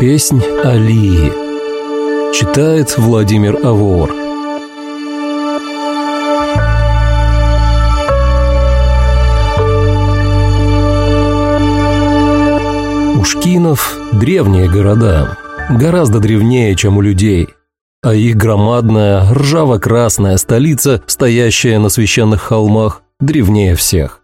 Песнь Алии. Читает Владимир Авор. У шкинов древние города, гораздо древнее, чем у людей, а их громадная ржаво-красная столица, стоящая на священных холмах, древнее всех.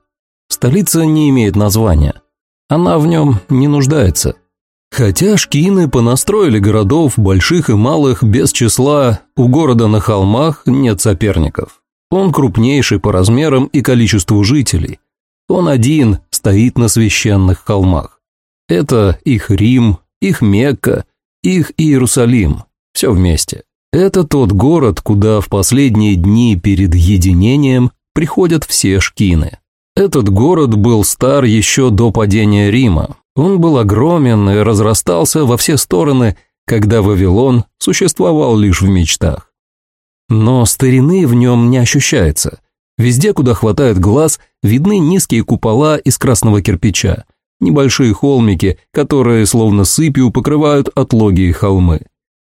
Столица не имеет названия, она в нем не нуждается – Хотя шкины понастроили городов, больших и малых, без числа, у города на холмах нет соперников. Он крупнейший по размерам и количеству жителей. Он один стоит на священных холмах. Это их Рим, их Мекка, их Иерусалим, все вместе. Это тот город, куда в последние дни перед единением приходят все шкины. Этот город был стар еще до падения Рима, он был огромен и разрастался во все стороны, когда Вавилон существовал лишь в мечтах. Но старины в нем не ощущается. Везде, куда хватает глаз, видны низкие купола из красного кирпича, небольшие холмики, которые словно сыпью покрывают отлогие холмы.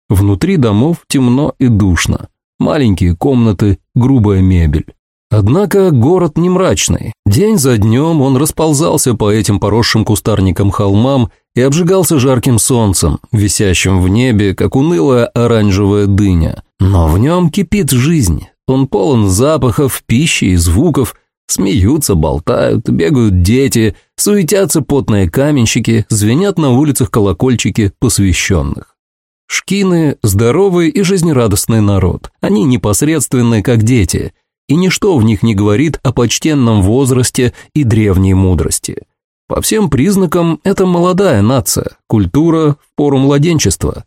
Внутри домов темно и душно. Маленькие комнаты, грубая мебель. Однако город не мрачный. День за днем он расползался по этим поросшим кустарникам холмам и обжигался жарким солнцем, висящим в небе, как унылая оранжевая дыня. Но в нем кипит жизнь. Он полон запахов, пищи и звуков. Смеются, болтают, бегают дети, суетятся потные каменщики, звенят на улицах колокольчики посвященных. Шкины – здоровый и жизнерадостный народ. Они непосредственны, как дети – и ничто в них не говорит о почтенном возрасте и древней мудрости. По всем признакам это молодая нация, культура в пору младенчества.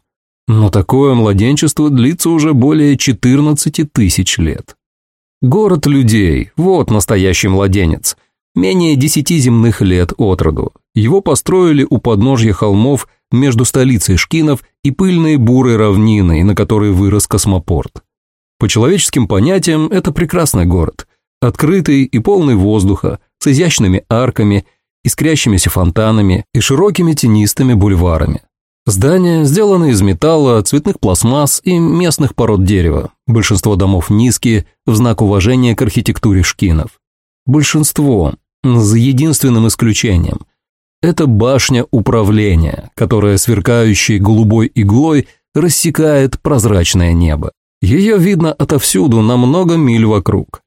Но такое младенчество длится уже более 14 тысяч лет. Город людей – вот настоящий младенец. Менее десяти земных лет от роду. Его построили у подножья холмов между столицей Шкинов и пыльной бурой равниной, на которой вырос космопорт. По человеческим понятиям это прекрасный город, открытый и полный воздуха, с изящными арками, искрящимися фонтанами и широкими тенистыми бульварами. Здания сделаны из металла, цветных пластмасс и местных пород дерева. Большинство домов низкие, в знак уважения к архитектуре шкинов. Большинство, за единственным исключением. Это башня управления, которая сверкающей голубой иглой рассекает прозрачное небо. Ее видно отовсюду, на много миль вокруг.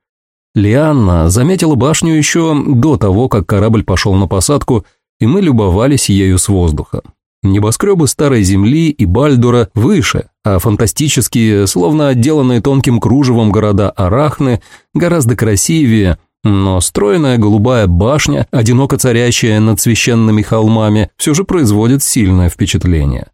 Лианна заметила башню еще до того, как корабль пошел на посадку, и мы любовались ею с воздуха. Небоскребы старой земли и Бальдура выше, а фантастические, словно отделанные тонким кружевом города Арахны, гораздо красивее, но стройная голубая башня, одиноко царящая над священными холмами, все же производит сильное впечатление.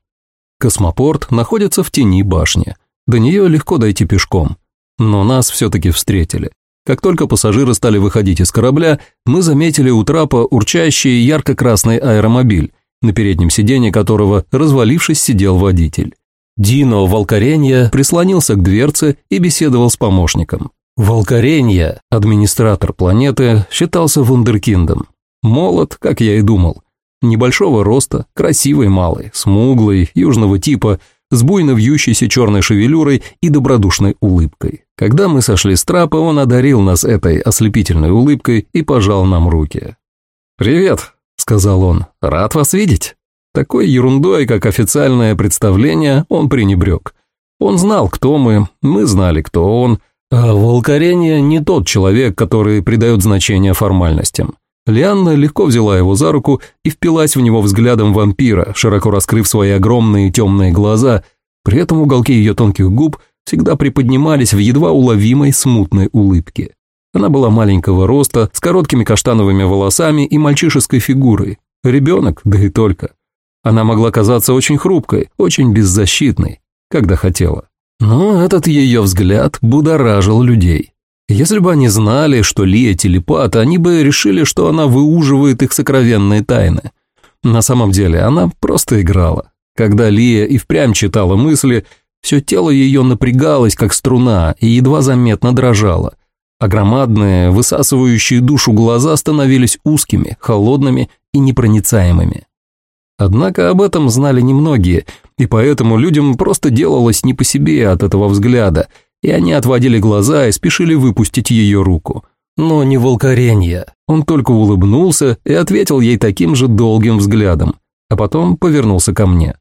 Космопорт находится в тени башни – до нее легко дойти пешком. Но нас все-таки встретили. Как только пассажиры стали выходить из корабля, мы заметили у трапа урчащий ярко-красный аэромобиль, на переднем сиденье которого, развалившись, сидел водитель. Дино Волкаренья прислонился к дверце и беседовал с помощником. Волкаренья, администратор планеты, считался вундеркиндом. Молод, как я и думал. Небольшого роста, красивый малый, смуглый, южного типа – с буйно вьющейся черной шевелюрой и добродушной улыбкой. Когда мы сошли с трапа, он одарил нас этой ослепительной улыбкой и пожал нам руки. «Привет», — сказал он, — «рад вас видеть». Такой ерундой, как официальное представление, он пренебрег. Он знал, кто мы, мы знали, кто он, а Волкарение не тот человек, который придает значение формальностям. Лианна легко взяла его за руку и впилась в него взглядом вампира, широко раскрыв свои огромные темные глаза, при этом уголки ее тонких губ всегда приподнимались в едва уловимой смутной улыбке. Она была маленького роста, с короткими каштановыми волосами и мальчишеской фигурой. Ребенок, да и только. Она могла казаться очень хрупкой, очень беззащитной, когда хотела. Но этот ее взгляд будоражил людей. Если бы они знали, что Лия телепат, они бы решили, что она выуживает их сокровенные тайны. На самом деле она просто играла. Когда Лия и впрямь читала мысли, все тело ее напрягалось, как струна, и едва заметно дрожало. а громадные, высасывающие душу глаза становились узкими, холодными и непроницаемыми. Однако об этом знали немногие, и поэтому людям просто делалось не по себе от этого взгляда, и они отводили глаза и спешили выпустить ее руку. Но не волкоренья. Он только улыбнулся и ответил ей таким же долгим взглядом, а потом повернулся ко мне.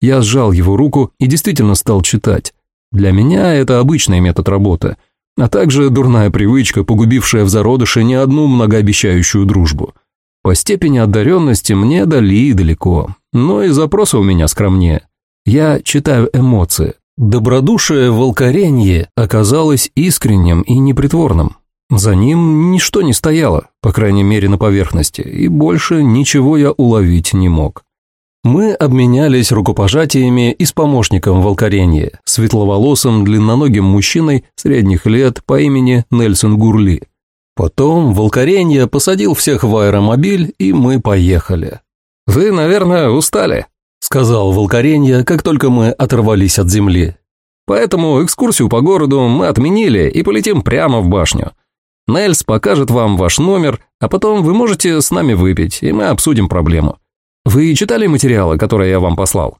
Я сжал его руку и действительно стал читать. Для меня это обычный метод работы, а также дурная привычка, погубившая в зародыше не одну многообещающую дружбу. По степени одаренности мне дали и далеко, но и запросы у меня скромнее. Я читаю эмоции. Добродушие волкоренье оказалось искренним и непритворным. За ним ничто не стояло, по крайней мере на поверхности, и больше ничего я уловить не мог. Мы обменялись рукопожатиями и с помощником волкоренья, светловолосым длинноногим мужчиной средних лет по имени Нельсон Гурли. Потом волкоренья посадил всех в аэромобиль, и мы поехали. «Вы, наверное, устали», — сказал волкоренья, как только мы оторвались от земли. «Поэтому экскурсию по городу мы отменили и полетим прямо в башню. Нельс покажет вам ваш номер, а потом вы можете с нами выпить, и мы обсудим проблему». Вы читали материалы, которые я вам послал?»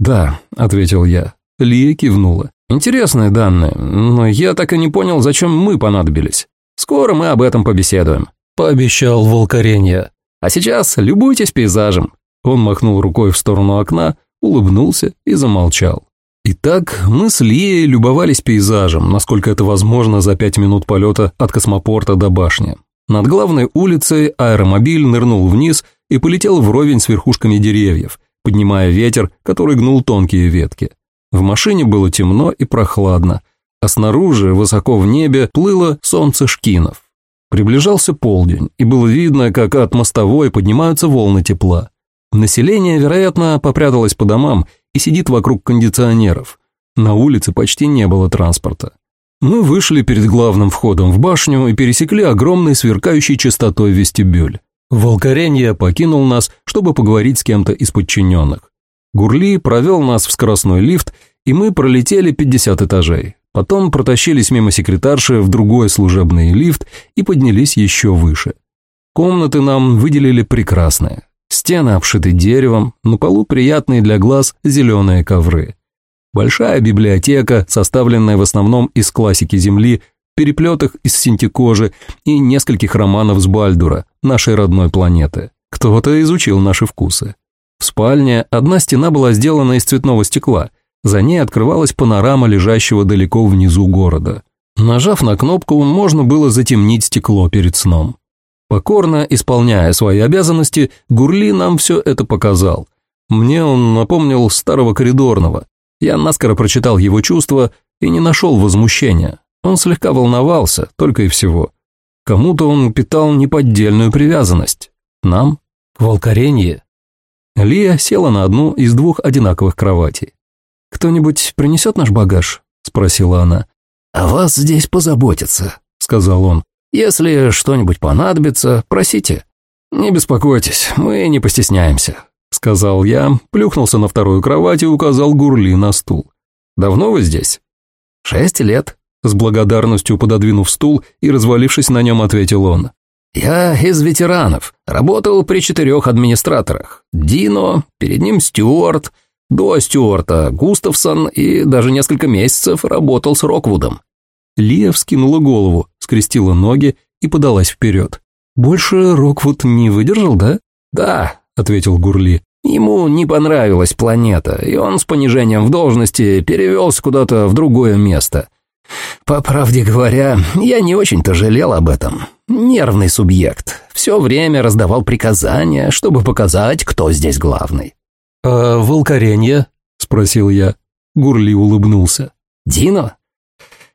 «Да», — ответил я. Лия кивнула. «Интересные данные, но я так и не понял, зачем мы понадобились. Скоро мы об этом побеседуем», — пообещал волкоренья. «А сейчас любуйтесь пейзажем». Он махнул рукой в сторону окна, улыбнулся и замолчал. Итак, мы с Лией любовались пейзажем, насколько это возможно за пять минут полета от космопорта до башни. Над главной улицей аэромобиль нырнул вниз и полетел вровень с верхушками деревьев, поднимая ветер, который гнул тонкие ветки. В машине было темно и прохладно, а снаружи, высоко в небе, плыло солнце шкинов. Приближался полдень, и было видно, как от мостовой поднимаются волны тепла. Население, вероятно, попряталось по домам и сидит вокруг кондиционеров. На улице почти не было транспорта. Мы вышли перед главным входом в башню и пересекли огромный сверкающий чистотой вестибюль. Волкоренье покинул нас, чтобы поговорить с кем-то из подчиненных. Гурли провел нас в скоростной лифт, и мы пролетели 50 этажей. Потом протащились мимо секретарши в другой служебный лифт и поднялись еще выше. Комнаты нам выделили прекрасные. Стены обшиты деревом, на полу приятные для глаз зеленые ковры. Большая библиотека, составленная в основном из классики Земли, переплетах из синтекожи и нескольких романов с Бальдура, нашей родной планеты. Кто-то изучил наши вкусы. В спальне одна стена была сделана из цветного стекла, за ней открывалась панорама лежащего далеко внизу города. Нажав на кнопку, можно было затемнить стекло перед сном. Покорно исполняя свои обязанности, Гурли нам все это показал. Мне он напомнил старого коридорного. Я наскоро прочитал его чувства и не нашел возмущения. Он слегка волновался, только и всего. Кому-то он питал неподдельную привязанность. Нам? К волкоренье? Лия села на одну из двух одинаковых кроватей. «Кто-нибудь принесет наш багаж?» – спросила она. «О вас здесь позаботятся», – сказал он. «Если что-нибудь понадобится, просите». «Не беспокойтесь, мы не постесняемся», – сказал я, плюхнулся на вторую кровать и указал Гурли на стул. «Давно вы здесь?» «Шесть лет», с благодарностью пододвинув стул и развалившись на нем, ответил он. «Я из ветеранов. Работал при четырех администраторах. Дино, перед ним Стюарт, до Стюарта Густавсон и даже несколько месяцев работал с Роквудом». Лия вскинула голову, скрестила ноги и подалась вперед. «Больше Роквуд не выдержал, да?» «Да», — ответил Гурли. «Ему не понравилась планета, и он с понижением в должности перевелся куда-то в другое место. По правде говоря, я не очень-то жалел об этом. Нервный субъект. Все время раздавал приказания, чтобы показать, кто здесь главный. «А волкоренье?» – спросил я. Гурли улыбнулся. «Дино?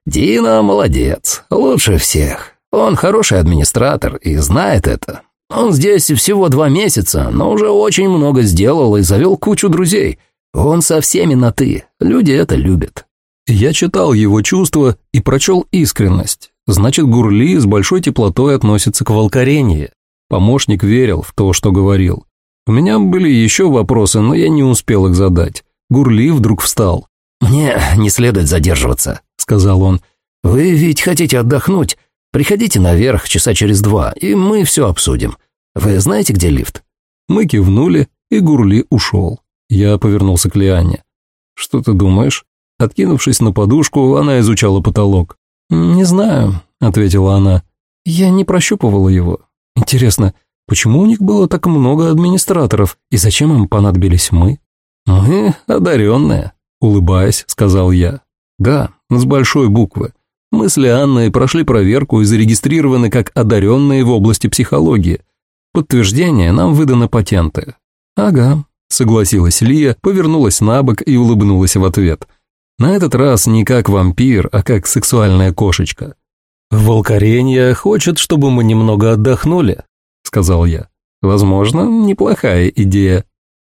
Дино молодец, лучше всех. Он хороший администратор и знает это. Он здесь всего два месяца, но уже очень много сделал и завел кучу друзей. Он со всеми на «ты». Люди это любят. Я читал его чувства и прочел искренность. Значит, Гурли с большой теплотой относится к волкоренье. Помощник верил в то, что говорил. У меня были еще вопросы, но я не успел их задать. Гурли вдруг встал. «Мне не следует задерживаться», — сказал он. «Вы ведь хотите отдохнуть? Приходите наверх часа через два, и мы все обсудим. Вы знаете, где лифт?» Мы кивнули, и Гурли ушел. Я повернулся к Лианне. «Что ты думаешь?» Откинувшись на подушку, она изучала потолок. «Не знаю», — ответила она. «Я не прощупывала его. Интересно, почему у них было так много администраторов, и зачем им понадобились мы?» «Мы одаренные», — улыбаясь, сказал я. «Да, с большой буквы. Мы с Лианной прошли проверку и зарегистрированы как одаренные в области психологии. Подтверждение нам выдано патенты». «Ага», — согласилась Лия, повернулась на бок и улыбнулась в ответ. На этот раз не как вампир, а как сексуальная кошечка. «Волкоренья хочет, чтобы мы немного отдохнули», — сказал я. «Возможно, неплохая идея».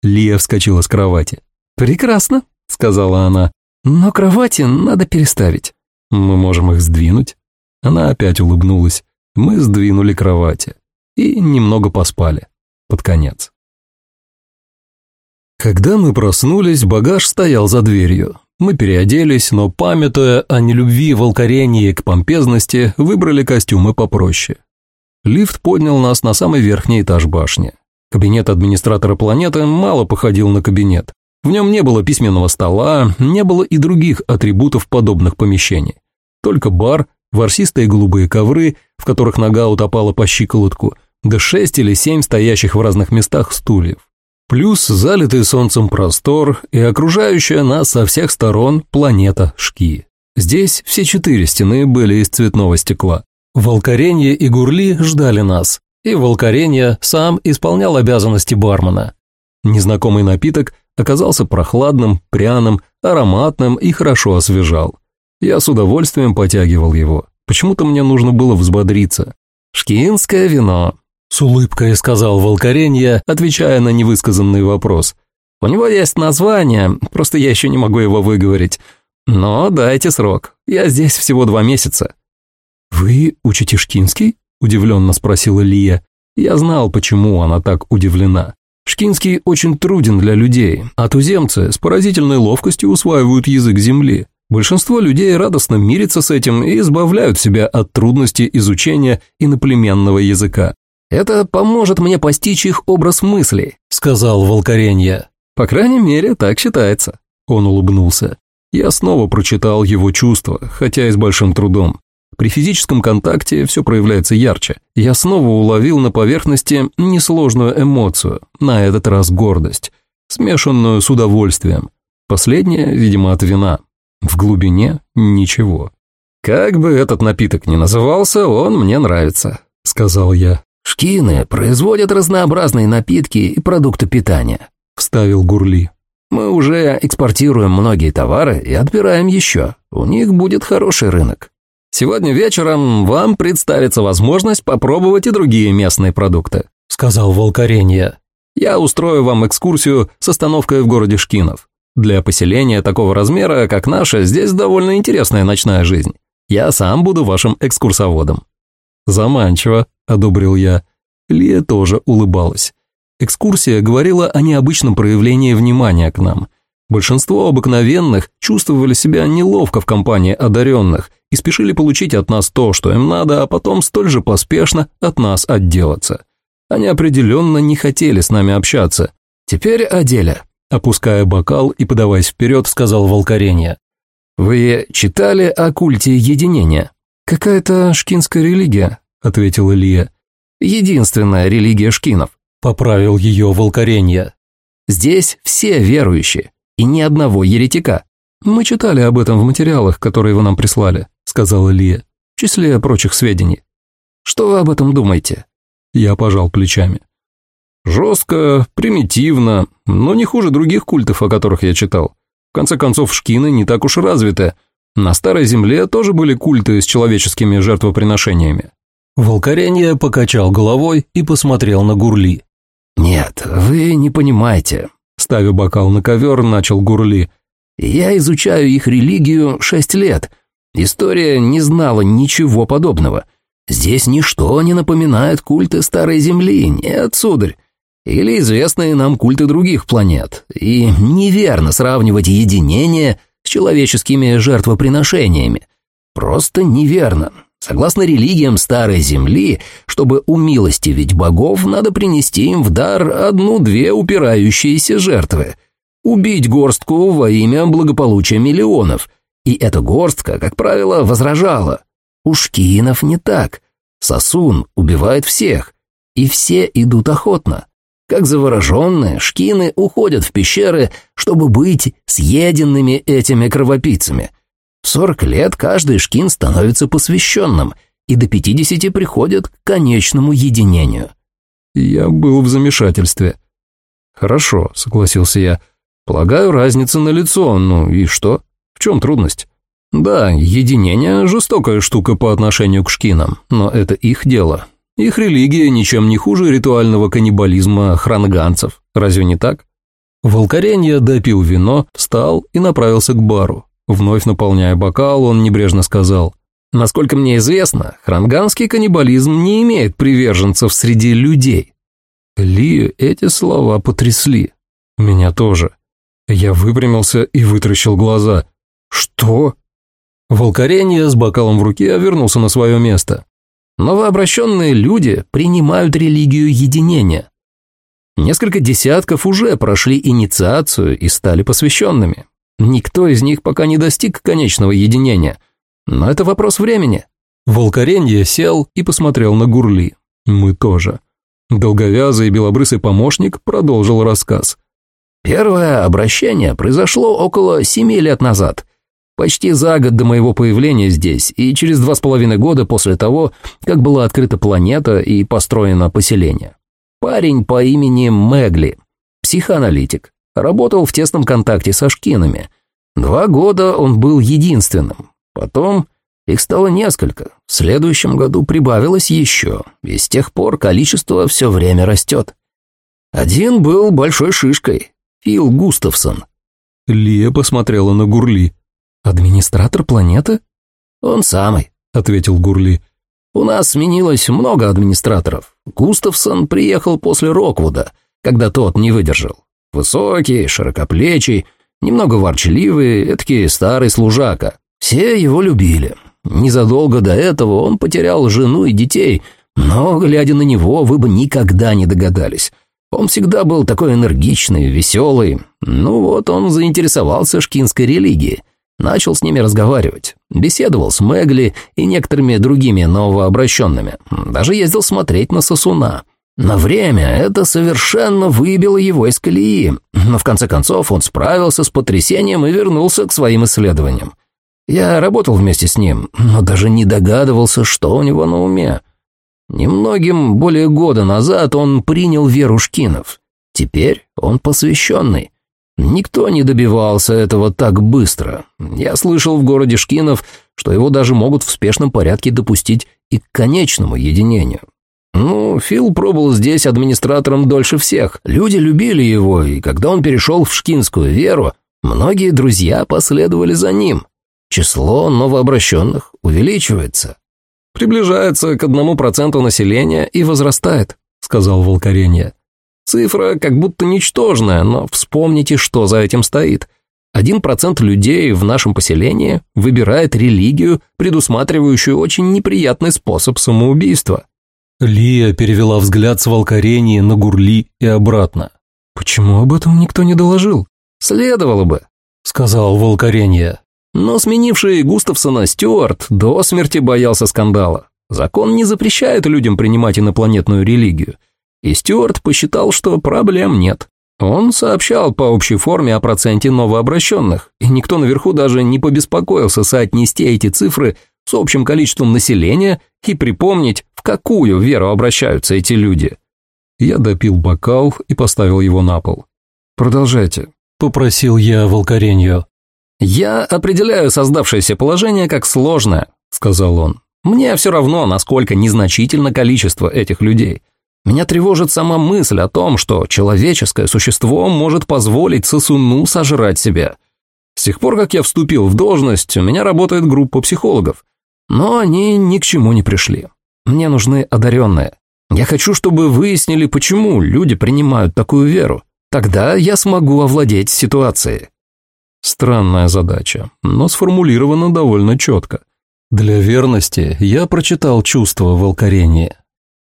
Лия вскочила с кровати. «Прекрасно», — сказала она. «Но кровати надо переставить». «Мы можем их сдвинуть?» Она опять улыбнулась. Мы сдвинули кровати и немного поспали. Под конец. Когда мы проснулись, багаж стоял за дверью. Мы переоделись, но, памятуя о нелюбви волкорении к помпезности, выбрали костюмы попроще. Лифт поднял нас на самый верхний этаж башни. Кабинет администратора планеты мало походил на кабинет. В нем не было письменного стола, не было и других атрибутов подобных помещений. Только бар, ворсистые голубые ковры, в которых нога утопала по щиколотку, да шесть или семь стоящих в разных местах стульев. Плюс залитый солнцем простор и окружающая нас со всех сторон планета Шки. Здесь все четыре стены были из цветного стекла. Волкоренье и Гурли ждали нас, и Волкоренье сам исполнял обязанности бармена. Незнакомый напиток оказался прохладным, пряным, ароматным и хорошо освежал. Я с удовольствием потягивал его. Почему-то мне нужно было взбодриться. «Шкинское вино», с улыбкой сказал Волкоренье, отвечая на невысказанный вопрос. «У него есть название, просто я еще не могу его выговорить. Но дайте срок, я здесь всего два месяца». «Вы учите Шкинский?» – удивленно спросила Лия. Я знал, почему она так удивлена. Шкинский очень труден для людей, а туземцы с поразительной ловкостью усваивают язык земли. Большинство людей радостно мирятся с этим и избавляют себя от трудности изучения иноплеменного языка. «Это поможет мне постичь их образ мысли», — сказал Волкоренья. «По крайней мере, так считается». Он улыбнулся. Я снова прочитал его чувства, хотя и с большим трудом. При физическом контакте все проявляется ярче. Я снова уловил на поверхности несложную эмоцию, на этот раз гордость, смешанную с удовольствием. Последнее, видимо, от вина. В глубине ничего. «Как бы этот напиток ни назывался, он мне нравится», — сказал я. «Шкины производят разнообразные напитки и продукты питания», – вставил Гурли. «Мы уже экспортируем многие товары и отбираем еще. У них будет хороший рынок. Сегодня вечером вам представится возможность попробовать и другие местные продукты», – сказал Волкоренья. «Я устрою вам экскурсию с остановкой в городе Шкинов. Для поселения такого размера, как наше, здесь довольно интересная ночная жизнь. Я сам буду вашим экскурсоводом». «Заманчиво», – одобрил я. Лия тоже улыбалась. Экскурсия говорила о необычном проявлении внимания к нам. Большинство обыкновенных чувствовали себя неловко в компании одаренных и спешили получить от нас то, что им надо, а потом столь же поспешно от нас отделаться. Они определенно не хотели с нами общаться. «Теперь о деле», – опуская бокал и подаваясь вперед, сказал Волкоренья. «Вы читали о культе единения?» «Какая-то шкинская религия», — ответила Лия. «Единственная религия шкинов», — поправил ее волкоренье. «Здесь все верующие, и ни одного еретика». «Мы читали об этом в материалах, которые вы нам прислали», — сказала Лия, в числе прочих сведений. «Что вы об этом думаете?» Я пожал плечами. «Жестко, примитивно, но не хуже других культов, о которых я читал. В конце концов, шкины не так уж развиты, на Старой Земле тоже были культы с человеческими жертвоприношениями. Волкоренье покачал головой и посмотрел на Гурли. «Нет, вы не понимаете», – ставя бокал на ковер, начал Гурли. «Я изучаю их религию шесть лет. История не знала ничего подобного. Здесь ничто не напоминает культы Старой Земли, нет, сударь. Или известные нам культы других планет. И неверно сравнивать единение – с человеческими жертвоприношениями. Просто неверно. Согласно религиям Старой Земли, чтобы умилостивить богов, надо принести им в дар одну-две упирающиеся жертвы. Убить горстку во имя благополучия миллионов. И эта горстка, как правило, возражала. У шкинов не так. Сосун убивает всех. И все идут охотно. Как завороженные, шкины уходят в пещеры, чтобы быть съеденными этими кровопийцами – в 40 лет каждый шкин становится посвященным, и до 50 приходят к конечному единению. Я был в замешательстве. Хорошо, согласился я. Полагаю, разница на лицо. Ну и что? Чем трудность? Да, единение – жестокая штука по отношению к шкинам, но это их дело. Их религия ничем не хуже ритуального каннибализма хранганцев. Разве не так? Волкаренья допил вино, встал и направился к бару. Вновь наполняя бокал, он небрежно сказал, «Насколько мне известно, хранганский каннибализм не имеет приверженцев среди людей». Ли эти слова потрясли. Меня тоже. Я выпрямился и вытращил глаза. «Что?» Волкаренье с бокалом в руке вернулся на свое место. Новообращенные люди принимают религию единения. Несколько десятков уже прошли инициацию и стали посвященными. Никто из них пока не достиг конечного единения. Но это вопрос времени. Волкоренье сел и посмотрел на Гурли. Мы тоже. Долговязый белобрысый помощник продолжил рассказ. Первое обращение произошло около семи лет назад. Почти за год до моего появления здесь и через два с половиной года после того, как была открыта планета и построено поселение. Парень по имени Мегли, психоаналитик, Работал в тесном контакте со шкинами. Два года он был единственным. Потом их стало несколько. В следующем году прибавилось еще, и с тех пор количество все время растет. Один был большой шишкой, Фил Густавсон. Лия посмотрела на Гурли. «Администратор планеты?» «Он самый», — ответил Гурли. «У нас сменилось много администраторов. Густавсон приехал после Роквуда, когда тот не выдержал. Высокий, широкоплечий, немного ворчливый, эдакий старый служака. Все его любили. Незадолго до этого он потерял жену и детей, но, глядя на него, вы бы никогда не догадались. Он всегда был такой энергичный, веселый. Ну вот он заинтересовался шкинской религией. Начал с ними разговаривать. Беседовал с Мегли и некоторыми другими новообращенными. Даже ездил смотреть на сосуна. На время это совершенно выбило его из колеи, но в конце концов он справился с потрясением и вернулся к своим исследованиям. Я работал вместе с ним, но даже не догадывался, что у него на уме. Немногим более года назад он принял веру шкинов. Теперь он посвященный. Никто не добивался этого так быстро. Я слышал в городе Шкинов, что его даже могут в спешном порядке допустить и к конечному единению. Ну, Фил пробыл здесь администратором дольше всех. Люди любили его, и когда он перешел в шкинскую веру, многие друзья последовали за ним. Число новообращенных увеличивается. «Приближается к одному проценту населения и возрастает», — сказал Волкоренье. «Цифра как будто ничтожная, но вспомните, что за этим стоит. Один процент людей в нашем поселении выбирает религию, предусматривающую очень неприятный способ самоубийства. Лия перевела взгляд с волкорения на Гурли и обратно. «Почему об этом никто не доложил?» «Следовало бы», — сказал волкоренье. Но сменивший Густавсона Стюарт до смерти боялся скандала. Закон не запрещает людям принимать инопланетную религию. И Стюарт посчитал, что проблем нет. Он сообщал по общей форме о проценте новообращенных, и никто наверху даже не побеспокоился соотнести эти цифры с общим количеством населения и припомнить, в какую веру обращаются эти люди. Я допил бокал и поставил его на пол. «Продолжайте», — попросил я волкоренью. «Я определяю создавшееся положение как сложное», — сказал он. «Мне все равно, насколько незначительно количество этих людей. Меня тревожит сама мысль о том, что человеческое существо может позволить сосуну сожрать себя. С тех пор, как я вступил в должность, у меня работает группа психологов. Но они ни к чему не пришли. Мне нужны одаренные. Я хочу, чтобы выяснили, почему люди принимают такую веру. Тогда я смогу овладеть ситуацией. Странная задача, но сформулирована довольно четко. Для верности я прочитал чувство волкорения.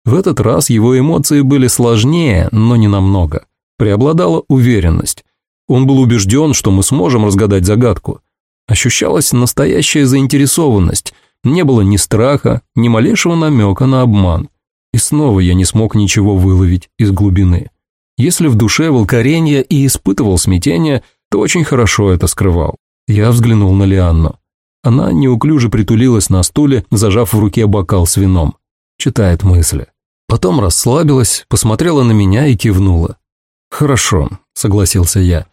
В этот раз его эмоции были сложнее, но не намного. Преобладала уверенность. Он был убежден, что мы сможем разгадать загадку. Ощущалась настоящая заинтересованность. Не было ни страха, ни малейшего намека на обман. И снова я не смог ничего выловить из глубины. Если в душе волкоренья и испытывал смятение, то очень хорошо это скрывал. Я взглянул на Лианну. Она неуклюже притулилась на стуле, зажав в руке бокал с вином. Читает мысли. Потом расслабилась, посмотрела на меня и кивнула. «Хорошо», — согласился я.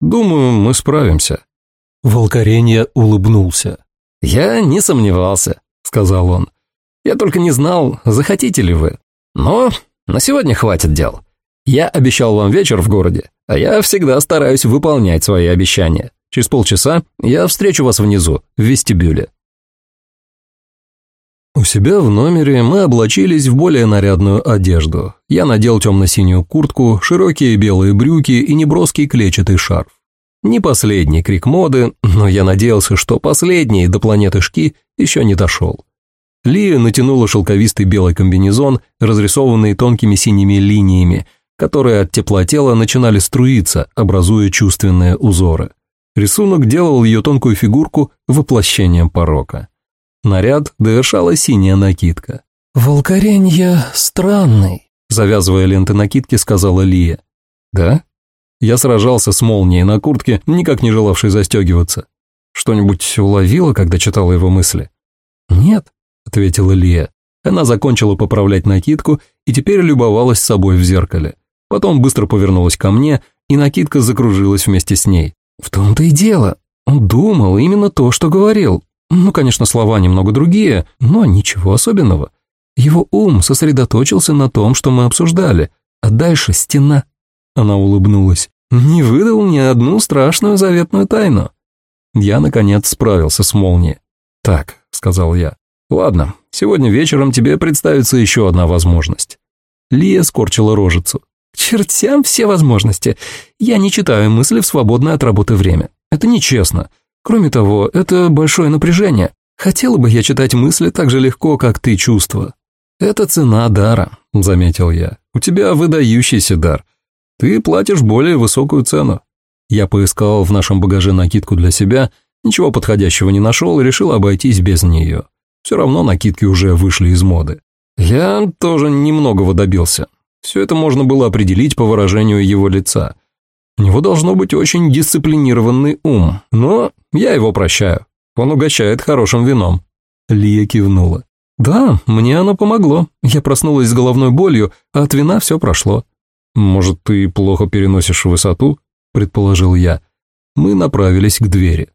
«Думаю, мы справимся». Волкоренья улыбнулся. «Я не сомневался», — сказал он. «Я только не знал, захотите ли вы. Но на сегодня хватит дел. Я обещал вам вечер в городе, а я всегда стараюсь выполнять свои обещания. Через полчаса я встречу вас внизу, в вестибюле». У себя в номере мы облачились в более нарядную одежду. Я надел темно-синюю куртку, широкие белые брюки и неброский клетчатый шарф. Не последний крик моды, но я надеялся, что последний до планеты Шки еще не дошел. Лия натянула шелковистый белый комбинезон, разрисованный тонкими синими линиями, которые от тепла тела начинали струиться, образуя чувственные узоры. Рисунок делал ее тонкую фигурку воплощением порока. Наряд довершала синяя накидка. «Волкоренья странный», — завязывая ленты накидки, сказала Лия. «Да?» Я сражался с молнией на куртке, никак не желавшей застегиваться. Что-нибудь уловила, когда читала его мысли? «Нет», — ответила Лия. Она закончила поправлять накидку и теперь любовалась собой в зеркале. Потом быстро повернулась ко мне, и накидка закружилась вместе с ней. В том-то и дело. Он думал именно то, что говорил. Ну, конечно, слова немного другие, но ничего особенного. Его ум сосредоточился на том, что мы обсуждали, а дальше стена. Она улыбнулась. Не выдал ни одну страшную заветную тайну. Я, наконец, справился с молнией. «Так», — сказал я, — «ладно, сегодня вечером тебе представится еще одна возможность». Лия скорчила рожицу. «К чертям все возможности. Я не читаю мысли в свободное от работы время. Это нечестно. Кроме того, это большое напряжение. Хотела бы я читать мысли так же легко, как ты чувства». «Это цена дара», — заметил я. «У тебя выдающийся дар. Ты платишь более высокую цену». Я поискал в нашем багаже накидку для себя, ничего подходящего не нашел и решил обойтись без нее. Все равно накидки уже вышли из моды. Я тоже немногого добился. Все это можно было определить по выражению его лица. У него должно быть очень дисциплинированный ум, но я его прощаю. Он угощает хорошим вином». Лия кивнула. «Да, мне оно помогло. Я проснулась с головной болью, а от вина все прошло». «Может, ты плохо переносишь высоту?» – предположил я. Мы направились к двери.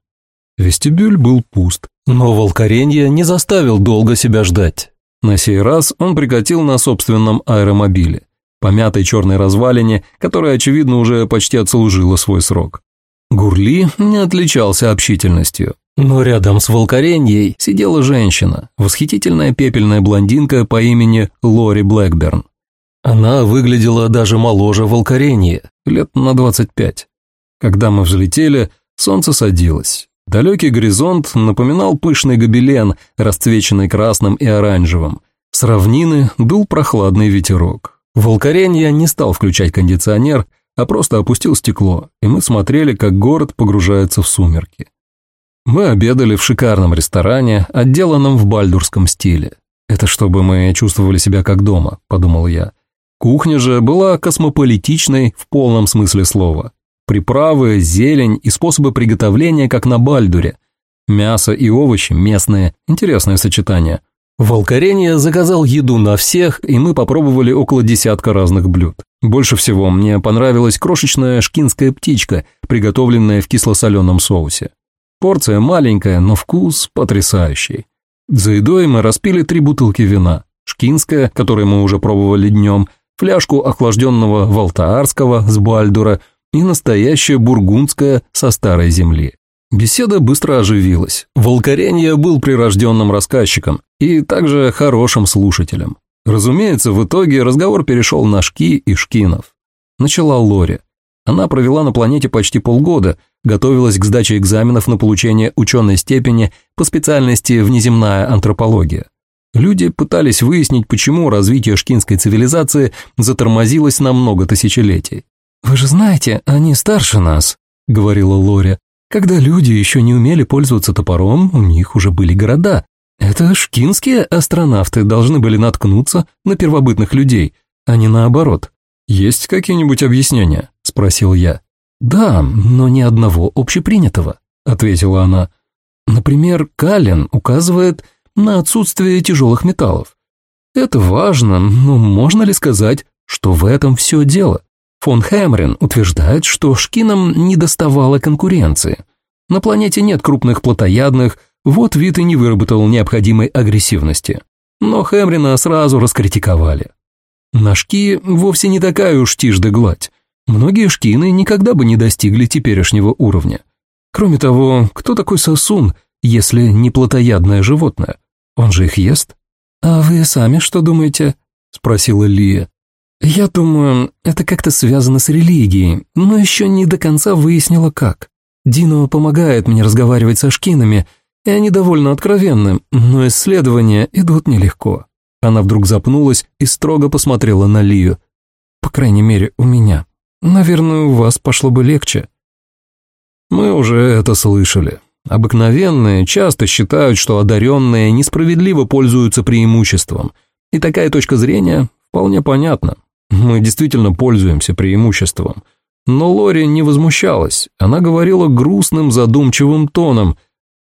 Вестибюль был пуст, но волкоренье не заставил долго себя ждать. На сей раз он прикатил на собственном аэромобиле помятой черной развалине, которая, очевидно, уже почти отслужила свой срок. Гурли не отличался общительностью. Но рядом с волкореньей сидела женщина, восхитительная пепельная блондинка по имени Лори Блэкберн. Она выглядела даже моложе волкоренья, лет на 25. Когда мы взлетели, солнце садилось. Далекий горизонт напоминал пышный гобелен, расцвеченный красным и оранжевым. С равнины дул прохладный ветерок. Волкоренья не стал включать кондиционер, а просто опустил стекло, и мы смотрели, как город погружается в сумерки. Мы обедали в шикарном ресторане, отделанном в бальдурском стиле. Это чтобы мы чувствовали себя как дома, подумал я. Кухня же была космополитичной в полном смысле слова. Приправы, зелень и способы приготовления, как на бальдуре. Мясо и овощи местные, интересное сочетание. Волкоренья заказал еду на всех, и мы попробовали около десятка разных блюд. Больше всего мне понравилась крошечная шкинская птичка, приготовленная в кисло-соленом соусе. Порция маленькая, но вкус потрясающий. За едой мы распили три бутылки вина. Шкинская, которую мы уже пробовали днем, фляжку охлажденного валтаарского с Бальдура и настоящая бургундская со старой земли. Беседа быстро оживилась. Волкоренья был прирожденным рассказчиком и также хорошим слушателем. Разумеется, в итоге разговор перешел на шки и шкинов. Начала Лори. Она провела на планете почти полгода, готовилась к сдаче экзаменов на получение ученой степени по специальности внеземная антропология. Люди пытались выяснить, почему развитие шкинской цивилизации затормозилось на много тысячелетий. «Вы же знаете, они старше нас», — говорила Лори. «Когда люди еще не умели пользоваться топором, у них уже были города. Это шкинские астронавты должны были наткнуться на первобытных людей, а не наоборот. «Есть какие-нибудь объяснения?» – спросил я. «Да, но ни одного общепринятого», – ответила она. «Например, Каллен указывает на отсутствие тяжелых металлов. Это важно, но можно ли сказать, что в этом все дело? Фон Хэмрин утверждает, что шкинам не доставало конкуренции. На планете нет крупных плотоядных, вот вид и не выработал необходимой агрессивности. Но Хэмрина сразу раскритиковали. Ножки вовсе не такая уж тишь да гладь. Многие шкины никогда бы не достигли теперешнего уровня. Кроме того, кто такой сосун, если не плотоядное животное? Он же их ест. «А вы сами что думаете?» – спросила Лия. «Я думаю, это как-то связано с религией, но еще не до конца выяснила как. Дино помогает мне разговаривать со шкинами, и они довольно откровенны, но исследования идут нелегко». Она вдруг запнулась и строго посмотрела на Лию. «По крайней мере, у меня. Наверное, у вас пошло бы легче». «Мы уже это слышали. Обыкновенные часто считают, что одаренные несправедливо пользуются преимуществом. И такая точка зрения вполне понятна. Мы действительно пользуемся преимуществом». Но Лори не возмущалась, она говорила грустным, задумчивым тоном.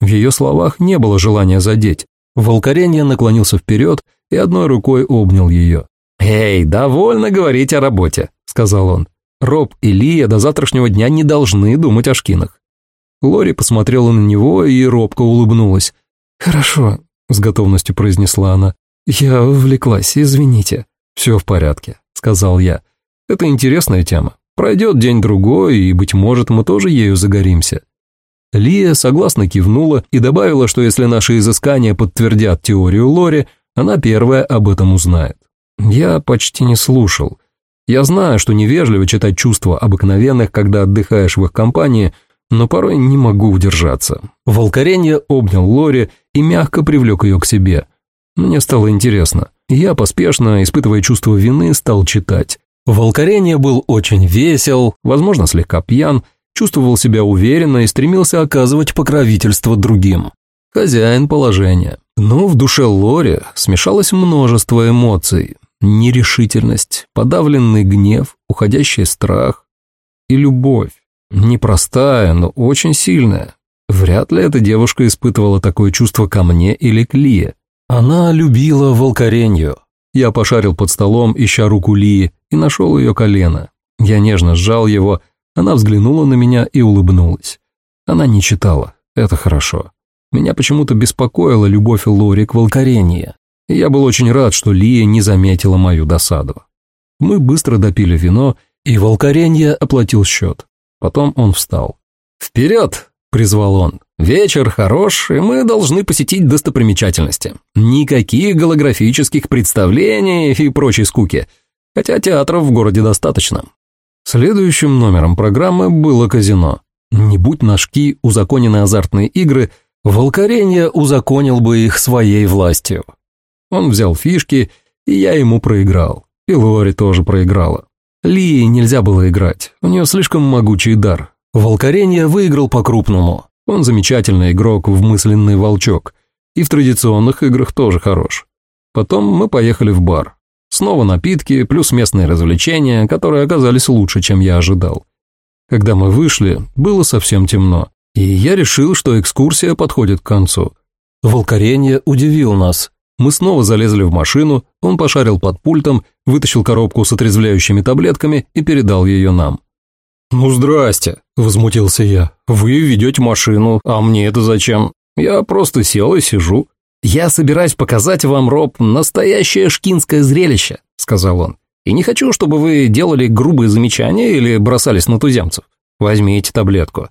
В ее словах не было желания задеть. Волкоренье наклонился вперед и одной рукой обнял ее. «Эй, довольно говорить о работе», — сказал он. «Роб и Лия до завтрашнего дня не должны думать о шкинах». Лори посмотрела на него и робко улыбнулась. «Хорошо», — с готовностью произнесла она. «Я увлеклась, извините». «Все в порядке», — сказал я. «Это интересная тема. Пройдет день-другой, и, быть может, мы тоже ею загоримся». Лия согласно кивнула и добавила, что если наши изыскания подтвердят теорию Лори, она первая об этом узнает. Я почти не слушал. Я знаю, что невежливо читать чувства обыкновенных, когда отдыхаешь в их компании, но порой не могу удержаться. Волкоренье обнял Лори и мягко привлек ее к себе. Мне стало интересно. Я поспешно, испытывая чувство вины, стал читать. Волкоренье был очень весел, возможно, слегка пьян, чувствовал себя уверенно и стремился оказывать покровительство другим. Хозяин положения. Но в душе Лори смешалось множество эмоций. Нерешительность, подавленный гнев, уходящий страх и любовь. Непростая, но очень сильная. Вряд ли эта девушка испытывала такое чувство ко мне или к Лие. Она любила волкоренью. Я пошарил под столом, ища руку Лии, и нашел ее колено. Я нежно сжал его, она взглянула на меня и улыбнулась. Она не читала, это хорошо. Меня почему-то беспокоила любовь Лори к волкоренье. И я был очень рад, что Лия не заметила мою досаду. Мы быстро допили вино, и волкоренье оплатил счет. Потом он встал. «Вперед!» – призвал он. «Вечер хорош, и мы должны посетить достопримечательности. Никаких голографических представлений и прочей скуки, хотя театров в городе достаточно». Следующим номером программы было казино. Не будь ножки узаконены азартные игры – Волкоренье узаконил бы их своей властью. Он взял фишки, и я ему проиграл. И Лори тоже проиграла. Лии нельзя было играть, у нее слишком могучий дар. Волкоренье выиграл по-крупному. Он замечательный игрок в мысленный волчок. И в традиционных играх тоже хорош. Потом мы поехали в бар. Снова напитки, плюс местные развлечения, которые оказались лучше, чем я ожидал. Когда мы вышли, было совсем темно. И я решил, что экскурсия подходит к концу. Волкоренье удивил нас. Мы снова залезли в машину, он пошарил под пультом, вытащил коробку с отрезвляющими таблетками и передал ее нам. «Ну, здрасте», – возмутился я. «Вы ведете машину, а мне это зачем? Я просто сел и сижу». «Я собираюсь показать вам, Роб, настоящее шкинское зрелище», – сказал он. «И не хочу, чтобы вы делали грубые замечания или бросались на туземцев. Возьмите таблетку.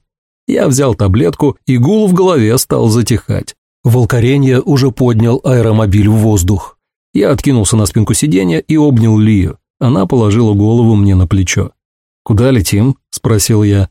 Я взял таблетку, и гул в голове стал затихать. Волкоренье уже поднял аэромобиль в воздух. Я откинулся на спинку сиденья и обнял Лию. Она положила голову мне на плечо. «Куда летим?» – спросил я.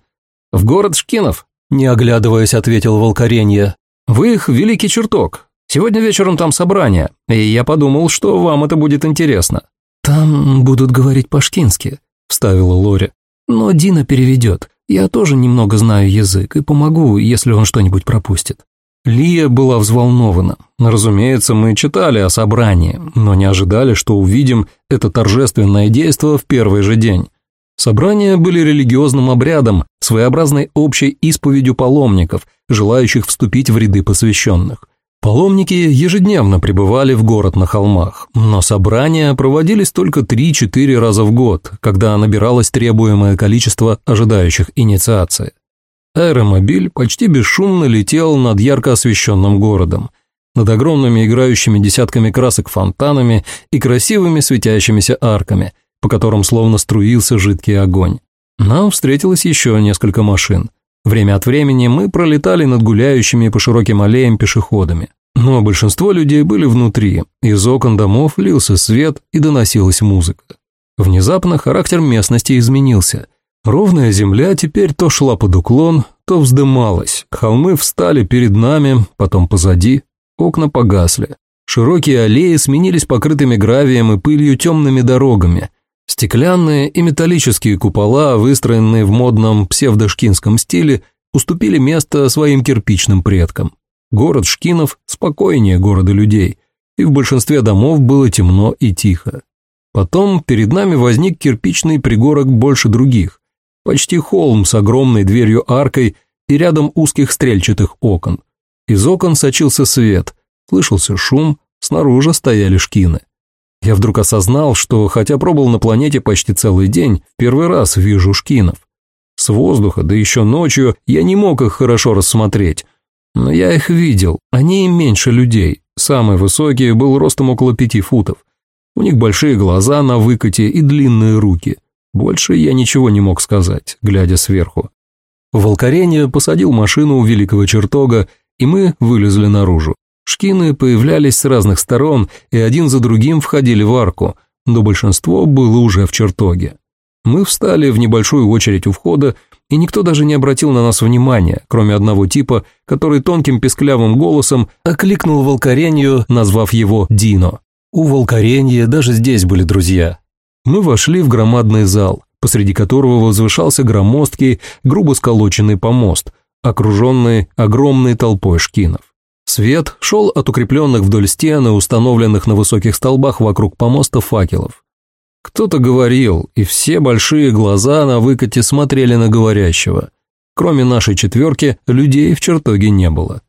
«В город Шкинов», – не оглядываясь, ответил Волкоренье. «В их великий чертог. Сегодня вечером там собрание, и я подумал, что вам это будет интересно». «Там будут говорить по-шкински», – вставила Лори. «Но Дина переведет. Я тоже немного знаю язык и помогу, если он что-нибудь пропустит». Лия была взволнована. Разумеется, мы читали о собрании, но не ожидали, что увидим это торжественное действо в первый же день. Собрания были религиозным обрядом, своеобразной общей исповедью паломников, желающих вступить в ряды посвященных. Паломники ежедневно пребывали в город на холмах, но собрания проводились только 3-4 раза в год, когда набиралось требуемое количество ожидающих инициации. Аэромобиль почти бесшумно летел над ярко освещенным городом, над огромными играющими десятками красок фонтанами и красивыми светящимися арками, по которым словно струился жидкий огонь. Нам встретилось еще несколько машин. Время от времени мы пролетали над гуляющими по широким аллеям пешеходами. Но большинство людей были внутри, из окон домов лился свет и доносилась музыка. Внезапно характер местности изменился. Ровная земля теперь то шла под уклон, то вздымалась. Холмы встали перед нами, потом позади, окна погасли. Широкие аллеи сменились покрытыми гравием и пылью темными дорогами. Стеклянные и металлические купола, выстроенные в модном псевдошкинском стиле, уступили место своим кирпичным предкам. Город Шкинов спокойнее города людей, и в большинстве домов было темно и тихо. Потом перед нами возник кирпичный пригорок больше других. Почти холм с огромной дверью-аркой и рядом узких стрельчатых окон. Из окон сочился свет, слышался шум, снаружи стояли шкины. Я вдруг осознал, что, хотя пробыл на планете почти целый день, первый раз вижу шкинов. С воздуха, да еще ночью, я не мог их хорошо рассмотреть. Но я их видел, они меньше людей. Самый высокий был ростом около пяти футов. У них большие глаза на выкате и длинные руки. Больше я ничего не мог сказать, глядя сверху. Волкоренье посадил машину у великого чертога, и мы вылезли наружу. Шкины появлялись с разных сторон и один за другим входили в арку, но большинство было уже в чертоге. Мы встали в небольшую очередь у входа, и никто даже не обратил на нас внимания, кроме одного типа, который тонким песклявым голосом окликнул волкоренью, назвав его Дино. У волкоренья даже здесь были друзья, мы вошли в громадный зал, посреди которого возвышался громоздкий, грубо сколоченный помост, окруженный огромной толпой шкинов. Свет шел от укрепленных вдоль стены, установленных на высоких столбах вокруг помоста факелов. Кто-то говорил, и все большие глаза на выкате смотрели на говорящего. Кроме нашей четверки, людей в чертоге не было.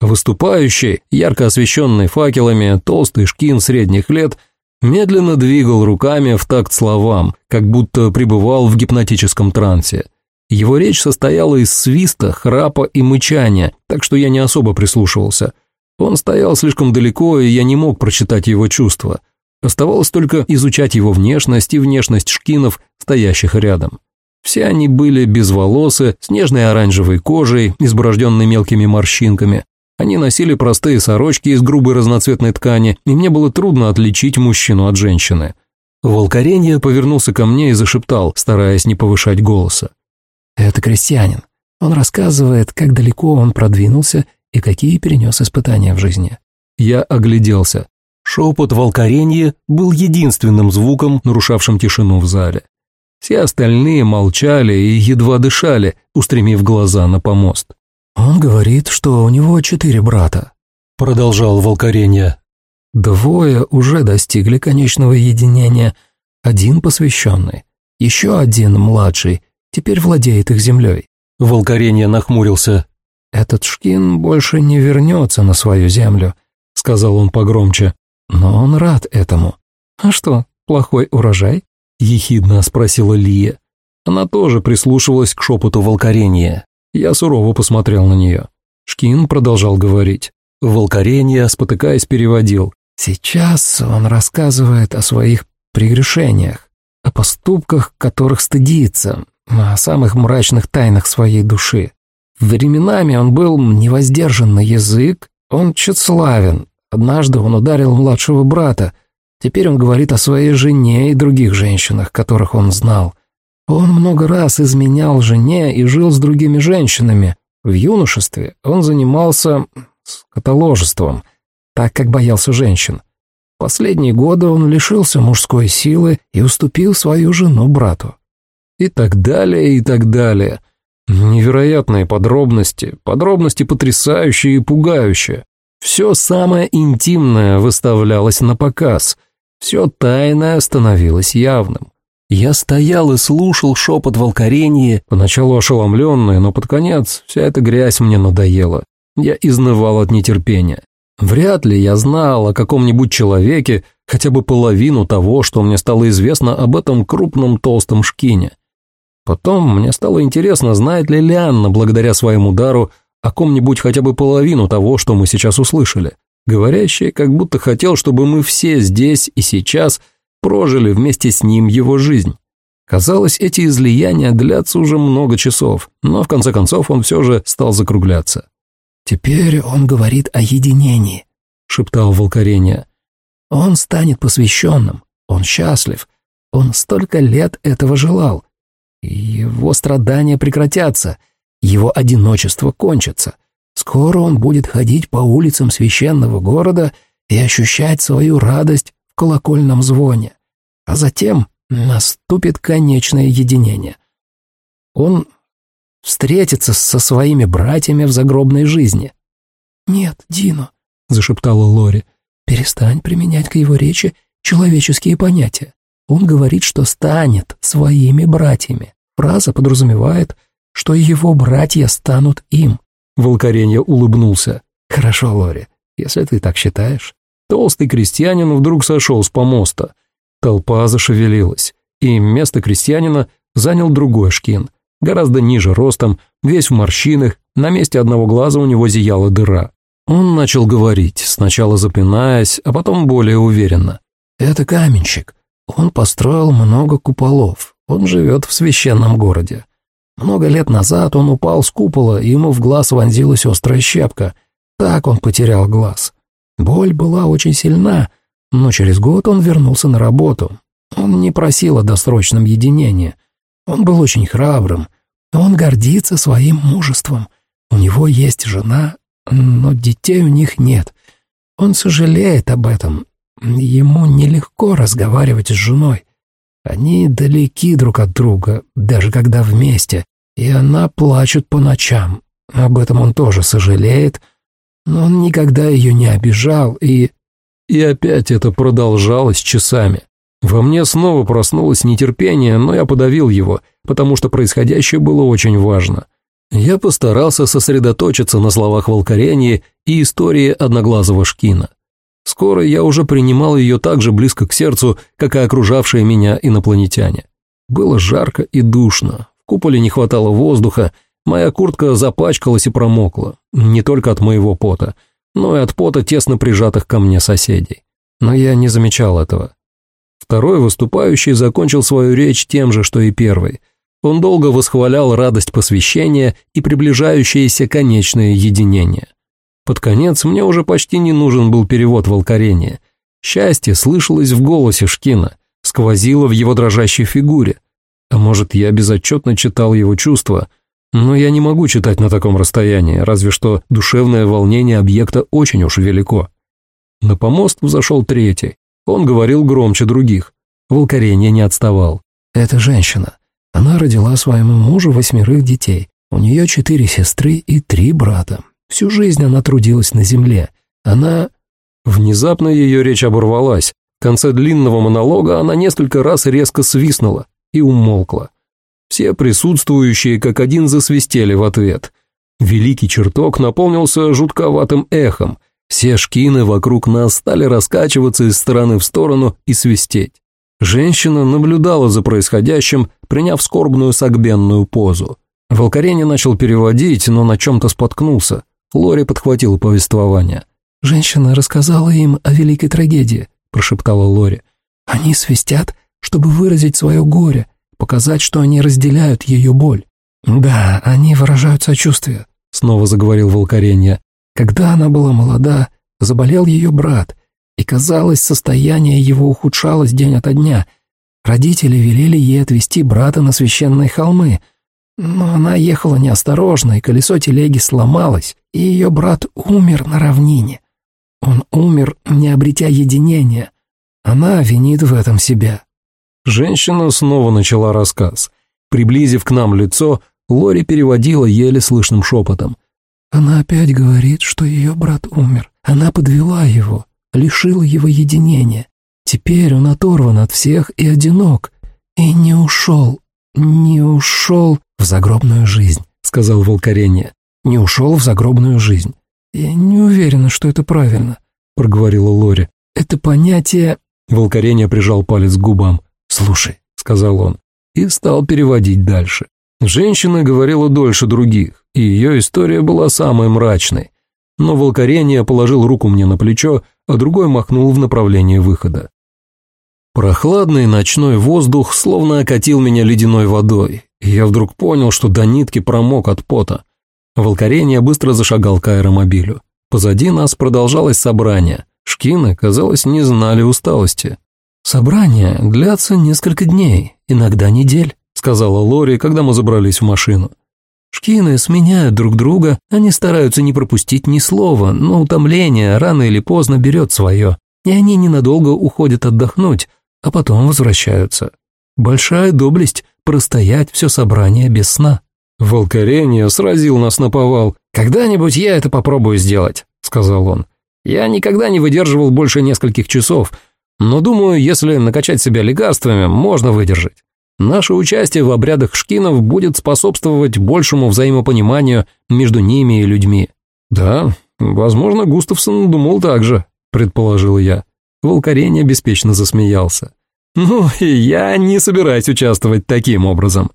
Выступающий, ярко освещенный факелами, толстый шкин средних лет – медленно двигал руками в такт словам, как будто пребывал в гипнотическом трансе. Его речь состояла из свиста, храпа и мычания, так что я не особо прислушивался. Он стоял слишком далеко, и я не мог прочитать его чувства. Оставалось только изучать его внешность и внешность шкинов, стоящих рядом. Все они были безволосы, с нежной оранжевой кожей, изборожденной мелкими морщинками, они носили простые сорочки из грубой разноцветной ткани, и мне было трудно отличить мужчину от женщины. Волкоренье повернулся ко мне и зашептал, стараясь не повышать голоса. «Это крестьянин. Он рассказывает, как далеко он продвинулся и какие перенес испытания в жизни». Я огляделся. Шепот волкоренья был единственным звуком, нарушавшим тишину в зале. Все остальные молчали и едва дышали, устремив глаза на помост. «Он говорит, что у него четыре брата», — продолжал Волкоренье. «Двое уже достигли конечного единения, один посвященный, еще один младший, теперь владеет их землей». Волкоренье нахмурился. «Этот Шкин больше не вернется на свою землю», — сказал он погромче. «Но он рад этому». «А что, плохой урожай?» — ехидно спросила Лия. Она тоже прислушивалась к шепоту волкорения. Я сурово посмотрел на нее. Шкин продолжал говорить. Волкоренье, спотыкаясь, переводил. «Сейчас он рассказывает о своих прегрешениях, о поступках, которых стыдится, о самых мрачных тайнах своей души. Временами он был невоздержан на язык, он тщеславен. Однажды он ударил младшего брата. Теперь он говорит о своей жене и других женщинах, которых он знал. Он много раз изменял жене и жил с другими женщинами. В юношестве он занимался скотоложеством, так как боялся женщин. Последние годы он лишился мужской силы и уступил свою жену брату. И так далее, и так далее. Невероятные подробности, подробности потрясающие и пугающие. Все самое интимное выставлялось на показ, все тайное становилось явным. Я стоял и слушал шепот волкоренья, поначалу ошеломленный, но под конец вся эта грязь мне надоела. Я изнывал от нетерпения. Вряд ли я знал о каком-нибудь человеке хотя бы половину того, что мне стало известно об этом крупном толстом шкине. Потом мне стало интересно, знает ли Лианна, благодаря своему дару, о ком-нибудь хотя бы половину того, что мы сейчас услышали. Говорящий как будто хотел, чтобы мы все здесь и сейчас прожили вместе с ним его жизнь. Казалось, эти излияния длятся уже много часов, но в конце концов он все же стал закругляться. «Теперь он говорит о единении», — шептал Волкорения. «Он станет посвященным, он счастлив, он столько лет этого желал. Его страдания прекратятся, его одиночество кончится. Скоро он будет ходить по улицам священного города и ощущать свою радость в колокольном звоне. А затем наступит конечное единение. Он встретится со своими братьями в загробной жизни. «Нет, Дино», — зашептала Лори, — «перестань применять к его речи человеческие понятия. Он говорит, что станет своими братьями. Фраза подразумевает, что его братья станут им. Волкоренья улыбнулся. Хорошо, Лори, если ты так считаешь. Толстый крестьянин вдруг сошел с помоста. Толпа зашевелилась, и место крестьянина занял другой шкин, гораздо ниже ростом, весь в морщинах, на месте одного глаза у него зияла дыра. Он начал говорить, сначала запинаясь, а потом более уверенно. «Это каменщик. Он построил много куполов. Он живет в священном городе. Много лет назад он упал с купола, и ему в глаз вонзилась острая щепка. Так он потерял глаз. Боль была очень сильна, но через год он вернулся на работу. Он не просил о досрочном единении. Он был очень храбрым. Он гордится своим мужеством. У него есть жена, но детей у них нет. Он сожалеет об этом. Ему нелегко разговаривать с женой. Они далеки друг от друга, даже когда вместе, и она плачет по ночам. Об этом он тоже сожалеет, но он никогда ее не обижал, и... И опять это продолжалось часами. Во мне снова проснулось нетерпение, но я подавил его, потому что происходящее было очень важно. Я постарался сосредоточиться на словах волкорения и истории одноглазого шкина. Скоро я уже принимал ее так же близко к сердцу, как и окружавшие меня инопланетяне. Было жарко и душно, в куполе не хватало воздуха, моя куртка запачкалась и промокла, не только от моего пота, но и от пота тесно прижатых ко мне соседей. Но я не замечал этого. Второй выступающий закончил свою речь тем же, что и первый. Он долго восхвалял радость посвящения и приближающееся конечное единение. Под конец мне уже почти не нужен был перевод волкорения. Счастье слышалось в голосе Шкина, сквозило в его дрожащей фигуре. А может, я безотчетно читал его чувства, но я не могу читать на таком расстоянии, разве что душевное волнение объекта очень уж велико. На помост взошел третий. Он говорил громче других. Волкорение не отставал. «Это женщина. Она родила своему мужу восьмерых детей. У нее четыре сестры и три брата. Всю жизнь она трудилась на земле. Она...» Внезапно ее речь оборвалась. В конце длинного монолога она несколько раз резко свистнула и умолкла. Все присутствующие как один засвистели в ответ. Великий чертог наполнился жутковатым эхом. Все шкины вокруг нас стали раскачиваться из стороны в сторону и свистеть. Женщина наблюдала за происходящим, приняв скорбную согбенную позу. Волкарени начал переводить, но на чем-то споткнулся. Лори подхватила повествование. «Женщина рассказала им о великой трагедии», – прошептала Лори. «Они свистят, чтобы выразить свое горе, показать, что они разделяют ее боль. Да, они выражают сочувствие», – снова заговорил Волкаренья. «Когда она была молода, заболел ее брат, и, казалось, состояние его ухудшалось день ото дня. Родители велели ей отвезти брата на священные холмы, но она ехала неосторожно, и колесо телеги сломалось, и ее брат умер на равнине. Он умер, не обретя единения. Она винит в этом себя. Женщина снова начала рассказ. Приблизив к нам лицо, Лори переводила еле слышным шепотом. Она опять говорит, что ее брат умер. Она подвела его, лишила его единения. Теперь он оторван от всех и одинок. И не ушел, не ушел в загробную жизнь, сказал Волкоренье. Не ушел в загробную жизнь. Я не уверена, что это правильно, проговорила Лори. Это понятие... Волкоренье прижал палец к губам. «Слушай», — сказал он, и стал переводить дальше. Женщина говорила дольше других, и ее история была самой мрачной. Но Волкоренье положил руку мне на плечо, а другой махнул в направлении выхода. Прохладный ночной воздух словно окатил меня ледяной водой, и я вдруг понял, что до нитки промок от пота. Волкоренье быстро зашагал к аэромобилю. Позади нас продолжалось собрание. Шкины, казалось, не знали усталости. «Собрания длятся несколько дней, иногда недель», сказала Лори, когда мы забрались в машину. Шкины сменяют друг друга, они стараются не пропустить ни слова, но утомление рано или поздно берет свое, и они ненадолго уходят отдохнуть, а потом возвращаются. Большая доблесть – простоять все собрание без сна. «Волкорение сразил нас на повал. Когда-нибудь я это попробую сделать», – сказал он. «Я никогда не выдерживал больше нескольких часов, но думаю, если накачать себя лекарствами, можно выдержать. Наше участие в обрядах шкинов будет способствовать большему взаимопониманию между ними и людьми». «Да, возможно, Густавсон думал так же», – предположил я. Волкорень беспечно засмеялся. «Ну, я не собираюсь участвовать таким образом».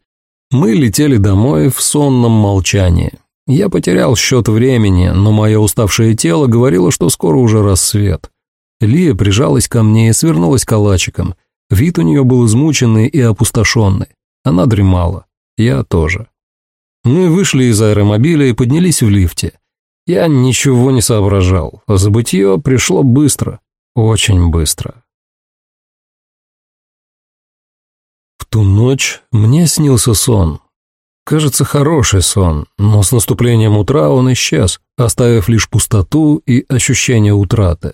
Мы летели домой в сонном молчании. Я потерял счет времени, но мое уставшее тело говорило, что скоро уже рассвет. Лия прижалась ко мне и свернулась калачиком. Вид у нее был измученный и опустошенный. Она дремала. Я тоже. Мы вышли из аэромобиля и поднялись в лифте. Я ничего не соображал, забытье пришло быстро. Очень быстро. Ту ночь мне снился сон. Кажется, хороший сон, но с наступлением утра он исчез, оставив лишь пустоту и ощущение утраты.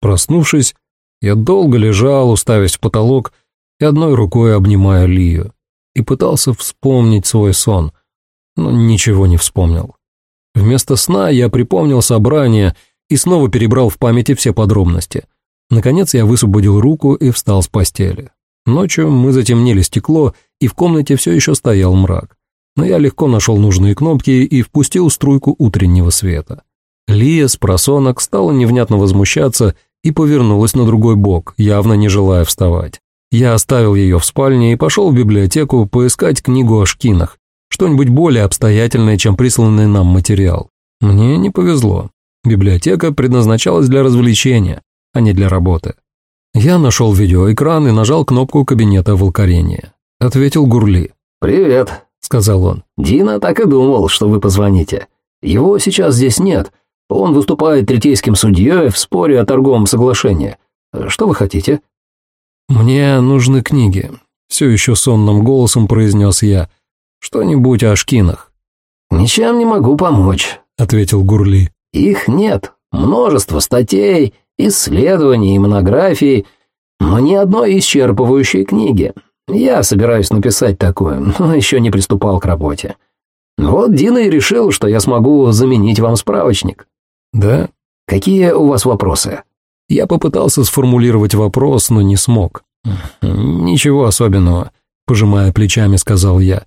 Проснувшись, я долго лежал, уставясь в потолок и одной рукой обнимая Лию, и пытался вспомнить свой сон, но ничего не вспомнил. Вместо сна я припомнил собрание и снова перебрал в памяти все подробности – Наконец я высвободил руку и встал с постели. Ночью мы затемнили стекло, и в комнате все еще стоял мрак. Но я легко нашел нужные кнопки и впустил струйку утреннего света. Лия с просонок стала невнятно возмущаться и повернулась на другой бок, явно не желая вставать. Я оставил ее в спальне и пошел в библиотеку поискать книгу о шкинах, что-нибудь более обстоятельное, чем присланный нам материал. Мне не повезло. Библиотека предназначалась для развлечения, а не для работы. Я нашел видеоэкран и нажал кнопку кабинета волкорения. Ответил Гурли. «Привет», — сказал он. «Дина так и думал, что вы позвоните. Его сейчас здесь нет. Он выступает третейским судьей в споре о торговом соглашении. Что вы хотите?» «Мне нужны книги», — все еще сонным голосом произнес я. «Что-нибудь о шкинах». «Ничем не могу помочь», — ответил Гурли. «Их нет. Множество статей, исследований и монографий, но ни одной исчерпывающей книги. Я собираюсь написать такую, но еще не приступал к работе. Вот Дина и решил, что я смогу заменить вам справочник. Да? Какие у вас вопросы? Я попытался сформулировать вопрос, но не смог. Ничего особенного, пожимая плечами, сказал я.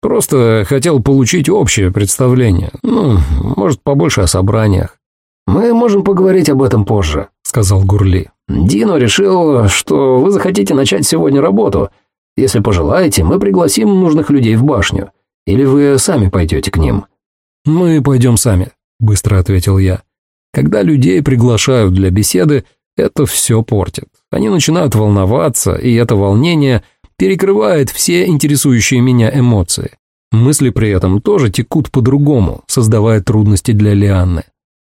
Просто хотел получить общее представление. Ну, может, побольше о собраниях. «Мы можем поговорить об этом позже», — сказал Гурли. «Дино решил, что вы захотите начать сегодня работу. Если пожелаете, мы пригласим нужных людей в башню. Или вы сами пойдете к ним?» «Мы пойдем сами», — быстро ответил я. «Когда людей приглашают для беседы, это все портит. Они начинают волноваться, и это волнение перекрывает все интересующие меня эмоции. Мысли при этом тоже текут по-другому, создавая трудности для Лианны.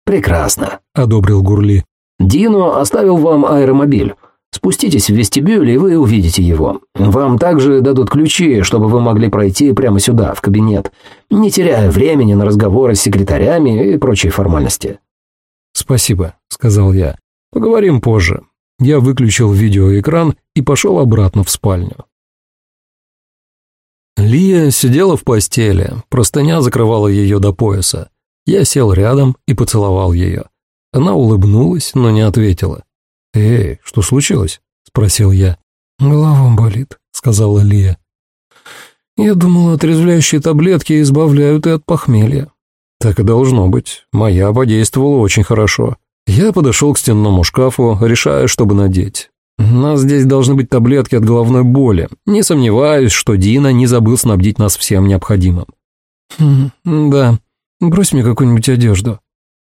«Прекрасно», — одобрил Гурли. «Дино оставил вам аэромобиль. Спуститесь в вестибюль, и вы увидите его. Вам также дадут ключи, чтобы вы могли пройти прямо сюда, в кабинет, не теряя времени на разговоры с секретарями и прочие формальности». «Спасибо», — сказал я. «Поговорим позже». Я выключил видеоэкран и пошел обратно в спальню. Лия сидела в постели, простыня закрывала ее до пояса. Я сел рядом и поцеловал ее. Она улыбнулась, но не ответила. «Эй, что случилось?» – спросил я. «Голова болит», – сказала Лия. «Я думала, отрезвляющие таблетки избавляют и от похмелья». «Так и должно быть. Моя подействовала очень хорошо. Я подошел к стенному шкафу, решая, чтобы надеть. У нас здесь должны быть таблетки от головной боли. Не сомневаюсь, что Дина не забыл снабдить нас всем необходимым. Хм, да, брось мне какую-нибудь одежду.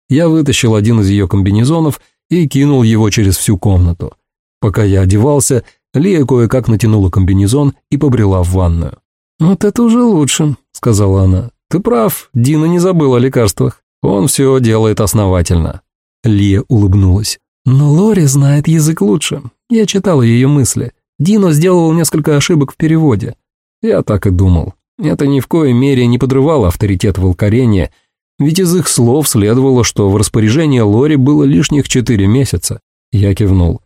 Я вытащил один из ее комбинезонов и кинул его через всю комнату. Пока я одевался, Лия кое-как натянула комбинезон и побрела в ванную. «Вот это уже лучше», — сказала она. «Ты прав, Дина не забыл о лекарствах. Он все делает основательно». Лия улыбнулась. Но Лори знает язык лучше. Я читала ее мысли. Дино сделал несколько ошибок в переводе. Я так и думал. Это ни в коей мере не подрывало авторитет волкорения, ведь из их слов следовало, что в распоряжении Лори было лишних четыре месяца. Я кивнул.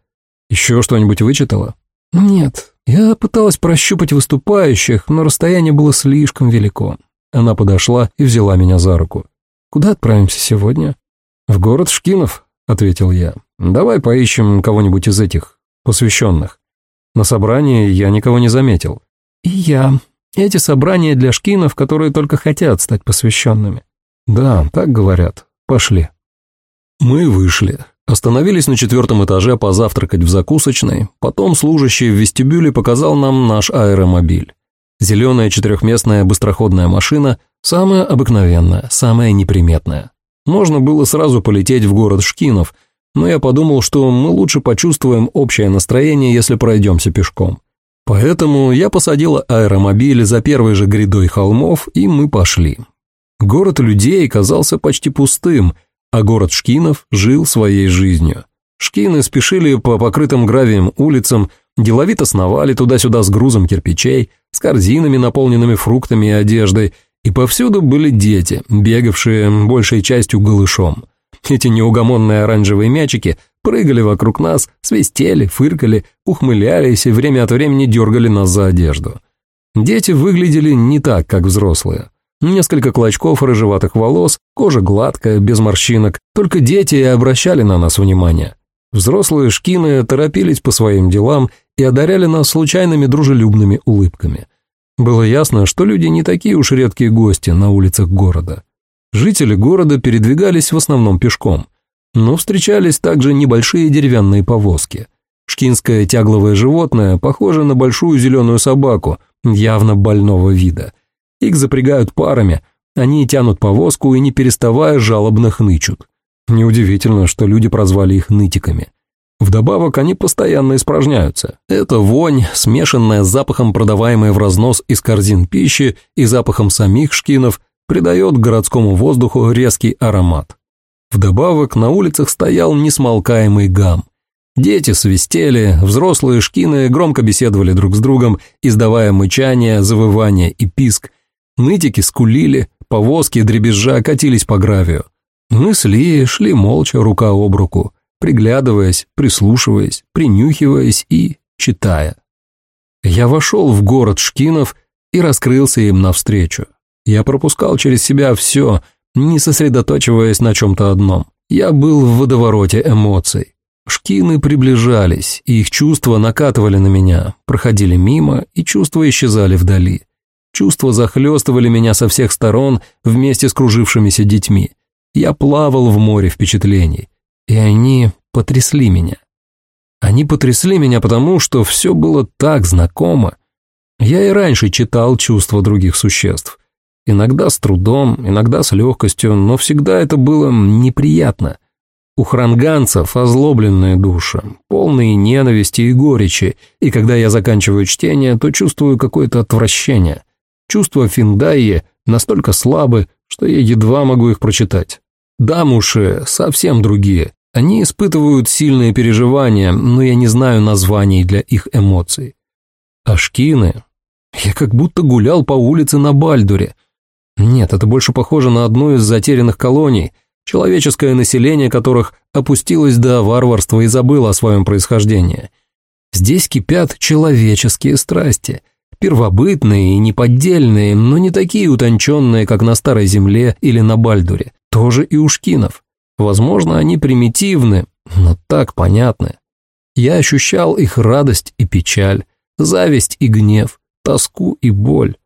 «Еще что-нибудь вычитала?» «Нет. Я пыталась прощупать выступающих, но расстояние было слишком велико». Она подошла и взяла меня за руку. «Куда отправимся сегодня?» «В город Шкинов», — ответил я. «Давай поищем кого-нибудь из этих, посвященных. На собрании я никого не заметил». «И я. Эти собрания для шкинов, которые только хотят стать посвященными». «Да, так говорят. Пошли». Мы вышли. Остановились на четвертом этаже позавтракать в закусочной, потом служащий в вестибюле показал нам наш аэромобиль. Зеленая четырехместная быстроходная машина, самая обыкновенная, самая неприметная. Можно было сразу полететь в город Шкинов, но я подумал, что мы лучше почувствуем общее настроение, если пройдемся пешком. Поэтому я посадил аэромобиль за первой же грядой холмов, и мы пошли. Город людей казался почти пустым, а город Шкинов жил своей жизнью. Шкины спешили по покрытым гравием улицам, деловито сновали туда-сюда с грузом кирпичей, с корзинами, наполненными фруктами и одеждой, и повсюду были дети, бегавшие большей частью голышом. Эти неугомонные оранжевые мячики прыгали вокруг нас, свистели, фыркали, ухмылялись и время от времени дергали нас за одежду. Дети выглядели не так, как взрослые. Несколько клочков рыжеватых волос, кожа гладкая, без морщинок, только дети и обращали на нас внимание. Взрослые шкины торопились по своим делам и одаряли нас случайными дружелюбными улыбками. Было ясно, что люди не такие уж редкие гости на улицах города. Жители города передвигались в основном пешком, но встречались также небольшие деревянные повозки. Шкинское тягловое животное похоже на большую зеленую собаку, явно больного вида. Их запрягают парами, они тянут повозку и не переставая жалобно хнычут. Неудивительно, что люди прозвали их нытиками. Вдобавок они постоянно испражняются. Это вонь, смешанная с запахом продаваемой в разнос из корзин пищи и запахом самих шкинов, придает городскому воздуху резкий аромат. Вдобавок на улицах стоял несмолкаемый гам. Дети свистели, взрослые шкины громко беседовали друг с другом, издавая мычание, завывание и писк. Нытики скулили, повозки дребезжа катились по гравию. Мы с Лией шли молча рука об руку приглядываясь, прислушиваясь, принюхиваясь и читая. Я вошел в город Шкинов и раскрылся им навстречу. Я пропускал через себя все, не сосредоточиваясь на чем-то одном. Я был в водовороте эмоций. Шкины приближались, и их чувства накатывали на меня, проходили мимо, и чувства исчезали вдали. Чувства захлестывали меня со всех сторон вместе с кружившимися детьми. Я плавал в море впечатлений. И они потрясли меня. Они потрясли меня потому, что все было так знакомо. Я и раньше читал чувства других существ. Иногда с трудом, иногда с легкостью, но всегда это было неприятно. У хранганцев озлобленные души, полные ненависти и горечи, и когда я заканчиваю чтение, то чувствую какое-то отвращение. Чувства Финдаи настолько слабы, что я едва могу их прочитать. Дамуши совсем другие, Они испытывают сильные переживания, но я не знаю названий для их эмоций. А шкины... Я как будто гулял по улице на Бальдуре. Нет, это больше похоже на одну из затерянных колоний, человеческое население которых опустилось до варварства и забыло о своем происхождении. Здесь кипят человеческие страсти, первобытные и неподдельные, но не такие утонченные, как на Старой Земле или на Бальдуре, тоже и у шкинов. Возможно, они примитивны, но так понятны. Я ощущал их радость и печаль, зависть и гнев, тоску и боль.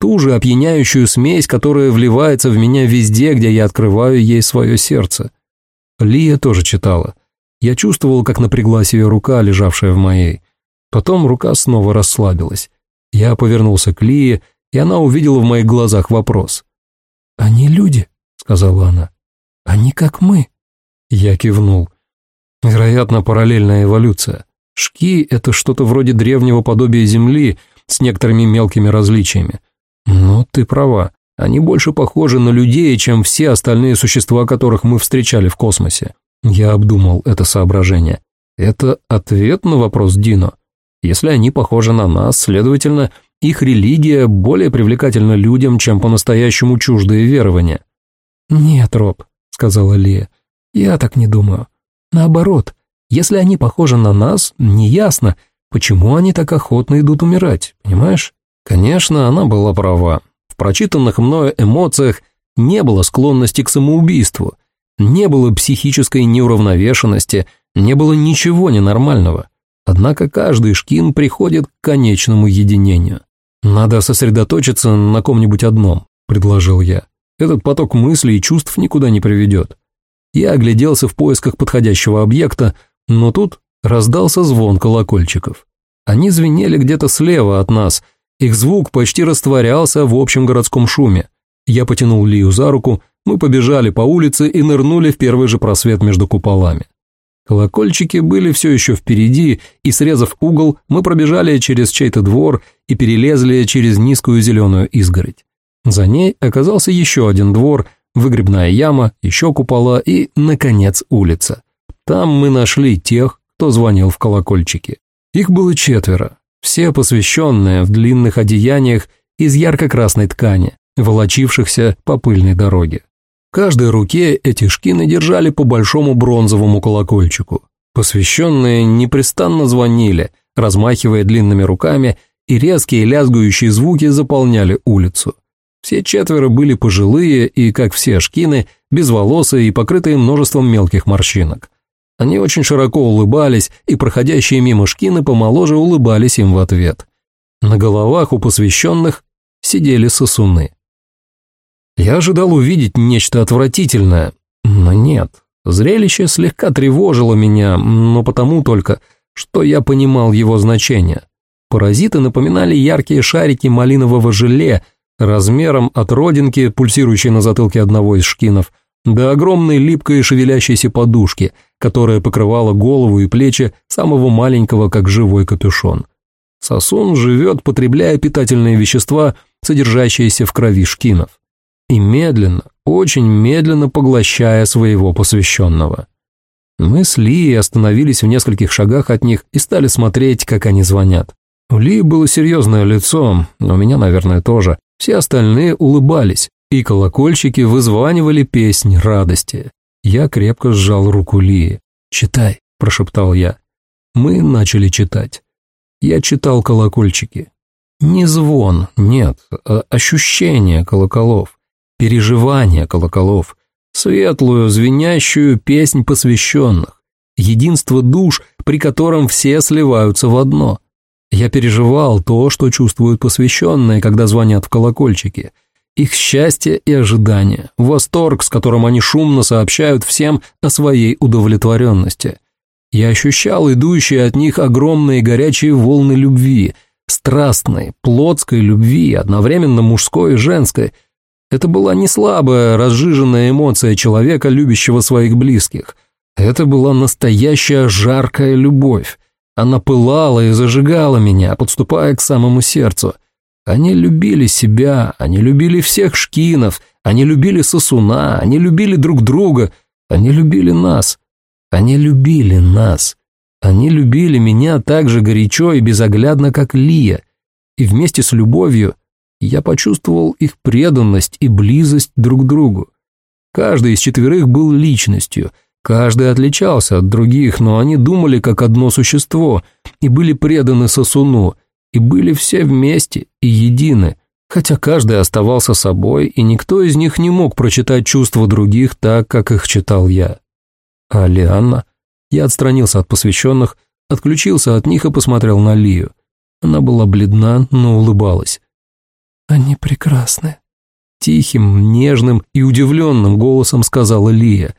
Ту же опьяняющую смесь, которая вливается в меня везде, где я открываю ей свое сердце. Лия тоже читала. Я чувствовал, как напряглась ее рука, лежавшая в моей. Потом рука снова расслабилась. Я повернулся к Лии, и она увидела в моих глазах вопрос. «Они люди», — сказала она. «Они как мы». Я кивнул. Вероятно, параллельная эволюция. Шки — это что-то вроде древнего подобия Земли с некоторыми мелкими различиями. Но ты права, они больше похожи на людей, чем все остальные существа, которых мы встречали в космосе. Я обдумал это соображение. Это ответ на вопрос Дино. Если они похожи на нас, следовательно, их религия более привлекательна людям, чем по-настоящему чуждые верования. «Нет, Роб», — сказала Лия, — «я так не думаю. Наоборот, если они похожи на нас, неясно, почему они так охотно идут умирать, понимаешь? Конечно, она была права. В прочитанных мною эмоциях не было склонности к самоубийству, не было психической неуравновешенности, не было ничего ненормального. Однако каждый шкин приходит к конечному единению. «Надо сосредоточиться на ком-нибудь одном», — предложил я. «Этот поток мыслей и чувств никуда не приведет». Я огляделся в поисках подходящего объекта, но тут раздался звон колокольчиков. Они звенели где-то слева от нас, их звук почти растворялся в общем городском шуме. Я потянул Лию за руку, мы побежали по улице и нырнули в первый же просвет между куполами. Колокольчики были все еще впереди, и, срезав угол, мы пробежали через чей-то двор и перелезли через низкую зеленую изгородь. За ней оказался еще один двор, выгребная яма, еще купола и, наконец, улица. Там мы нашли тех, кто звонил в колокольчики. Их было четверо, все посвященные в длинных одеяниях из ярко-красной ткани, волочившихся по пыльной дороге. В каждой руке эти шкины держали по большому бронзовому колокольчику. Посвященные непрестанно звонили, размахивая длинными руками, и резкие лязгающие звуки заполняли улицу. Все четверо были пожилые и, как все шкины, безволосые и покрытые множеством мелких морщинок. Они очень широко улыбались, и проходящие мимо шкины помоложе улыбались им в ответ. На головах у посвященных сидели сосуны. Я ожидал увидеть нечто отвратительное, но нет. Зрелище слегка тревожило меня, но потому только, что я понимал его значение. Паразиты напоминали яркие шарики малинового желе размером от родинки, пульсирующей на затылке одного из шкинов, до огромной липкой шевелящейся подушки, которая покрывала голову и плечи самого маленького, как живой капюшон. Сосун живет, потребляя питательные вещества, содержащиеся в крови шкинов, и медленно, очень медленно поглощая своего посвященного. Мы с Ли остановились в нескольких шагах от них и стали смотреть, как они звонят. У Ли было серьезное лицо, у меня, наверное, тоже. Все остальные улыбались, и колокольчики вызванивали песнь радости. Я крепко сжал руку Лии. «Читай», – прошептал я. Мы начали читать. Я читал колокольчики. Не звон, нет, а ощущение колоколов, переживание колоколов, светлую, звенящую песнь посвященных, единство душ, при котором все сливаются в одно. Я переживал то, что чувствуют посвященные, когда звонят в колокольчики – их счастье и ожидание, восторг, с которым они шумно сообщают всем о своей удовлетворенности. Я ощущал идущие от них огромные горячие волны любви, страстной, плотской любви, одновременно мужской и женской. Это была не слабая, разжиженная эмоция человека, любящего своих близких. Это была настоящая жаркая любовь. Она пылала и зажигала меня, подступая к самому сердцу – они любили себя, они любили всех шкинов, они любили сосуна, они любили друг друга, они любили нас. Они любили нас. Они любили меня так же горячо и безоглядно, как Лия. И вместе с любовью я почувствовал их преданность и близость друг к другу. Каждый из четверых был личностью, каждый отличался от других, но они думали как одно существо и были преданы сосуну, и были все вместе и едины, хотя каждый оставался собой, и никто из них не мог прочитать чувства других так, как их читал я. А Лианна? Я отстранился от посвященных, отключился от них и посмотрел на Лию. Она была бледна, но улыбалась. «Они прекрасны», — тихим, нежным и удивленным голосом сказала Лия.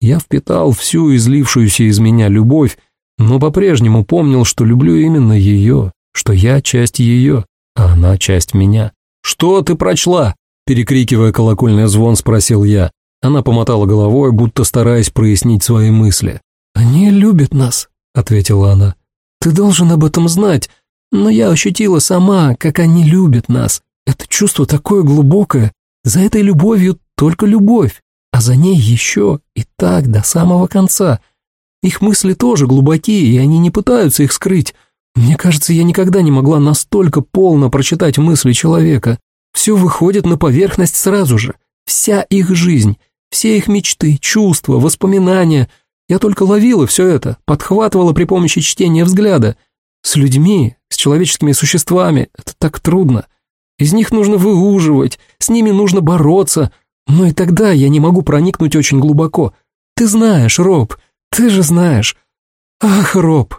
Я впитал всю излившуюся из меня любовь, но по-прежнему помнил, что люблю именно ее, что я часть ее, а она часть меня. «Что ты прочла?» — перекрикивая колокольный звон, спросил я. Она помотала головой, будто стараясь прояснить свои мысли. «Они любят нас», — ответила она. «Ты должен об этом знать, но я ощутила сама, как они любят нас. Это чувство такое глубокое. За этой любовью только любовь, а за ней еще и так до самого конца. Их мысли тоже глубокие, и они не пытаются их скрыть. Мне кажется, я никогда не могла настолько полно прочитать мысли человека. Все выходит на поверхность сразу же. Вся их жизнь, все их мечты, чувства, воспоминания. Я только ловила все это, подхватывала при помощи чтения взгляда. С людьми, с человеческими существами это так трудно. Из них нужно выуживать, с ними нужно бороться. Но и тогда я не могу проникнуть очень глубоко. Ты знаешь, Роб, ты же знаешь. Ах, Роб.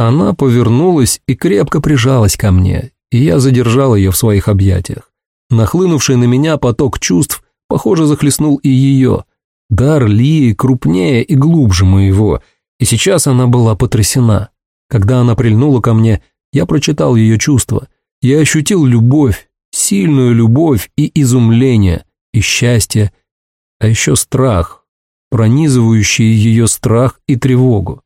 Она повернулась и крепко прижалась ко мне, и я задержал ее в своих объятиях. Нахлынувший на меня поток чувств, похоже, захлестнул и ее. Дар Лии крупнее и глубже моего, и сейчас она была потрясена. Когда она прильнула ко мне, я прочитал ее чувства. Я ощутил любовь, сильную любовь и изумление, и счастье, а еще страх, пронизывающий ее страх и тревогу.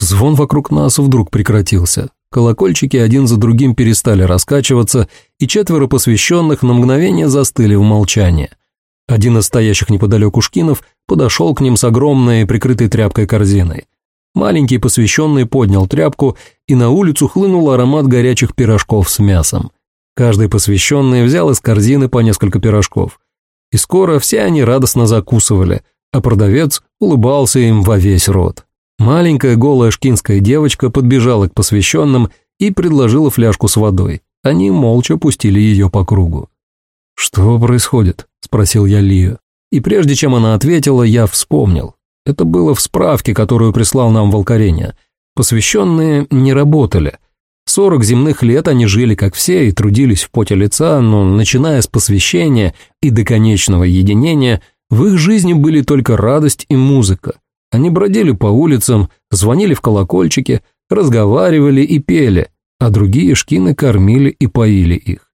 Звон вокруг нас вдруг прекратился. Колокольчики один за другим перестали раскачиваться, и четверо посвященных на мгновение застыли в молчании. Один из стоящих неподалеку шкинов подошел к ним с огромной прикрытой тряпкой корзиной. Маленький посвященный поднял тряпку, и на улицу хлынул аромат горячих пирожков с мясом. Каждый посвященный взял из корзины по несколько пирожков. И скоро все они радостно закусывали, а продавец улыбался им во весь рот. Маленькая голая шкинская девочка подбежала к посвященным и предложила фляжку с водой. Они молча пустили ее по кругу. «Что происходит?» – спросил я Лию. И прежде чем она ответила, я вспомнил. Это было в справке, которую прислал нам Волкареня. Посвященные не работали – Сорок земных лет они жили как все и трудились в поте лица, но начиная с посвящения и до конечного единения, в их жизни были только радость и музыка. Они бродили по улицам, звонили в колокольчики, разговаривали и пели, а другие шкины кормили и поили их.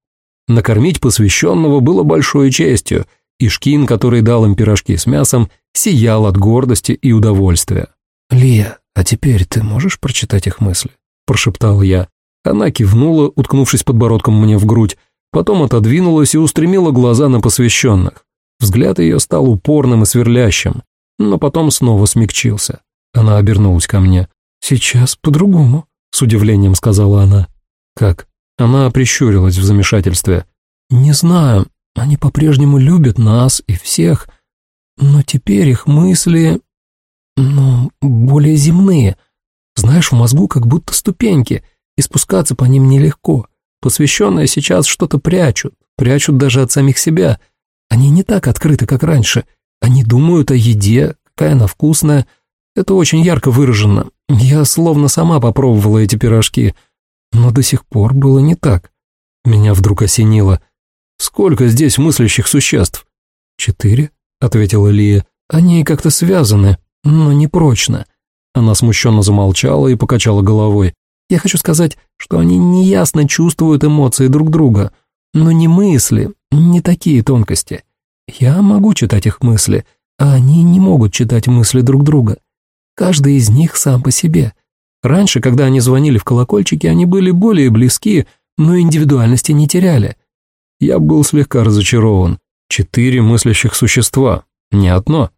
Накормить посвященного было большой честью, и шкин, который дал им пирожки с мясом, сиял от гордости и удовольствия. «Лия, а теперь ты можешь прочитать их мысли?» – прошептал я. Она кивнула, уткнувшись подбородком мне в грудь, потом отодвинулась и устремила глаза на посвященных. Взгляд ее стал упорным и сверлящим, но потом снова смягчился. Она обернулась ко мне. «Сейчас по-другому», — с удивлением сказала она. «Как?» Она прищурилась в замешательстве. «Не знаю, они по-прежнему любят нас и всех, но теперь их мысли, ну, более земные. Знаешь, в мозгу как будто ступеньки — и спускаться по ним нелегко. Посвященные сейчас что-то прячут, прячут даже от самих себя. Они не так открыты, как раньше. Они думают о еде, какая она вкусная. Это очень ярко выражено. Я словно сама попробовала эти пирожки, но до сих пор было не так. Меня вдруг осенило. Сколько здесь мыслящих существ? Четыре, ответила Лия. Они как-то связаны, но не прочно. Она смущенно замолчала и покачала головой. Я хочу сказать, что они неясно чувствуют эмоции друг друга, но не мысли, не такие тонкости. Я могу читать их мысли, а они не могут читать мысли друг друга. Каждый из них сам по себе. Раньше, когда они звонили в колокольчики, они были более близки, но индивидуальности не теряли. Я был слегка разочарован. Четыре мыслящих существа, не одно.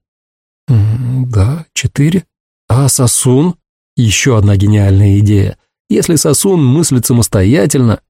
«Да, четыре», А сосун? Еще одна гениальная идея. Если сосун мыслит самостоятельно...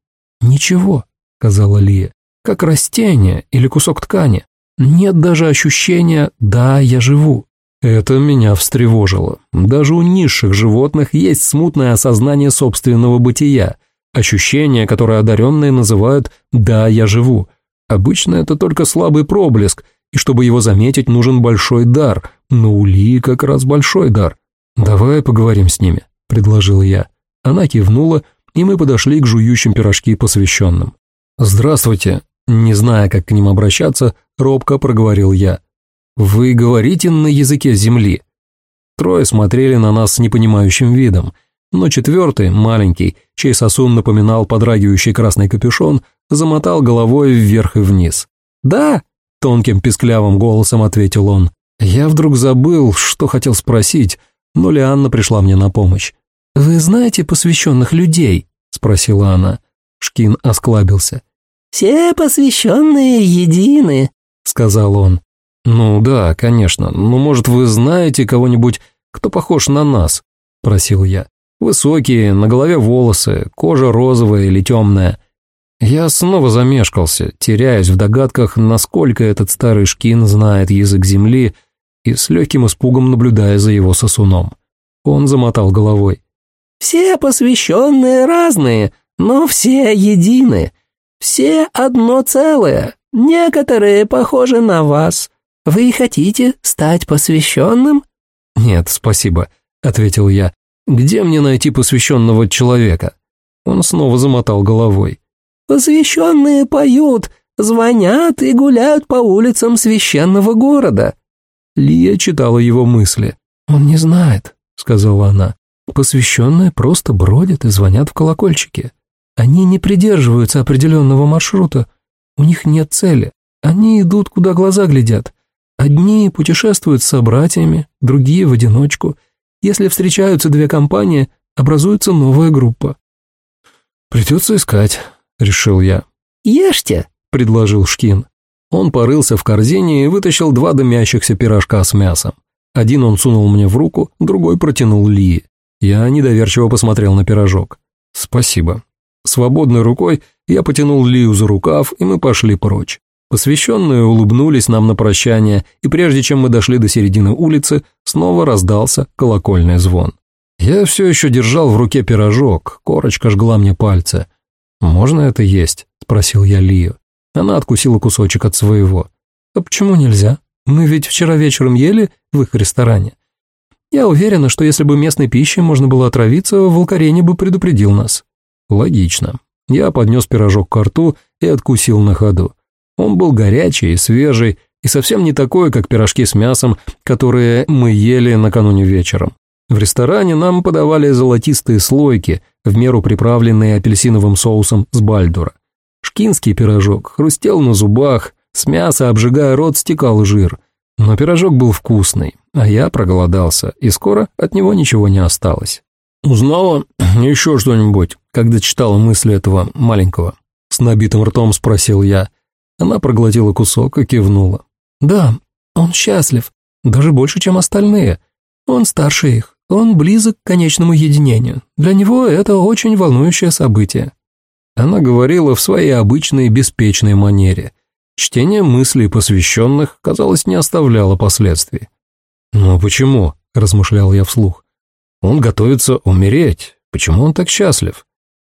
Ничего, сказала Лия, как растение или кусок ткани. Нет даже ощущения «да, я живу». Это меня встревожило. Даже у низших животных есть смутное осознание собственного бытия, ощущение, которое одаренные называют «да, я живу». Обычно это только слабый проблеск, и чтобы его заметить, нужен большой дар, но у Ли как раз большой дар. «Давай поговорим с ними», — предложил я. Она кивнула, и мы подошли к жующим пирожки посвященным. «Здравствуйте», не зная, как к ним обращаться, робко проговорил я. «Вы говорите на языке земли?» Трое смотрели на нас с непонимающим видом, но четвертый, маленький, чей сосун напоминал подрагивающий красный капюшон, замотал головой вверх и вниз. «Да!» — тонким писклявым голосом ответил он. Я вдруг забыл, что хотел спросить, но Лианна пришла мне на помощь. «Вы знаете посвященных людей?» — спросила она. Шкин осклабился. «Все посвященные едины», — сказал он. «Ну да, конечно. Ну, может, вы знаете кого-нибудь, кто похож на нас?» — просил я. «Высокие, на голове волосы, кожа розовая или темная». Я снова замешкался, теряясь в догадках, насколько этот старый шкин знает язык земли, и с легким испугом наблюдая за его сосуном. Он замотал головой. «Все посвященные разные, но все едины. Все одно целое. Некоторые похожи на вас. Вы хотите стать посвященным?» «Нет, спасибо», — ответил я. «Где мне найти посвященного человека?» Он снова замотал головой. «Посвященные поют, звонят и гуляют по улицам священного города». Лия читала его мысли. «Он не знает», — сказала она. «Посвященные просто бродят и звонят в колокольчики. Они не придерживаются определенного маршрута, у них нет цели. Они идут, куда глаза глядят. Одни путешествуют с собратьями, другие в одиночку. Если встречаются две компании, образуется новая группа. «Придется искать», — решил я. «Ешьте», — предложил Шкин. Он порылся в корзине и вытащил два дымящихся пирожка с мясом. Один он сунул мне в руку, другой протянул Ли. Я недоверчиво посмотрел на пирожок. «Спасибо», Свободной рукой я потянул Лию за рукав, и мы пошли прочь. Посвященные улыбнулись нам на прощание, и прежде чем мы дошли до середины улицы, снова раздался колокольный звон. Я все еще держал в руке пирожок, корочка жгла мне пальцы. «Можно это есть?» – спросил я Лию. Она откусила кусочек от своего. «А почему нельзя? Мы ведь вчера вечером ели в их ресторане. Я уверена, что если бы местной пищей можно было отравиться, Волкарени бы предупредил нас. Логично. Я поднес пирожок к рту и откусил на ходу. Он был горячий свежий, и совсем не такой, как пирожки с мясом, которые мы ели накануне вечером. В ресторане нам подавали золотистые слойки, в меру приправленные апельсиновым соусом с бальдура. Шкинский пирожок хрустел на зубах, с мяса, обжигая рот, стекал жир. Но пирожок был вкусный, а я проголодался, и скоро от него ничего не осталось. «Узнала еще что-нибудь, когда читала мысли этого маленького?» С набитым ртом спросил я. Она проглотила кусок и кивнула. «Да, он счастлив, даже больше, чем остальные. Он старше их, он близок к конечному единению. Для него это очень волнующее событие». Она говорила в своей обычной беспечной манере. Чтение мыслей посвященных, казалось, не оставляло последствий. «Но почему?» – размышлял я вслух. Он готовится умереть. Почему он так счастлив?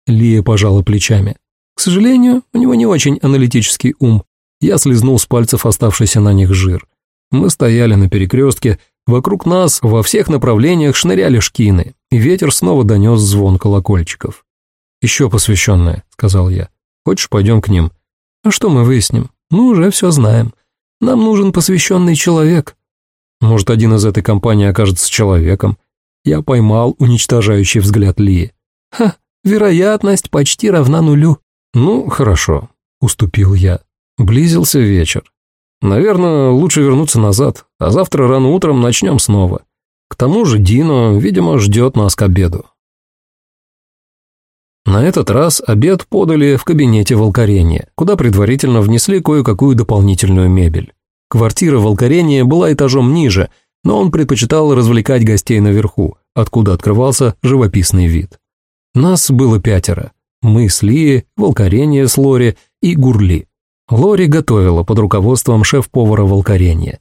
Лия пожала плечами. К сожалению, у него не очень аналитический ум. Я слезнул с пальцев оставшийся на них жир. Мы стояли на перекрестке, вокруг нас во всех направлениях шныряли шкины, и ветер снова донес звон колокольчиков. «Еще посвященная», — сказал я. «Хочешь, пойдем к ним?» «А что мы выясним? Мы уже все знаем. Нам нужен посвященный человек». «Может, один из этой компании окажется человеком?» Я поймал уничтожающий взгляд Ли. «Ха, вероятность почти равна нулю». «Ну, хорошо», — уступил я. Близился вечер. «Наверное, лучше вернуться назад, а завтра рано утром начнем снова. К тому же Дино, видимо, ждет нас к обеду». На этот раз обед подали в кабинете волкорения, куда предварительно внесли кое-какую дополнительную мебель. Квартира волкорения была этажом ниже — но он предпочитал развлекать гостей наверху, откуда открывался живописный вид. Нас было пятеро. Мы с Ли, Волкоренье с Лори и Гурли. Лори готовила под руководством шеф-повара Волкоренья.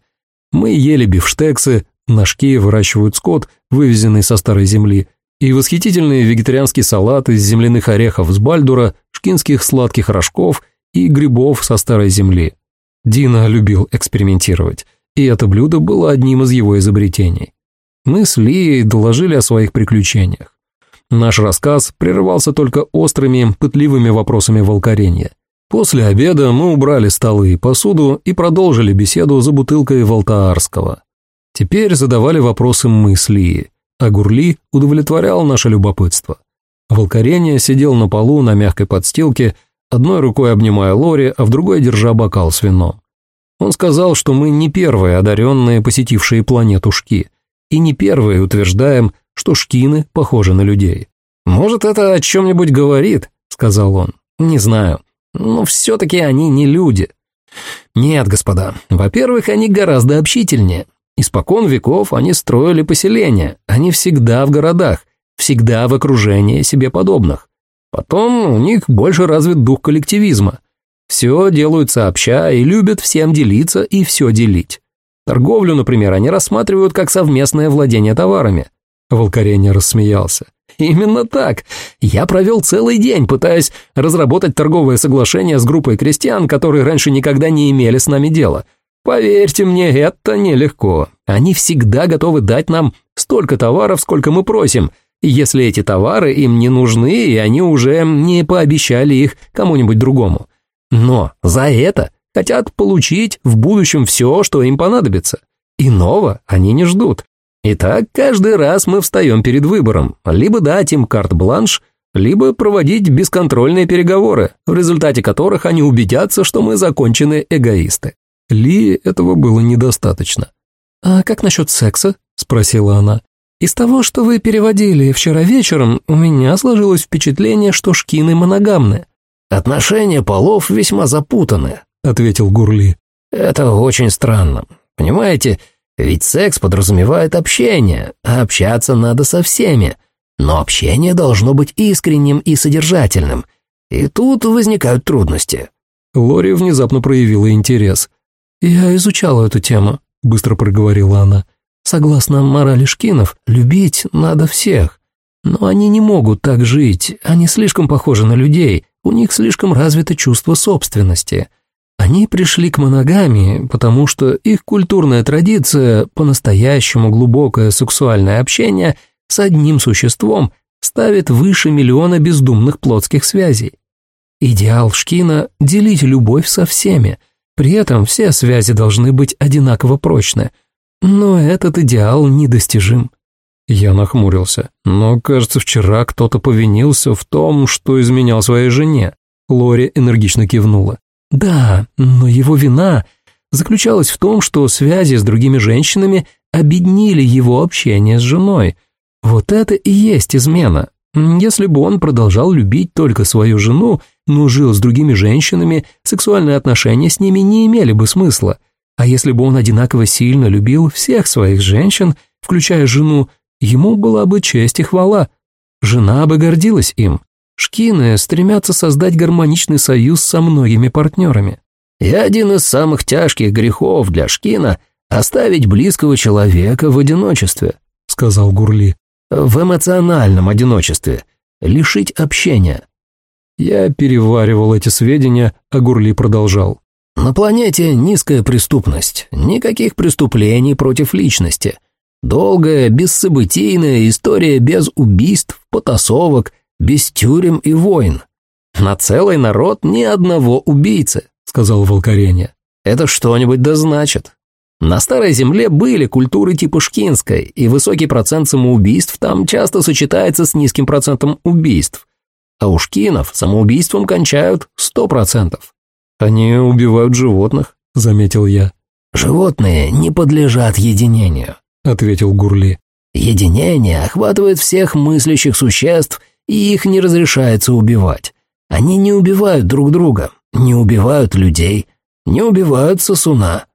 Мы ели бифштексы, ножки выращивают скот, вывезенный со старой земли, и восхитительный вегетарианский салат из земляных орехов с бальдура, шкинских сладких рожков и грибов со старой земли. Дина любил экспериментировать, и это блюдо было одним из его изобретений. Мы с Лией доложили о своих приключениях. Наш рассказ прерывался только острыми, пытливыми вопросами волкоренья. После обеда мы убрали столы и посуду и продолжили беседу за бутылкой Волтаарского. Теперь задавали вопросы мы с Лией а Гурли удовлетворял наше любопытство. Волкорение сидел на полу на мягкой подстилке, одной рукой обнимая Лори, а в другой держа бокал с вином. Он сказал, что мы не первые одаренные, посетившие планету Шки, и не первые утверждаем, что шкины похожи на людей. «Может, это о чем-нибудь говорит?» — сказал он. «Не знаю. Но все-таки они не люди». «Нет, господа. Во-первых, они гораздо общительнее. Испокон веков они строили поселения, они всегда в городах, всегда в окружении себе подобных. Потом у них больше развит дух коллективизма. Все делают сообща и любят всем делиться и все делить. Торговлю, например, они рассматривают как совместное владение товарами. Волкореня рассмеялся. Именно так. Я провел целый день, пытаясь разработать торговое соглашение с группой крестьян, которые раньше никогда не имели с нами дела. Поверьте мне, это нелегко. Они всегда готовы дать нам столько товаров, сколько мы просим, если эти товары им не нужны, и они уже не пообещали их кому-нибудь другому. Но за это хотят получить в будущем все, что им понадобится. Иного они не ждут. И так каждый раз мы встаем перед выбором, либо дать им карт-бланш, либо проводить бесконтрольные переговоры, в результате которых они убедятся, что мы законченные эгоисты. Ли этого было недостаточно. «А как насчет секса?» – спросила она. «Из того, что вы переводили вчера вечером, у меня сложилось впечатление, что шкины моногамны». «Отношения полов весьма запутаны», – ответил Гурли. «Это очень странно. Понимаете, ведь секс подразумевает общение, а общаться надо со всеми. Но общение должно быть искренним и содержательным. И тут возникают трудности». Лори внезапно проявила интерес. «Я изучала эту тему», — быстро проговорила она. «Согласно морали шкинов, любить надо всех. Но они не могут так жить, они слишком похожи на людей, у них слишком развито чувство собственности. Они пришли к моногамии, потому что их культурная традиция, по-настоящему глубокое сексуальное общение с одним существом ставит выше миллиона бездумных плотских связей. Идеал Шкина – делить любовь со всеми – при этом все связи должны быть одинаково прочны. Но этот идеал недостижим. Я нахмурился. Но, кажется, вчера кто-то повинился в том, что изменял своей жене. Лори энергично кивнула. Да, но его вина заключалась в том, что связи с другими женщинами обеднили его общение с женой. Вот это и есть измена. Если бы он продолжал любить только свою жену, но жил с другими женщинами, сексуальные отношения с ними не имели бы смысла. А если бы он одинаково сильно любил всех своих женщин, включая жену, ему была бы честь и хвала. Жена бы гордилась им. Шкины стремятся создать гармоничный союз со многими партнерами. И один из самых тяжких грехов для Шкина – оставить близкого человека в одиночестве, сказал Гурли в эмоциональном одиночестве, лишить общения. Я переваривал эти сведения, а Гурли продолжал. На планете низкая преступность, никаких преступлений против личности. Долгая, бессобытийная история без убийств, потасовок, без тюрем и войн. На целый народ ни одного убийцы, сказал Волкореня. Это что-нибудь да значит. На Старой Земле были культуры типа Шкинской, и высокий процент самоубийств там часто сочетается с низким процентом убийств. А у Шкинов самоубийством кончают сто процентов. «Они убивают животных», — заметил я. «Животные не подлежат единению», — ответил Гурли. «Единение охватывает всех мыслящих существ, и их не разрешается убивать. Они не убивают друг друга, не убивают людей, не убивают сосуна.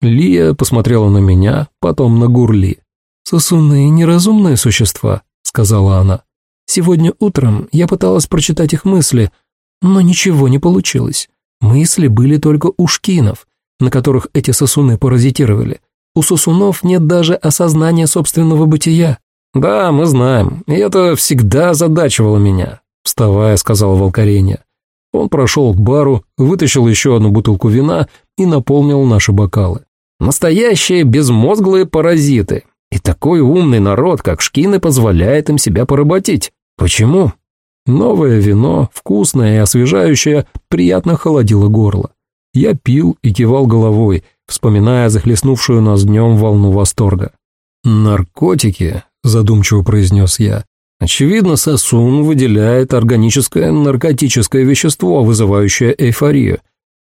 Лия посмотрела на меня, потом на Гурли. «Сосуны – неразумные существа», – сказала она. «Сегодня утром я пыталась прочитать их мысли, но ничего не получилось. Мысли были только у шкинов, на которых эти сосуны паразитировали. У сосунов нет даже осознания собственного бытия». «Да, мы знаем, и это всегда задачивало меня», – вставая, сказал Волкарения. Он прошел к бару, вытащил еще одну бутылку вина и наполнил наши бокалы. Настоящие безмозглые паразиты. И такой умный народ, как шкины, позволяет им себя поработить. Почему? Новое вино, вкусное и освежающее, приятно холодило горло. Я пил и кивал головой, вспоминая захлестнувшую нас днем волну восторга. «Наркотики», — задумчиво произнес я. «Очевидно, сосун выделяет органическое наркотическое вещество, вызывающее эйфорию.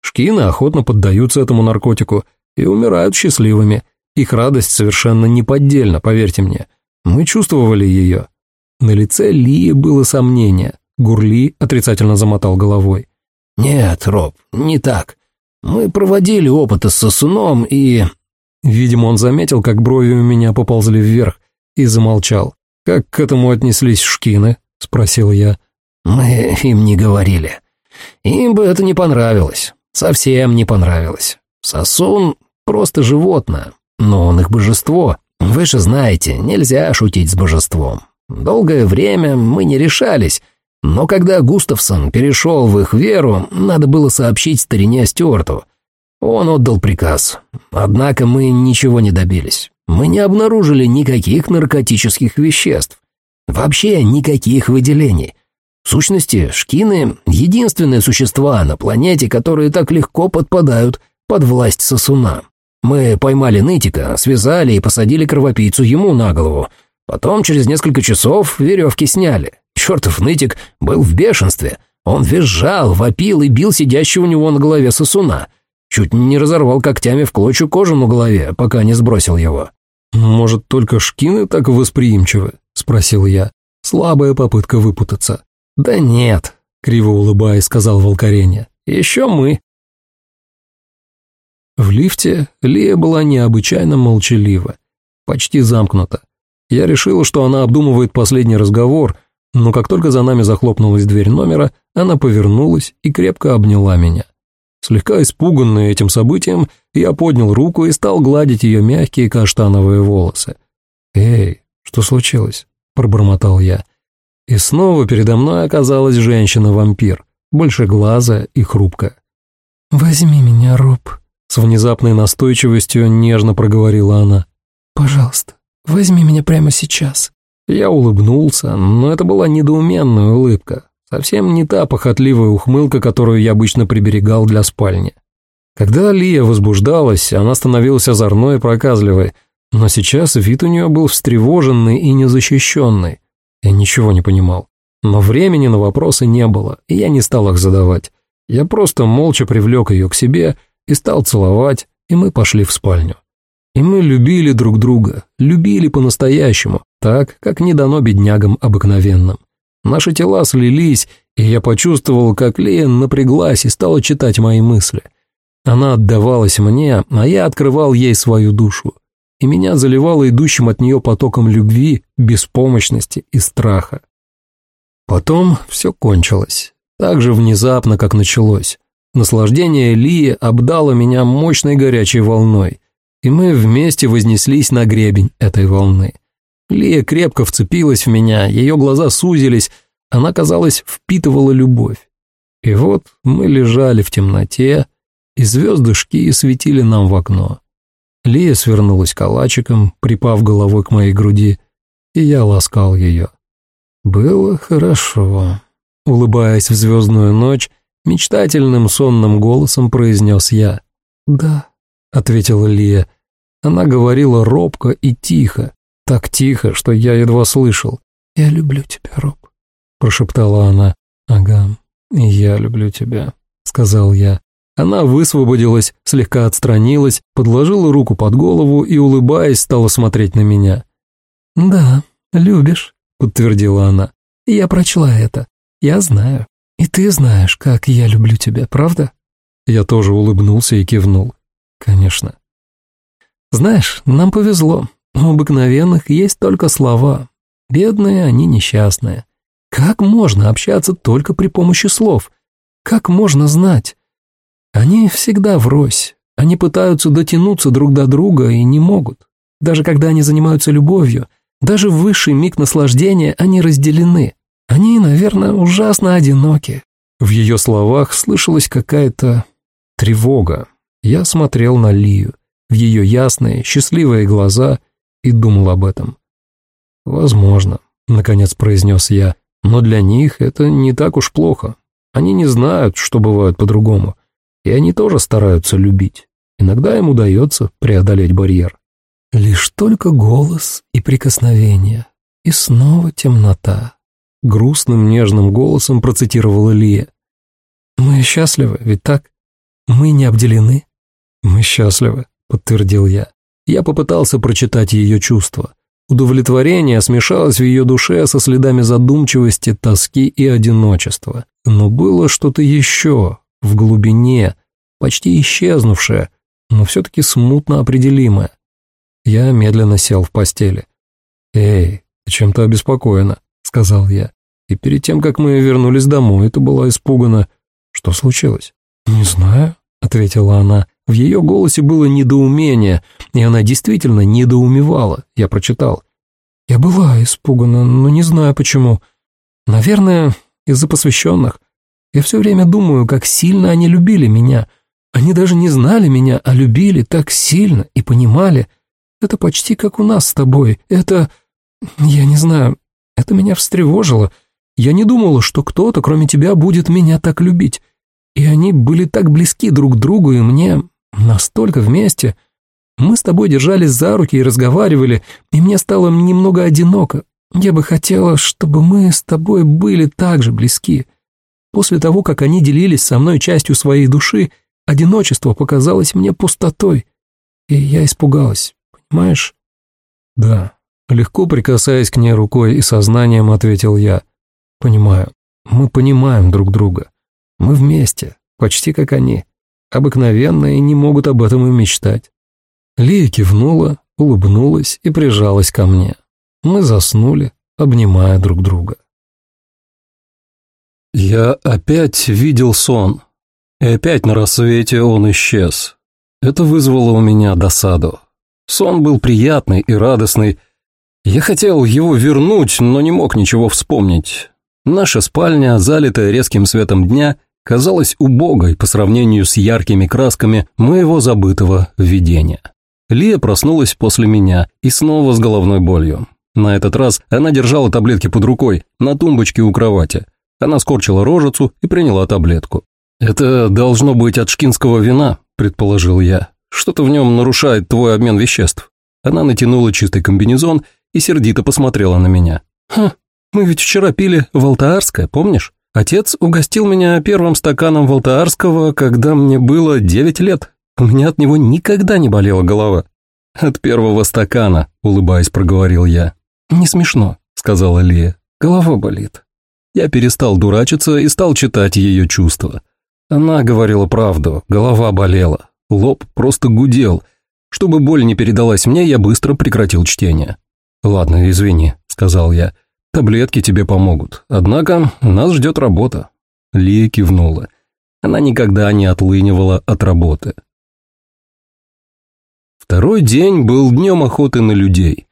Шкины охотно поддаются этому наркотику — и умирают счастливыми. Их радость совершенно неподдельна, поверьте мне. Мы чувствовали ее. На лице Лии было сомнение. Гурли отрицательно замотал головой. «Нет, Роб, не так. Мы проводили опыты с сосуном и...» Видимо, он заметил, как брови у меня поползли вверх, и замолчал. «Как к этому отнеслись шкины?» — спросил я. «Мы им не говорили. Им бы это не понравилось. Совсем не понравилось. Сосун просто животное, но он их божество. Вы же знаете, нельзя шутить с божеством. Долгое время мы не решались, но когда Густавсон перешел в их веру, надо было сообщить старине Стюарту. Он отдал приказ. Однако мы ничего не добились. Мы не обнаружили никаких наркотических веществ. Вообще никаких выделений. В сущности, шкины — единственные существа на планете, которые так легко подпадают под власть сосуна. Мы поймали нытика, связали и посадили кровопийцу ему на голову. Потом, через несколько часов, веревки сняли. Чертов нытик был в бешенстве. Он визжал, вопил и бил сидящего у него на голове сосуна. Чуть не разорвал когтями в клочью кожу на голове, пока не сбросил его. «Может, только шкины так восприимчивы?» — спросил я. Слабая попытка выпутаться. «Да нет», — криво улыбаясь, сказал Волкореня. «Еще мы». В лифте Лия была необычайно молчалива, почти замкнута. Я решил, что она обдумывает последний разговор, но как только за нами захлопнулась дверь номера, она повернулась и крепко обняла меня. Слегка испуганный этим событием, я поднял руку и стал гладить ее мягкие каштановые волосы. «Эй, что случилось?» – пробормотал я. И снова передо мной оказалась женщина-вампир, большеглазая и хрупкая. «Возьми меня, Роб», с внезапной настойчивостью нежно проговорила она. «Пожалуйста, возьми меня прямо сейчас». Я улыбнулся, но это была недоуменная улыбка, совсем не та похотливая ухмылка, которую я обычно приберегал для спальни. Когда Лия возбуждалась, она становилась озорной и проказливой, но сейчас вид у нее был встревоженный и незащищенный. Я ничего не понимал. Но времени на вопросы не было, и я не стал их задавать. Я просто молча привлек ее к себе и стал целовать, и мы пошли в спальню. И мы любили друг друга, любили по-настоящему, так, как не дано беднягам обыкновенным. Наши тела слились, и я почувствовал, как Лен напряглась и стала читать мои мысли. Она отдавалась мне, а я открывал ей свою душу. И меня заливало идущим от нее потоком любви, беспомощности и страха. Потом все кончилось, так же внезапно, как началось. Наслаждение Лии обдало меня мощной горячей волной, и мы вместе вознеслись на гребень этой волны. Лия крепко вцепилась в меня, ее глаза сузились, она, казалось, впитывала любовь. И вот мы лежали в темноте, и звездышки светили нам в окно. Лия свернулась калачиком, припав головой к моей груди, и я ласкал ее. Было хорошо. Улыбаясь в звездную ночь, Мечтательным сонным голосом произнес я. «Да», — ответила Лия. Она говорила робко и тихо, так тихо, что я едва слышал. «Я люблю тебя, Роб», — прошептала она. «Ага, я люблю тебя», — сказал я. Она высвободилась, слегка отстранилась, подложила руку под голову и, улыбаясь, стала смотреть на меня. «Да, любишь», — подтвердила она. «Я прочла это. Я знаю». «И ты знаешь, как я люблю тебя, правда?» Я тоже улыбнулся и кивнул. «Конечно». Знаешь, нам повезло. У обыкновенных есть только слова. Бедные они несчастные. Как можно общаться только при помощи слов? Как можно знать? Они всегда врозь. Они пытаются дотянуться друг до друга и не могут. Даже когда они занимаются любовью, даже в высший миг наслаждения они разделены. Они, наверное, ужасно одиноки. В ее словах слышалась какая-то тревога. Я смотрел на Лию, в ее ясные, счастливые глаза и думал об этом. «Возможно», — наконец произнес я, — «но для них это не так уж плохо. Они не знают, что бывает по-другому, и они тоже стараются любить. Иногда им удается преодолеть барьер. Лишь только голос и прикосновение, и снова темнота. Грустным нежным голосом процитировала Лия. «Мы счастливы, ведь так? Мы не обделены?» «Мы счастливы», — подтвердил я. Я попытался прочитать ее чувства. Удовлетворение смешалось в ее душе со следами задумчивости, тоски и одиночества. Но было что-то еще, в глубине, почти исчезнувшее, но все-таки смутно определимое. Я медленно сел в постели. «Эй, чем-то обеспокоена», — сказал я. И перед тем, как мы вернулись домой, ты была испугана. Что случилось? «Не знаю», — ответила она. В ее голосе было недоумение, и она действительно недоумевала, я прочитал. «Я была испугана, но не знаю почему. Наверное, из-за посвященных. Я все время думаю, как сильно они любили меня. Они даже не знали меня, а любили так сильно и понимали. Это почти как у нас с тобой. Это... Я не знаю, это меня встревожило. Я не думала, что кто-то, кроме тебя, будет меня так любить. И они были так близки друг к другу, и мне настолько вместе. Мы с тобой держались за руки и разговаривали, и мне стало немного одиноко. Я бы хотела, чтобы мы с тобой были так же близки. После того, как они делились со мной частью своей души, одиночество показалось мне пустотой, и я испугалась, понимаешь? Да, легко прикасаясь к ней рукой и сознанием, ответил я. Понимаю, мы понимаем друг друга. Мы вместе, почти как они. Обыкновенные не могут об этом и мечтать. Лия кивнула, улыбнулась и прижалась ко мне. Мы заснули, обнимая друг друга. Я опять видел сон. И опять на рассвете он исчез. Это вызвало у меня досаду. Сон был приятный и радостный. Я хотел его вернуть, но не мог ничего вспомнить. Наша спальня, залитая резким светом дня, казалась убогой по сравнению с яркими красками моего забытого видения. Лия проснулась после меня и снова с головной болью. На этот раз она держала таблетки под рукой, на тумбочке у кровати. Она скорчила рожицу и приняла таблетку. «Это должно быть от шкинского вина», – предположил я. «Что-то в нем нарушает твой обмен веществ». Она натянула чистый комбинезон и сердито посмотрела на меня. «Ха, мы ведь вчера пили Волтаарское, помнишь? Отец угостил меня первым стаканом Волтаарского, когда мне было девять лет. У меня от него никогда не болела голова». «От первого стакана», – улыбаясь, проговорил я. «Не смешно», – сказала Лия. «Голова болит». Я перестал дурачиться и стал читать ее чувства. Она говорила правду, голова болела, лоб просто гудел. Чтобы боль не передалась мне, я быстро прекратил чтение. «Ладно, извини», — сказал я. «Таблетки тебе помогут. Однако нас ждет работа». Лия кивнула. Она никогда не отлынивала от работы. Второй день был днем охоты на людей.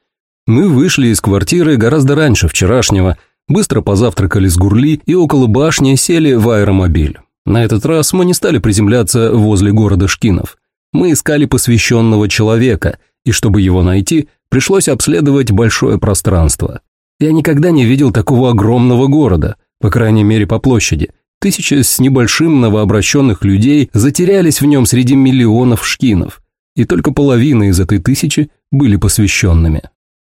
Мы вышли из квартиры гораздо раньше вчерашнего, быстро позавтракали с гурли и около башни сели в аэромобиль. На этот раз мы не стали приземляться возле города Шкинов. Мы искали посвященного человека, и чтобы его найти, пришлось обследовать большое пространство. Я никогда не видел такого огромного города, по крайней мере по площади. Тысячи с небольшим новообращенных людей затерялись в нем среди миллионов шкинов, и только половина из этой тысячи были посвященными.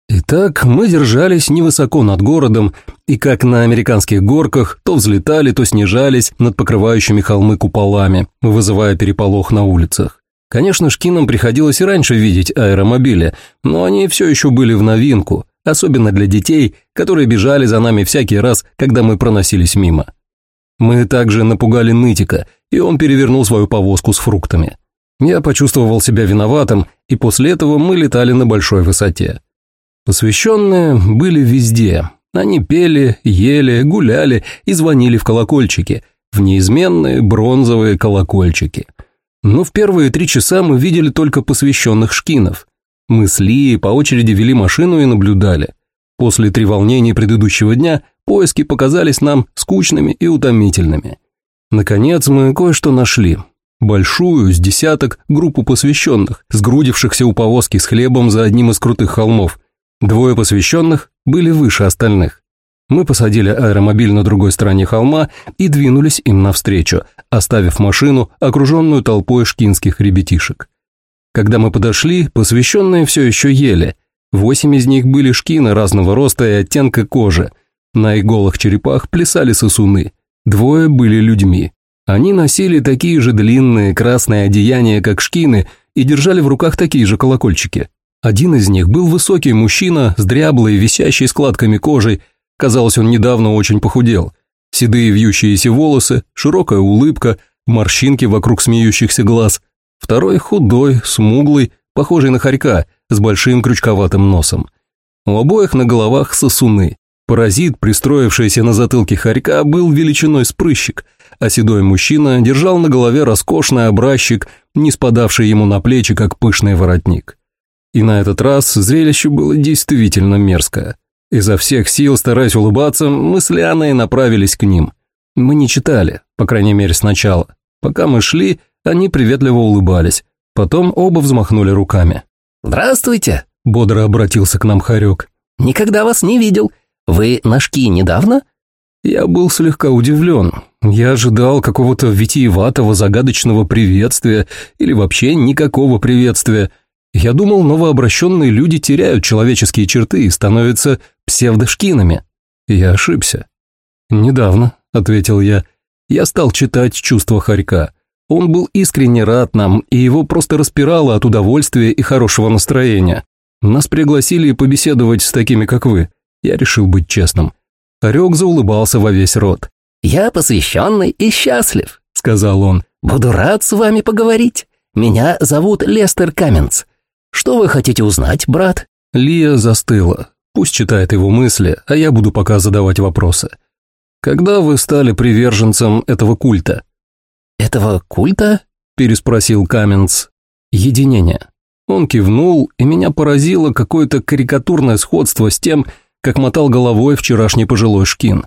Итак, мы держались невысоко над городом, и как на американских горках, то взлетали, то снижались над покрывающими холмы куполами, вызывая переполох на улицах. Конечно, шкинам приходилось и раньше видеть аэромобили, но они все еще были в новинку, особенно для детей, которые бежали за нами всякий раз, когда мы проносились мимо. Мы также напугали нытика, и он перевернул свою повозку с фруктами. Я почувствовал себя виноватым и после этого мы летали на большой высоте. Посвященные были везде. Они пели, ели, гуляли и звонили в колокольчики, в неизменные бронзовые колокольчики. Но в первые три часа мы видели только посвященных шкинов. Мы с Лией по очереди вели машину и наблюдали. После треволнений предыдущего дня поиски показались нам скучными и утомительными. Наконец мы кое-что нашли. Большую, с десяток, группу посвященных, сгрудившихся у повозки с хлебом за одним из крутых холмов. Двое посвященных были выше остальных. Мы посадили аэромобиль на другой стороне холма и двинулись им навстречу, оставив машину, окруженную толпой шкинских ребятишек. Когда мы подошли, посвященные все еще ели. Восемь из них были шкины разного роста и оттенка кожи. На их голых черепах плясали сосуны. Двое были людьми. Они носили такие же длинные красные одеяния, как шкины, и держали в руках такие же колокольчики. Один из них был высокий мужчина с дряблой, висящей складками кожи. Казалось, он недавно очень похудел. Седые вьющиеся волосы, широкая улыбка, морщинки вокруг смеющихся глаз. Второй худой, смуглый, похожий на хорька, с большим крючковатым носом. У обоих на головах сосуны. Паразит, пристроившийся на затылке хорька, был величиной с прыщик, а седой мужчина держал на голове роскошный образчик, не спадавший ему на плечи, как пышный воротник. И на этот раз зрелище было действительно мерзкое. Изо всех сил, стараясь улыбаться, мы с Лианой направились к ним. Мы не читали, по крайней мере сначала. Пока мы шли, они приветливо улыбались. Потом оба взмахнули руками. «Здравствуйте!» – бодро обратился к нам Харек. «Никогда вас не видел. Вы ножки недавно?» Я был слегка удивлен. Я ожидал какого-то витиеватого загадочного приветствия или вообще никакого приветствия. Я думал, новообращенные люди теряют человеческие черты и становятся псевдошкинами. Я ошибся. «Недавно», — ответил я. Я стал читать «Чувства Харька». Он был искренне рад нам, и его просто распирало от удовольствия и хорошего настроения. Нас пригласили побеседовать с такими, как вы. Я решил быть честным. Орёк заулыбался во весь рот. «Я посвященный и счастлив», — сказал он. «Буду рад с вами поговорить. Меня зовут Лестер Каменц. Что вы хотите узнать, брат?» Лия застыла. Пусть читает его мысли, а я буду пока задавать вопросы. «Когда вы стали приверженцем этого культа?» «Этого культа?» – переспросил Каменц. «Единение». Он кивнул, и меня поразило какое-то карикатурное сходство с тем, как мотал головой вчерашний пожилой шкин.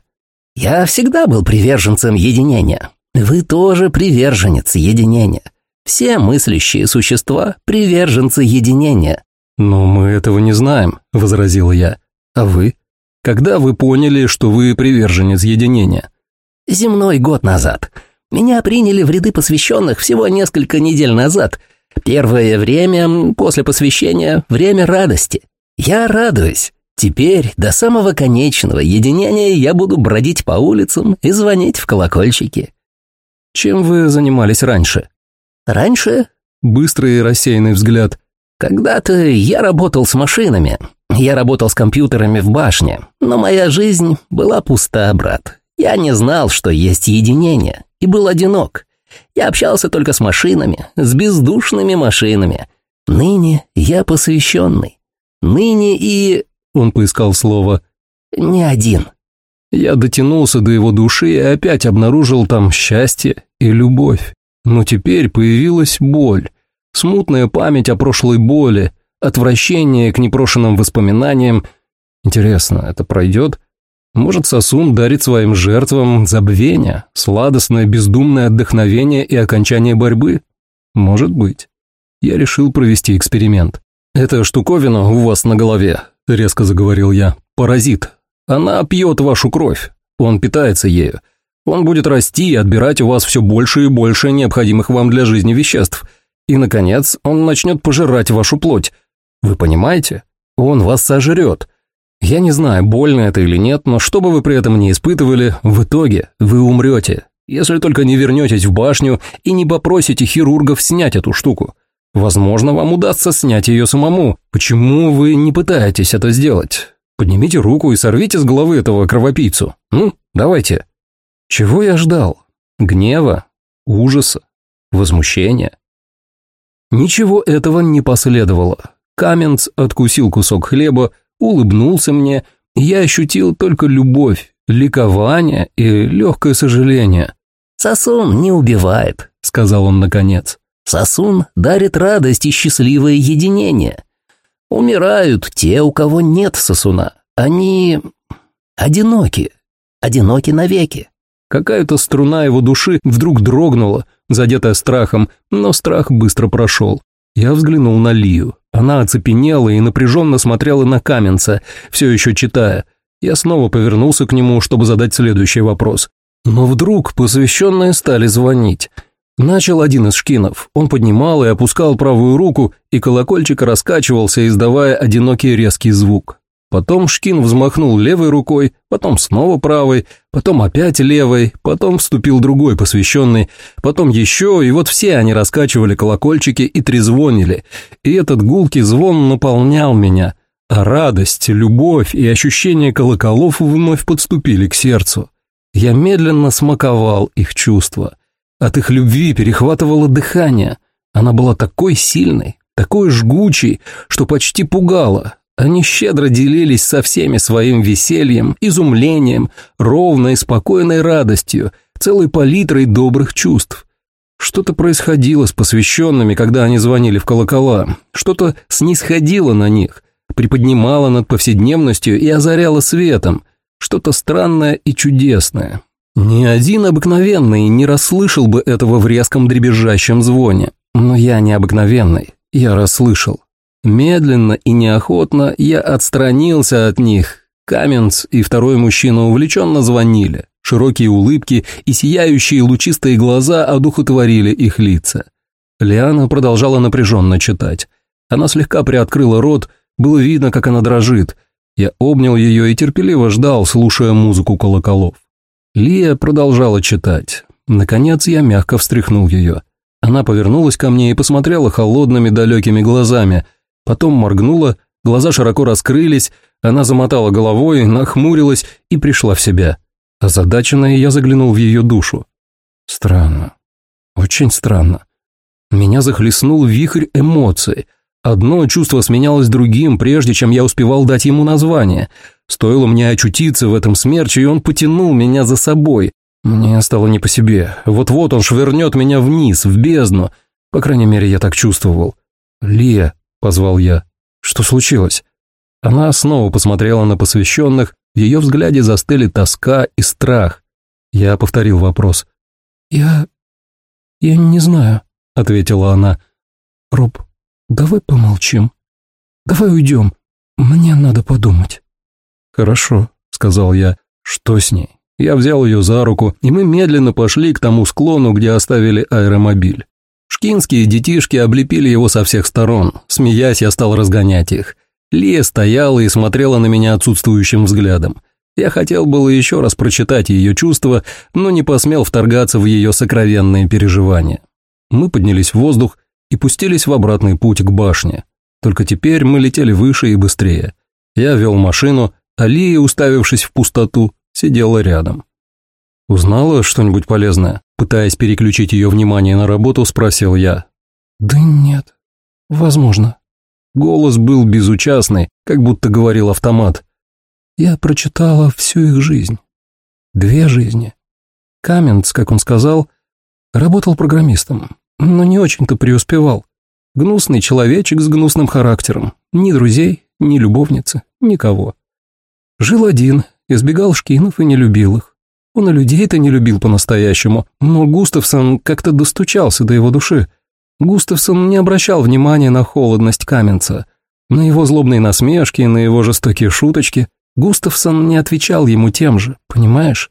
«Я всегда был приверженцем единения. Вы тоже приверженец единения. Все мыслящие существа – приверженцы единения». «Но мы этого не знаем», – возразил я. «А вы? Когда вы поняли, что вы приверженец единения?» «Земной год назад. Меня приняли в ряды посвященных всего несколько недель назад. Первое время после посвящения – время радости. Я радуюсь. Теперь до самого конечного единения я буду бродить по улицам и звонить в колокольчики. Чем вы занимались раньше? Раньше? Быстрый и рассеянный взгляд. Когда-то я работал с машинами. Я работал с компьютерами в башне. Но моя жизнь была пуста, брат. Я не знал, что есть единение. И был одинок. Я общался только с машинами, с бездушными машинами. Ныне я посвященный. Ныне и он поискал слово. «Не один». Я дотянулся до его души и опять обнаружил там счастье и любовь. Но теперь появилась боль. Смутная память о прошлой боли, отвращение к непрошенным воспоминаниям. Интересно, это пройдет? Может, сосун дарит своим жертвам забвение, сладостное бездумное отдохновение и окончание борьбы? Может быть. Я решил провести эксперимент. Эта штуковина у вас на голове, – резко заговорил я. «Паразит. Она пьет вашу кровь. Он питается ею. Он будет расти и отбирать у вас все больше и больше необходимых вам для жизни веществ. И, наконец, он начнет пожирать вашу плоть. Вы понимаете? Он вас сожрет. Я не знаю, больно это или нет, но что бы вы при этом не испытывали, в итоге вы умрете, если только не вернетесь в башню и не попросите хирургов снять эту штуку. Возможно, вам удастся снять ее самому. Почему вы не пытаетесь это сделать? Поднимите руку и сорвите с головы этого кровопийцу. Ну, давайте. Чего я ждал? Гнева? Ужаса? Возмущения? Ничего этого не последовало. Каменц откусил кусок хлеба, улыбнулся мне, и я ощутил только любовь, ликование и легкое сожаление. «Сосун не убивает», — сказал он наконец. «Сосун дарит радость и счастливое единение. Умирают те, у кого нет сосуна. Они одиноки, одиноки навеки». Какая-то струна его души вдруг дрогнула, задетая страхом, но страх быстро прошел. Я взглянул на Лию. Она оцепенела и напряженно смотрела на Каменца, все еще читая. Я снова повернулся к нему, чтобы задать следующий вопрос. Но вдруг посвященные стали звонить. Начал один из шкинов. Он поднимал и опускал правую руку, и колокольчик раскачивался, издавая одинокий резкий звук. Потом Шкин взмахнул левой рукой, потом снова правой, потом опять левой, потом вступил другой посвященный, потом еще, и вот все они раскачивали колокольчики и трезвонили. И этот гулкий звон наполнял меня, а радость, любовь и ощущение колоколов вновь подступили к сердцу. Я медленно смаковал их чувства. От их любви перехватывало дыхание. Она была такой сильной, такой жгучей, что почти пугала, они щедро делились со всеми своим весельем, изумлением, ровной и спокойной радостью, целой палитрой добрых чувств. Что-то происходило с посвященными, когда они звонили в колокола, что-то снисходило на них, приподнимало над повседневностью и озаряло светом, что-то странное и чудесное. Ни один обыкновенный не расслышал бы этого в резком дребезжащем звоне, но я необыкновенный, я расслышал. Медленно и неохотно я отстранился от них. Каменц и второй мужчина увлеченно звонили. Широкие улыбки и сияющие лучистые глаза одухотворили их лица. Лиана продолжала напряженно читать. Она слегка приоткрыла рот, было видно, как она дрожит. Я обнял ее и терпеливо ждал, слушая музыку колоколов. Лия продолжала читать. Наконец я мягко встряхнул ее. Она повернулась ко мне и посмотрела холодными далекими глазами, Потом моргнула, глаза широко раскрылись, она замотала головой, нахмурилась и пришла в себя. Озадаченная я заглянул в ее душу. Странно. Очень странно. Меня захлестнул вихрь эмоций. Одно чувство сменялось другим, прежде чем я успевал дать ему название. Стоило мне очутиться в этом смерче, и он потянул меня за собой. Мне стало не по себе. Вот-вот он швырнет меня вниз, в бездну. По крайней мере, я так чувствовал. «Лия», позвал я. «Что случилось?» Она снова посмотрела на посвященных, в ее взгляде застыли тоска и страх. Я повторил вопрос. «Я... я не знаю», — ответила она. «Роб, давай помолчим. Давай уйдем. Мне надо подумать». «Хорошо», — сказал я. «Что с ней?» Я взял ее за руку, и мы медленно пошли к тому склону, где оставили аэромобиль. Шкинские детишки облепили его со всех сторон. Смеясь, я стал разгонять их. Лия стояла и смотрела на меня отсутствующим взглядом. Я хотел было еще раз прочитать ее чувства, но не посмел вторгаться в ее сокровенные переживания. Мы поднялись в воздух и пустились в обратный путь к башне. Только теперь мы летели выше и быстрее. Я вел машину, а Лия, уставившись в пустоту, сидела рядом. «Узнала что-нибудь полезное?» Пытаясь переключить ее внимание на работу, спросил я. «Да нет, возможно». Голос был безучастный, как будто говорил автомат. Я прочитала всю их жизнь. Две жизни. Каменц, как он сказал, работал программистом, но не очень-то преуспевал. Гнусный человечек с гнусным характером. Ни друзей, ни любовницы, никого. Жил один, избегал шкинов и не любил их. Он и людей-то не любил по-настоящему, но Густавсон как-то достучался до его души. Густавсон не обращал внимания на холодность Каменца, на его злобные насмешки, на его жестокие шуточки. Густавсон не отвечал ему тем же, понимаешь?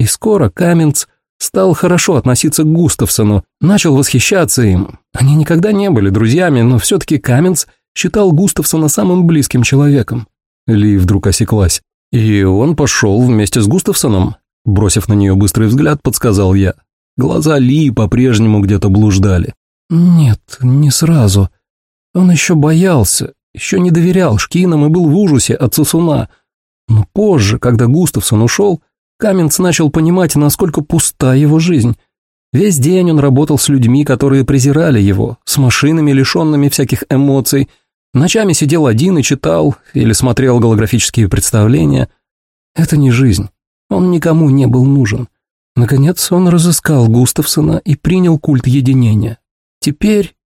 И скоро Каменц стал хорошо относиться к Густавсону, начал восхищаться им. Они никогда не были друзьями, но все-таки Каменц считал Густавсона самым близким человеком. Ли вдруг осеклась. И он пошел вместе с Густавсоном, Бросив на нее быстрый взгляд, подсказал я. Глаза Ли по-прежнему где-то блуждали. «Нет, не сразу. Он еще боялся, еще не доверял Шкинам и был в ужасе от Сосуна. Но позже, когда Густавсон ушел, Каменц начал понимать, насколько пуста его жизнь. Весь день он работал с людьми, которые презирали его, с машинами, лишенными всяких эмоций. Ночами сидел один и читал или смотрел голографические представления. Это не жизнь. Он никому не был нужен. Наконец он разыскал Густавсона и принял культ единения. Теперь...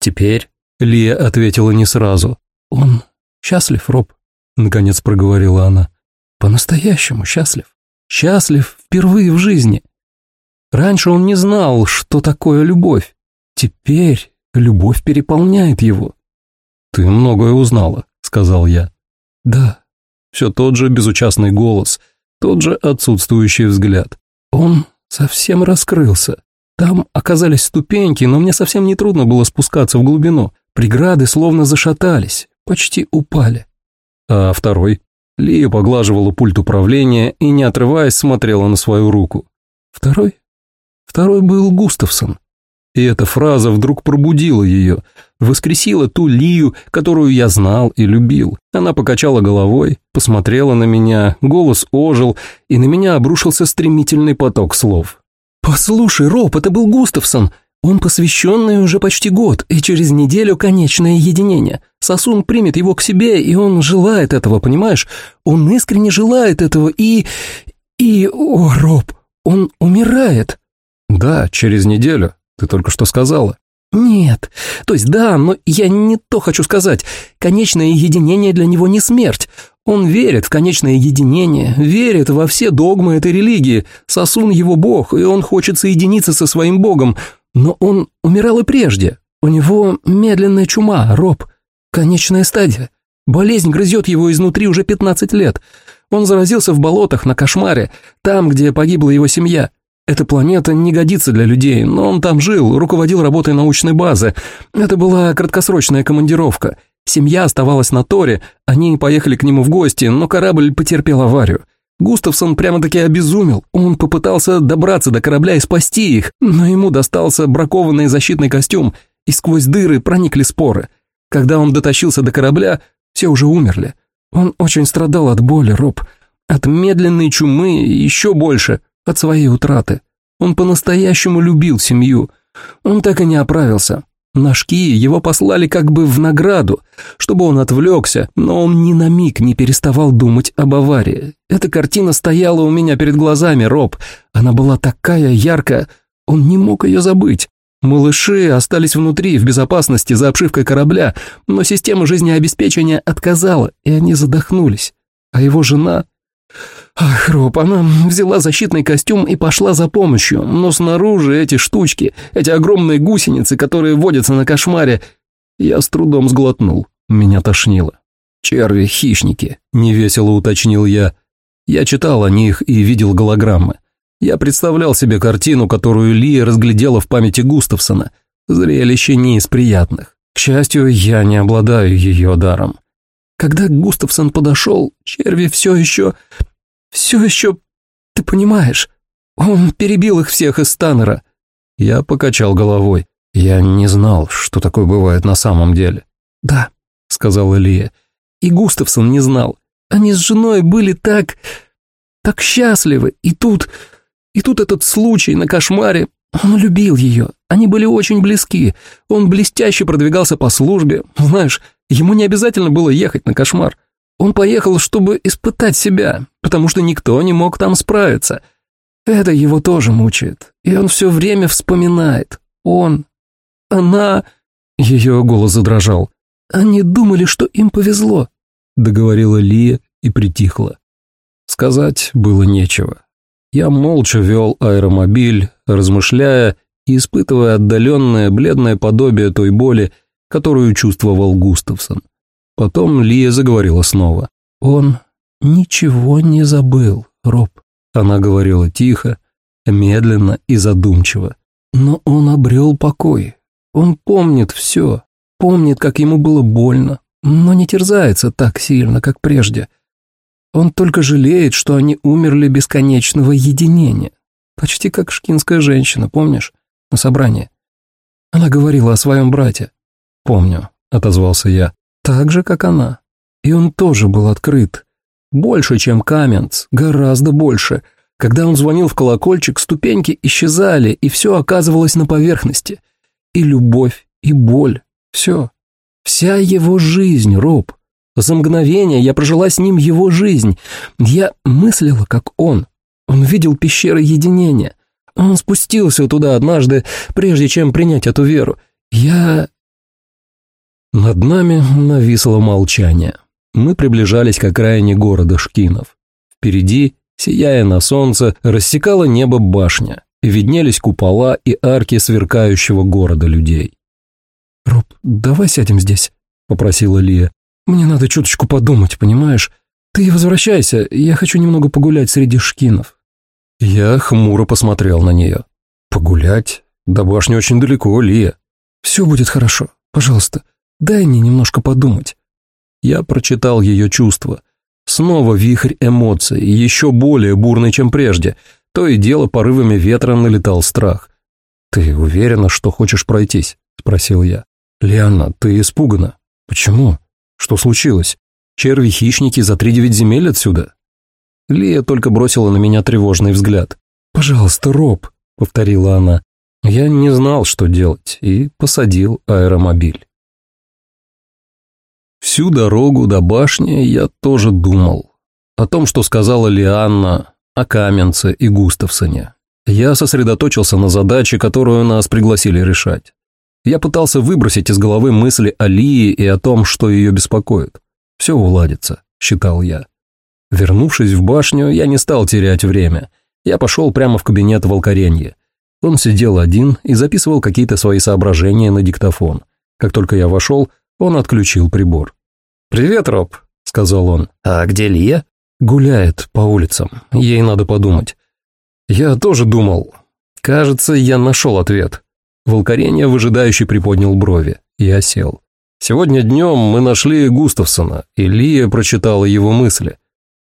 Теперь Лия ответила не сразу. Он счастлив, Роб, наконец проговорила она. По-настоящему счастлив. Счастлив впервые в жизни. Раньше он не знал, что такое любовь. Теперь любовь переполняет его. «Ты многое узнала», — сказал я. «Да». Все тот же безучастный голос, тот же отсутствующий взгляд. Он совсем раскрылся. Там оказались ступеньки, но мне совсем не трудно было спускаться в глубину. Преграды словно зашатались, почти упали. А второй? Лия поглаживала пульт управления и, не отрываясь, смотрела на свою руку. Второй? Второй был Густавсон. И эта фраза вдруг пробудила ее, воскресила ту Лию, которую я знал и любил. Она покачала головой, посмотрела на меня, голос ожил, и на меня обрушился стремительный поток слов. «Послушай, Роб, это был Густавсон. Он посвященный уже почти год, и через неделю конечное единение. Сосун примет его к себе, и он желает этого, понимаешь? Он искренне желает этого, и... и... О, Роб, он умирает». «Да, через неделю», ты только что сказала. Нет, то есть да, но я не то хочу сказать. Конечное единение для него не смерть. Он верит в конечное единение, верит во все догмы этой религии. Сосун его бог, и он хочет соединиться со своим богом. Но он умирал и прежде. У него медленная чума, роб, конечная стадия. Болезнь грызет его изнутри уже 15 лет. Он заразился в болотах на кошмаре, там, где погибла его семья. Эта планета не годится для людей, но он там жил, руководил работой научной базы. Это была краткосрочная командировка. Семья оставалась на Торе, они поехали к нему в гости, но корабль потерпел аварию. Густавсон прямо-таки обезумел. Он попытался добраться до корабля и спасти их, но ему достался бракованный защитный костюм, и сквозь дыры проникли споры. Когда он дотащился до корабля, все уже умерли. Он очень страдал от боли, Роб, от медленной чумы еще больше – от своей утраты. Он по-настоящему любил семью. Он так и не оправился. Ножки его послали как бы в награду, чтобы он отвлекся, но он ни на миг не переставал думать об аварии. Эта картина стояла у меня перед глазами, Роб. Она была такая яркая, он не мог ее забыть. Малыши остались внутри, в безопасности, за обшивкой корабля, но система жизнеобеспечения отказала, и они задохнулись. А его жена Ах, Роб, она взяла защитный костюм и пошла за помощью, но снаружи эти штучки, эти огромные гусеницы, которые водятся на кошмаре, я с трудом сглотнул, меня тошнило. «Черви, хищники», — невесело уточнил я. Я читал о них и видел голограммы. Я представлял себе картину, которую Лия разглядела в памяти Густавсона. Зрелище не из приятных. К счастью, я не обладаю ее даром. Когда Густавсон подошел, черви все еще... Все еще... Ты понимаешь, он перебил их всех из Таннера. Я покачал головой. Я не знал, что такое бывает на самом деле. Да, сказал Илья. И Густавсон не знал. Они с женой были так... так счастливы. И тут... И тут этот случай на кошмаре. Он любил ее. Они были очень близки. Он блестяще продвигался по службе. Знаешь, Ему не обязательно было ехать на кошмар. Он поехал, чтобы испытать себя, потому что никто не мог там справиться. Это его тоже мучает, и он все время вспоминает. Он, она... Ее голос задрожал. Они думали, что им повезло, договорила Лия и притихла. Сказать было нечего. Я молча вел аэромобиль, размышляя и испытывая отдаленное бледное подобие той боли, которую чувствовал Густавсон. Потом Лия заговорила снова. «Он ничего не забыл, Роб». Она говорила тихо, медленно и задумчиво. «Но он обрел покой. Он помнит все. Помнит, как ему было больно, но не терзается так сильно, как прежде. Он только жалеет, что они умерли бесконечного единения. Почти как шкинская женщина, помнишь, на собрании. Она говорила о своем брате. «Помню», — отозвался я. «Так же, как она. И он тоже был открыт. Больше, чем Каменц, гораздо больше. Когда он звонил в колокольчик, ступеньки исчезали, и все оказывалось на поверхности. И любовь, и боль, все. Вся его жизнь, Роб. За мгновение я прожила с ним его жизнь. Я мыслила, как он. Он видел пещеры единения. Он спустился туда однажды, прежде чем принять эту веру. Я... Над нами нависло молчание. Мы приближались к окраине города Шкинов. Впереди, сияя на солнце, рассекала небо башня, виднелись купола и арки сверкающего города людей. «Роб, давай сядем здесь», — попросила Лия. «Мне надо чуточку подумать, понимаешь? Ты возвращайся, я хочу немного погулять среди шкинов». Я хмуро посмотрел на нее. «Погулять? До башни очень далеко, Лия». «Все будет хорошо. Пожалуйста, дай мне немножко подумать». Я прочитал ее чувства. Снова вихрь эмоций, еще более бурный, чем прежде. То и дело порывами ветра налетал страх. «Ты уверена, что хочешь пройтись?» – спросил я. «Лианна, ты испугана. Почему? Что случилось? Черви-хищники за три девять земель отсюда?» Лия только бросила на меня тревожный взгляд. «Пожалуйста, Роб», — повторила она. Я не знал, что делать, и посадил аэромобиль. Всю дорогу до башни я тоже думал. О том, что сказала Лианна, о Каменце и Густавсоне. Я сосредоточился на задаче, которую нас пригласили решать. Я пытался выбросить из головы мысли о Лии и о том, что ее беспокоит. Все уладится, считал я. Вернувшись в башню, я не стал терять время. Я пошел прямо в кабинет Волкоренье. Он сидел один и записывал какие-то свои соображения на диктофон. Как только я вошел, он отключил прибор. «Привет, Роб», — сказал он. «А где Лия?» «Гуляет по улицам. Ей надо подумать». «Я тоже думал. Кажется, я нашел ответ». Волкоренье выжидающе приподнял брови. Я сел. Сегодня днем мы нашли Густавсона, и Лия прочитала его мысли.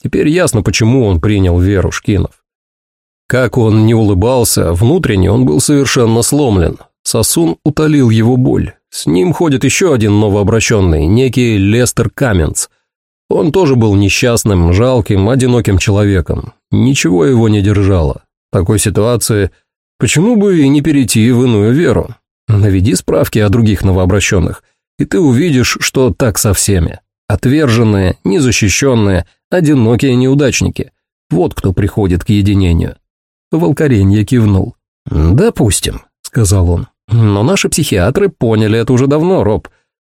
Теперь ясно, почему он принял веру Шкинов. Как он не улыбался, внутренне он был совершенно сломлен. Сосун утолил его боль. С ним ходит еще один новообращенный, некий Лестер Каменц. Он тоже был несчастным, жалким, одиноким человеком. Ничего его не держало. В такой ситуации почему бы и не перейти в иную веру? Наведи справки о других новообращенных, и ты увидишь, что так со всеми. Отверженные, незащищенные, одинокие неудачники. Вот кто приходит к единению. Волкоренье кивнул. «Допустим», — сказал он. «Но наши психиатры поняли это уже давно, Роб.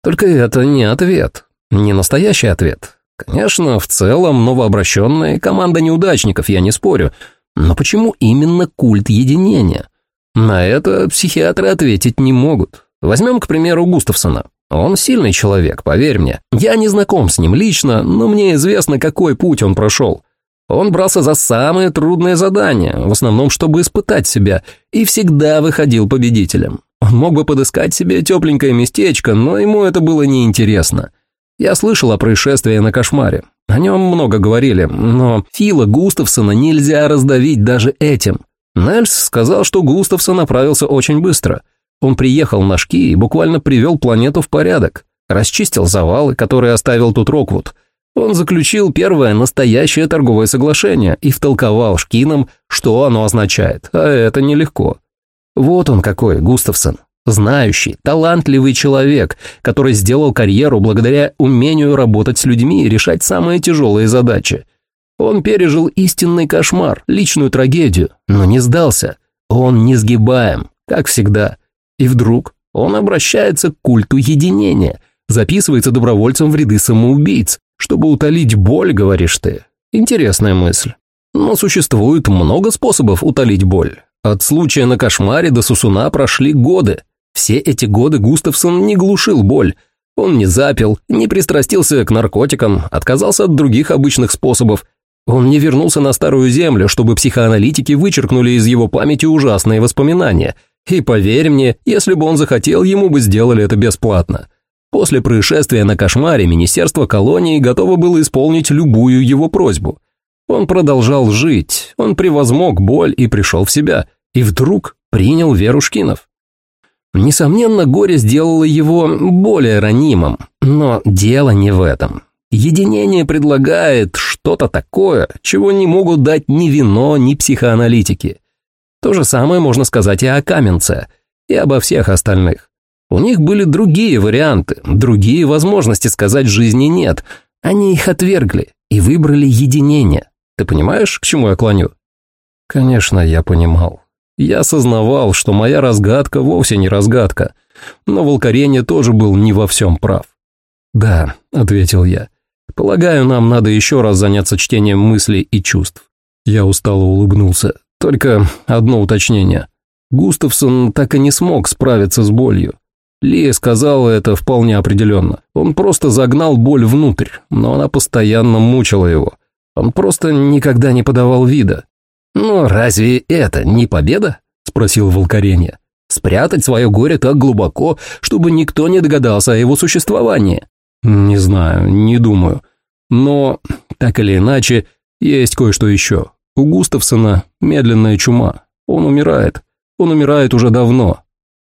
Только это не ответ, не настоящий ответ. Конечно, в целом новообращенные команда неудачников, я не спорю. Но почему именно культ единения? На это психиатры ответить не могут. Возьмем, к примеру, Густавсона. Он сильный человек, поверь мне. Я не знаком с ним лично, но мне известно, какой путь он прошел. Он брался за самые трудные задания, в основном, чтобы испытать себя, и всегда выходил победителем. Он мог бы подыскать себе тепленькое местечко, но ему это было неинтересно. Я слышал о происшествии на кошмаре. О нем много говорили, но Фила Густавсона нельзя раздавить даже этим. Нельс сказал, что Густавсон направился очень быстро – он приехал на Шки и буквально привел планету в порядок, расчистил завалы, которые оставил тут Роквуд. Он заключил первое настоящее торговое соглашение и втолковал Шкинам, что оно означает, а это нелегко. Вот он какой, Густавсон. Знающий, талантливый человек, который сделал карьеру благодаря умению работать с людьми и решать самые тяжелые задачи. Он пережил истинный кошмар, личную трагедию, но не сдался. Он несгибаем, как всегда. И вдруг он обращается к культу единения, записывается добровольцем в ряды самоубийц, чтобы утолить боль, говоришь ты. Интересная мысль. Но существует много способов утолить боль. От случая на кошмаре до Сусуна прошли годы. Все эти годы Густавсон не глушил боль. Он не запил, не пристрастился к наркотикам, отказался от других обычных способов. Он не вернулся на старую землю, чтобы психоаналитики вычеркнули из его памяти ужасные воспоминания – и поверь мне, если бы он захотел, ему бы сделали это бесплатно. После происшествия на кошмаре Министерство колонии готово было исполнить любую его просьбу. Он продолжал жить, он превозмог боль и пришел в себя, и вдруг принял веру Шкинов. Несомненно, горе сделало его более ранимым, но дело не в этом. Единение предлагает что-то такое, чего не могут дать ни вино, ни психоаналитики. То же самое можно сказать и о Каменце, и обо всех остальных. У них были другие варианты, другие возможности сказать жизни «нет». Они их отвергли и выбрали единение. Ты понимаешь, к чему я клоню? Конечно, я понимал. Я осознавал, что моя разгадка вовсе не разгадка, но Волкаренье тоже был не во всем прав. «Да», — ответил я, — «полагаю, нам надо еще раз заняться чтением мыслей и чувств». Я устало улыбнулся. Только одно уточнение. Густавсон так и не смог справиться с болью. Лия сказала это вполне определенно. Он просто загнал боль внутрь, но она постоянно мучила его. Он просто никогда не подавал вида. «Но разве это не победа?» – спросил Волкаренье. «Спрятать свое горе так глубоко, чтобы никто не догадался о его существовании». «Не знаю, не думаю. Но, так или иначе, есть кое-что еще. У Густавсона медленная чума. Он умирает. Он умирает уже давно».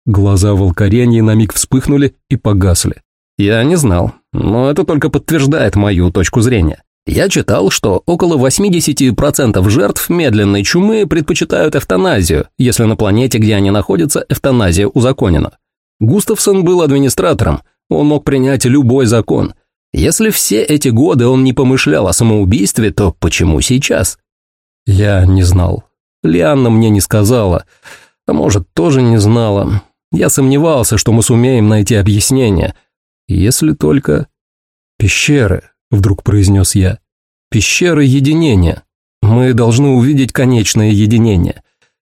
Глаза волкоренья на миг вспыхнули и погасли. «Я не знал, но это только подтверждает мою точку зрения. Я читал, что около 80% жертв медленной чумы предпочитают эвтаназию, если на планете, где они находятся, эвтаназия узаконена. Густавсон был администратором, он мог принять любой закон. Если все эти годы он не помышлял о самоубийстве, то почему сейчас? Я не знал. Лианна мне не сказала. А может, тоже не знала. Я сомневался, что мы сумеем найти объяснение. Если только... Пещеры. — вдруг произнес я. «Пещера единения. Мы должны увидеть конечное единение.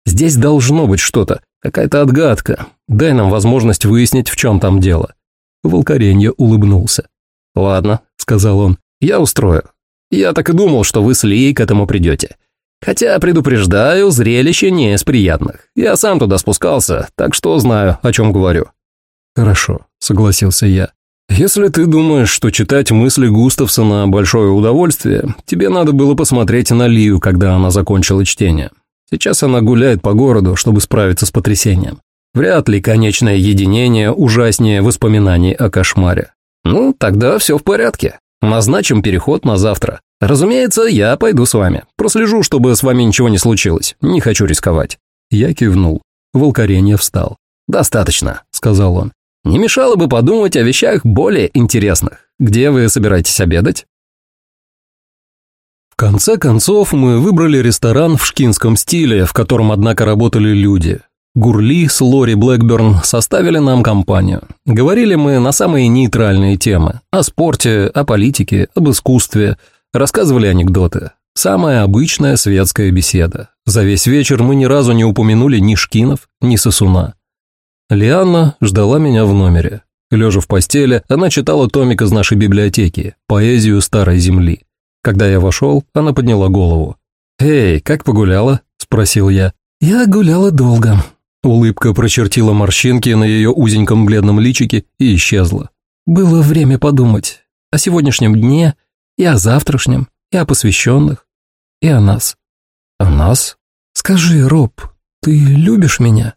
Здесь должно быть что-то, какая-то отгадка. Дай нам возможность выяснить, в чем там дело». Волкоренье улыбнулся. «Ладно», — сказал он, — «я устрою. Я так и думал, что вы с Лией к этому придете. Хотя, предупреждаю, зрелище не из приятных. Я сам туда спускался, так что знаю, о чем говорю». «Хорошо», — согласился я. Если ты думаешь, что читать мысли Густавсона – большое удовольствие, тебе надо было посмотреть на Лию, когда она закончила чтение. Сейчас она гуляет по городу, чтобы справиться с потрясением. Вряд ли конечное единение ужаснее воспоминаний о кошмаре. Ну, тогда все в порядке. Назначим переход на завтра. Разумеется, я пойду с вами. Прослежу, чтобы с вами ничего не случилось. Не хочу рисковать. Я кивнул. Волкоренье встал. «Достаточно», — сказал он. Не мешало бы подумать о вещах более интересных. Где вы собираетесь обедать? В конце концов, мы выбрали ресторан в шкинском стиле, в котором, однако, работали люди. Гурли с Лори Блэкберн составили нам компанию. Говорили мы на самые нейтральные темы. О спорте, о политике, об искусстве. Рассказывали анекдоты. Самая обычная светская беседа. За весь вечер мы ни разу не упомянули ни Шкинов, ни Сосуна. Лианна ждала меня в номере. Лежа в постели, она читала томик из нашей библиотеки, поэзию старой земли. Когда я вошел, она подняла голову. «Эй, как погуляла?» – спросил я. «Я гуляла долго». Улыбка прочертила морщинки на ее узеньком бледном личике и исчезла. «Было время подумать о сегодняшнем дне, и о завтрашнем, и о посвященных, и о нас». «О нас?» «Скажи, Роб, ты любишь меня?»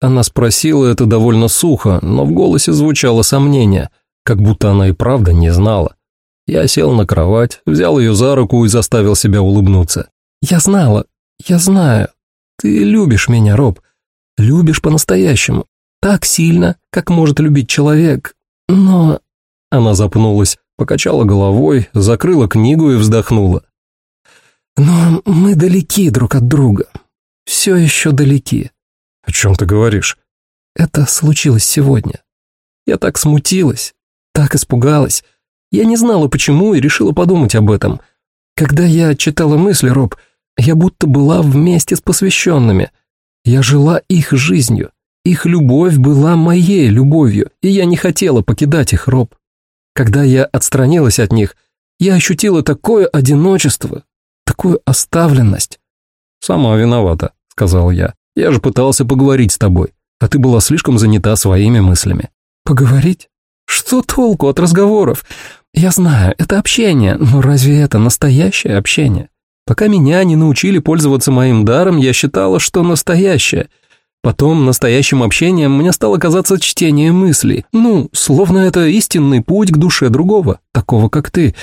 Она спросила это довольно сухо, но в голосе звучало сомнение, как будто она и правда не знала. Я сел на кровать, взял ее за руку и заставил себя улыбнуться. «Я знала, я знаю. Ты любишь меня, Роб. Любишь по-настоящему. Так сильно, как может любить человек. Но...» Она запнулась, покачала головой, закрыла книгу и вздохнула. «Но мы далеки друг от друга. Все еще далеки. «О чем ты говоришь?» «Это случилось сегодня. Я так смутилась, так испугалась. Я не знала, почему, и решила подумать об этом. Когда я читала мысли, Роб, я будто была вместе с посвященными. Я жила их жизнью. Их любовь была моей любовью, и я не хотела покидать их, Роб. Когда я отстранилась от них, я ощутила такое одиночество, такую оставленность. «Сама виновата», — сказал я. Я же пытался поговорить с тобой, а ты была слишком занята своими мыслями». «Поговорить? Что толку от разговоров? Я знаю, это общение, но разве это настоящее общение? Пока меня не научили пользоваться моим даром, я считала, что настоящее. Потом настоящим общением мне стало казаться чтение мыслей. Ну, словно это истинный путь к душе другого, такого как ты.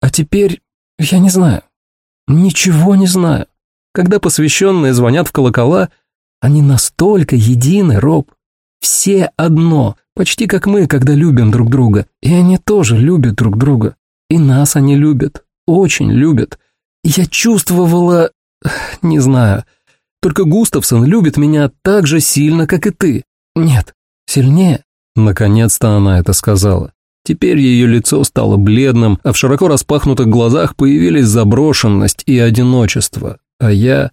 А теперь я не знаю. Ничего не знаю. Когда посвященные звонят в колокола, они настолько едины, Роб. Все одно, почти как мы, когда любим друг друга. И они тоже любят друг друга. И нас они любят, очень любят. Я чувствовала... не знаю. Только Густавсон любит меня так же сильно, как и ты. Нет, сильнее. Наконец-то она это сказала. Теперь ее лицо стало бледным, а в широко распахнутых глазах появились заброшенность и одиночество. А я...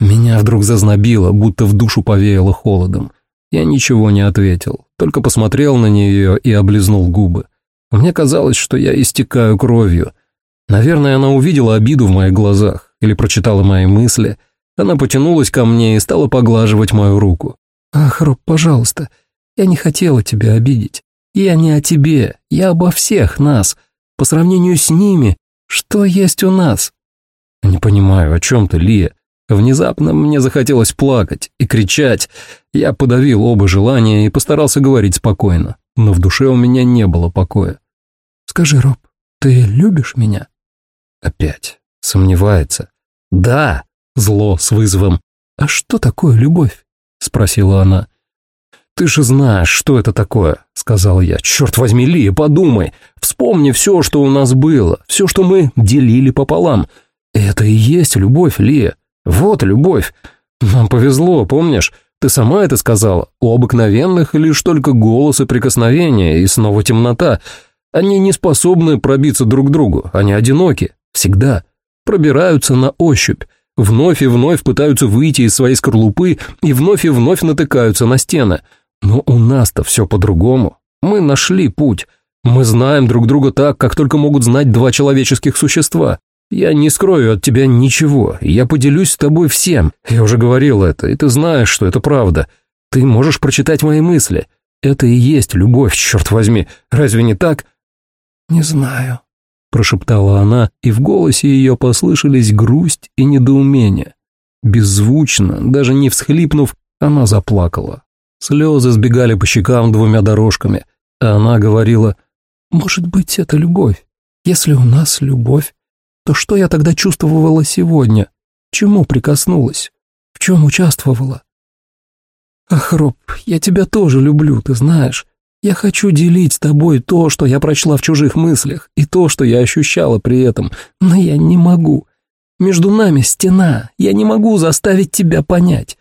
Меня вдруг зазнобило, будто в душу повеяло холодом. Я ничего не ответил, только посмотрел на нее и облизнул губы. Мне казалось, что я истекаю кровью. Наверное, она увидела обиду в моих глазах или прочитала мои мысли. Она потянулась ко мне и стала поглаживать мою руку. «Ах, Роб, пожалуйста, я не хотела тебя обидеть. Я не о тебе, я обо всех нас. По сравнению с ними, что есть у нас? Не понимаю, о чем ты, Лия. Внезапно мне захотелось плакать и кричать. Я подавил оба желания и постарался говорить спокойно, но в душе у меня не было покоя. «Скажи, Роб, ты любишь меня?» Опять. Сомневается. «Да!» Зло с вызовом. «А что такое любовь?» Спросила она. «Ты же знаешь, что это такое», — сказал я. «Черт возьми, Ли, подумай. Вспомни все, что у нас было, все, что мы делили пополам. Это и есть любовь, Ли. Вот любовь. Нам повезло, помнишь? Ты сама это сказала. У обыкновенных лишь только голос и прикосновение, и снова темнота. Они не способны пробиться друг к другу, они одиноки. Всегда. Пробираются на ощупь. Вновь и вновь пытаются выйти из своей скорлупы и вновь и вновь натыкаются на стены. Но у нас-то все по-другому. Мы нашли путь. Мы знаем друг друга так, как только могут знать два человеческих существа. Я не скрою от тебя ничего, я поделюсь с тобой всем. Я уже говорил это, и ты знаешь, что это правда. Ты можешь прочитать мои мысли. Это и есть любовь, черт возьми. Разве не так? Не знаю, прошептала она, и в голосе ее послышались грусть и недоумение. Беззвучно, даже не всхлипнув, она заплакала. Слезы сбегали по щекам двумя дорожками, а она говорила, «Может быть, это любовь? Если у нас любовь, то что я тогда чувствовала сегодня? Чему прикоснулась? В чем участвовала?» «Ах, Роб, я тебя тоже люблю, ты знаешь. Я хочу делить с тобой то, что я прочла в чужих мыслях, и то, что я ощущала при этом, но я не могу. Между нами стена, я не могу заставить тебя понять.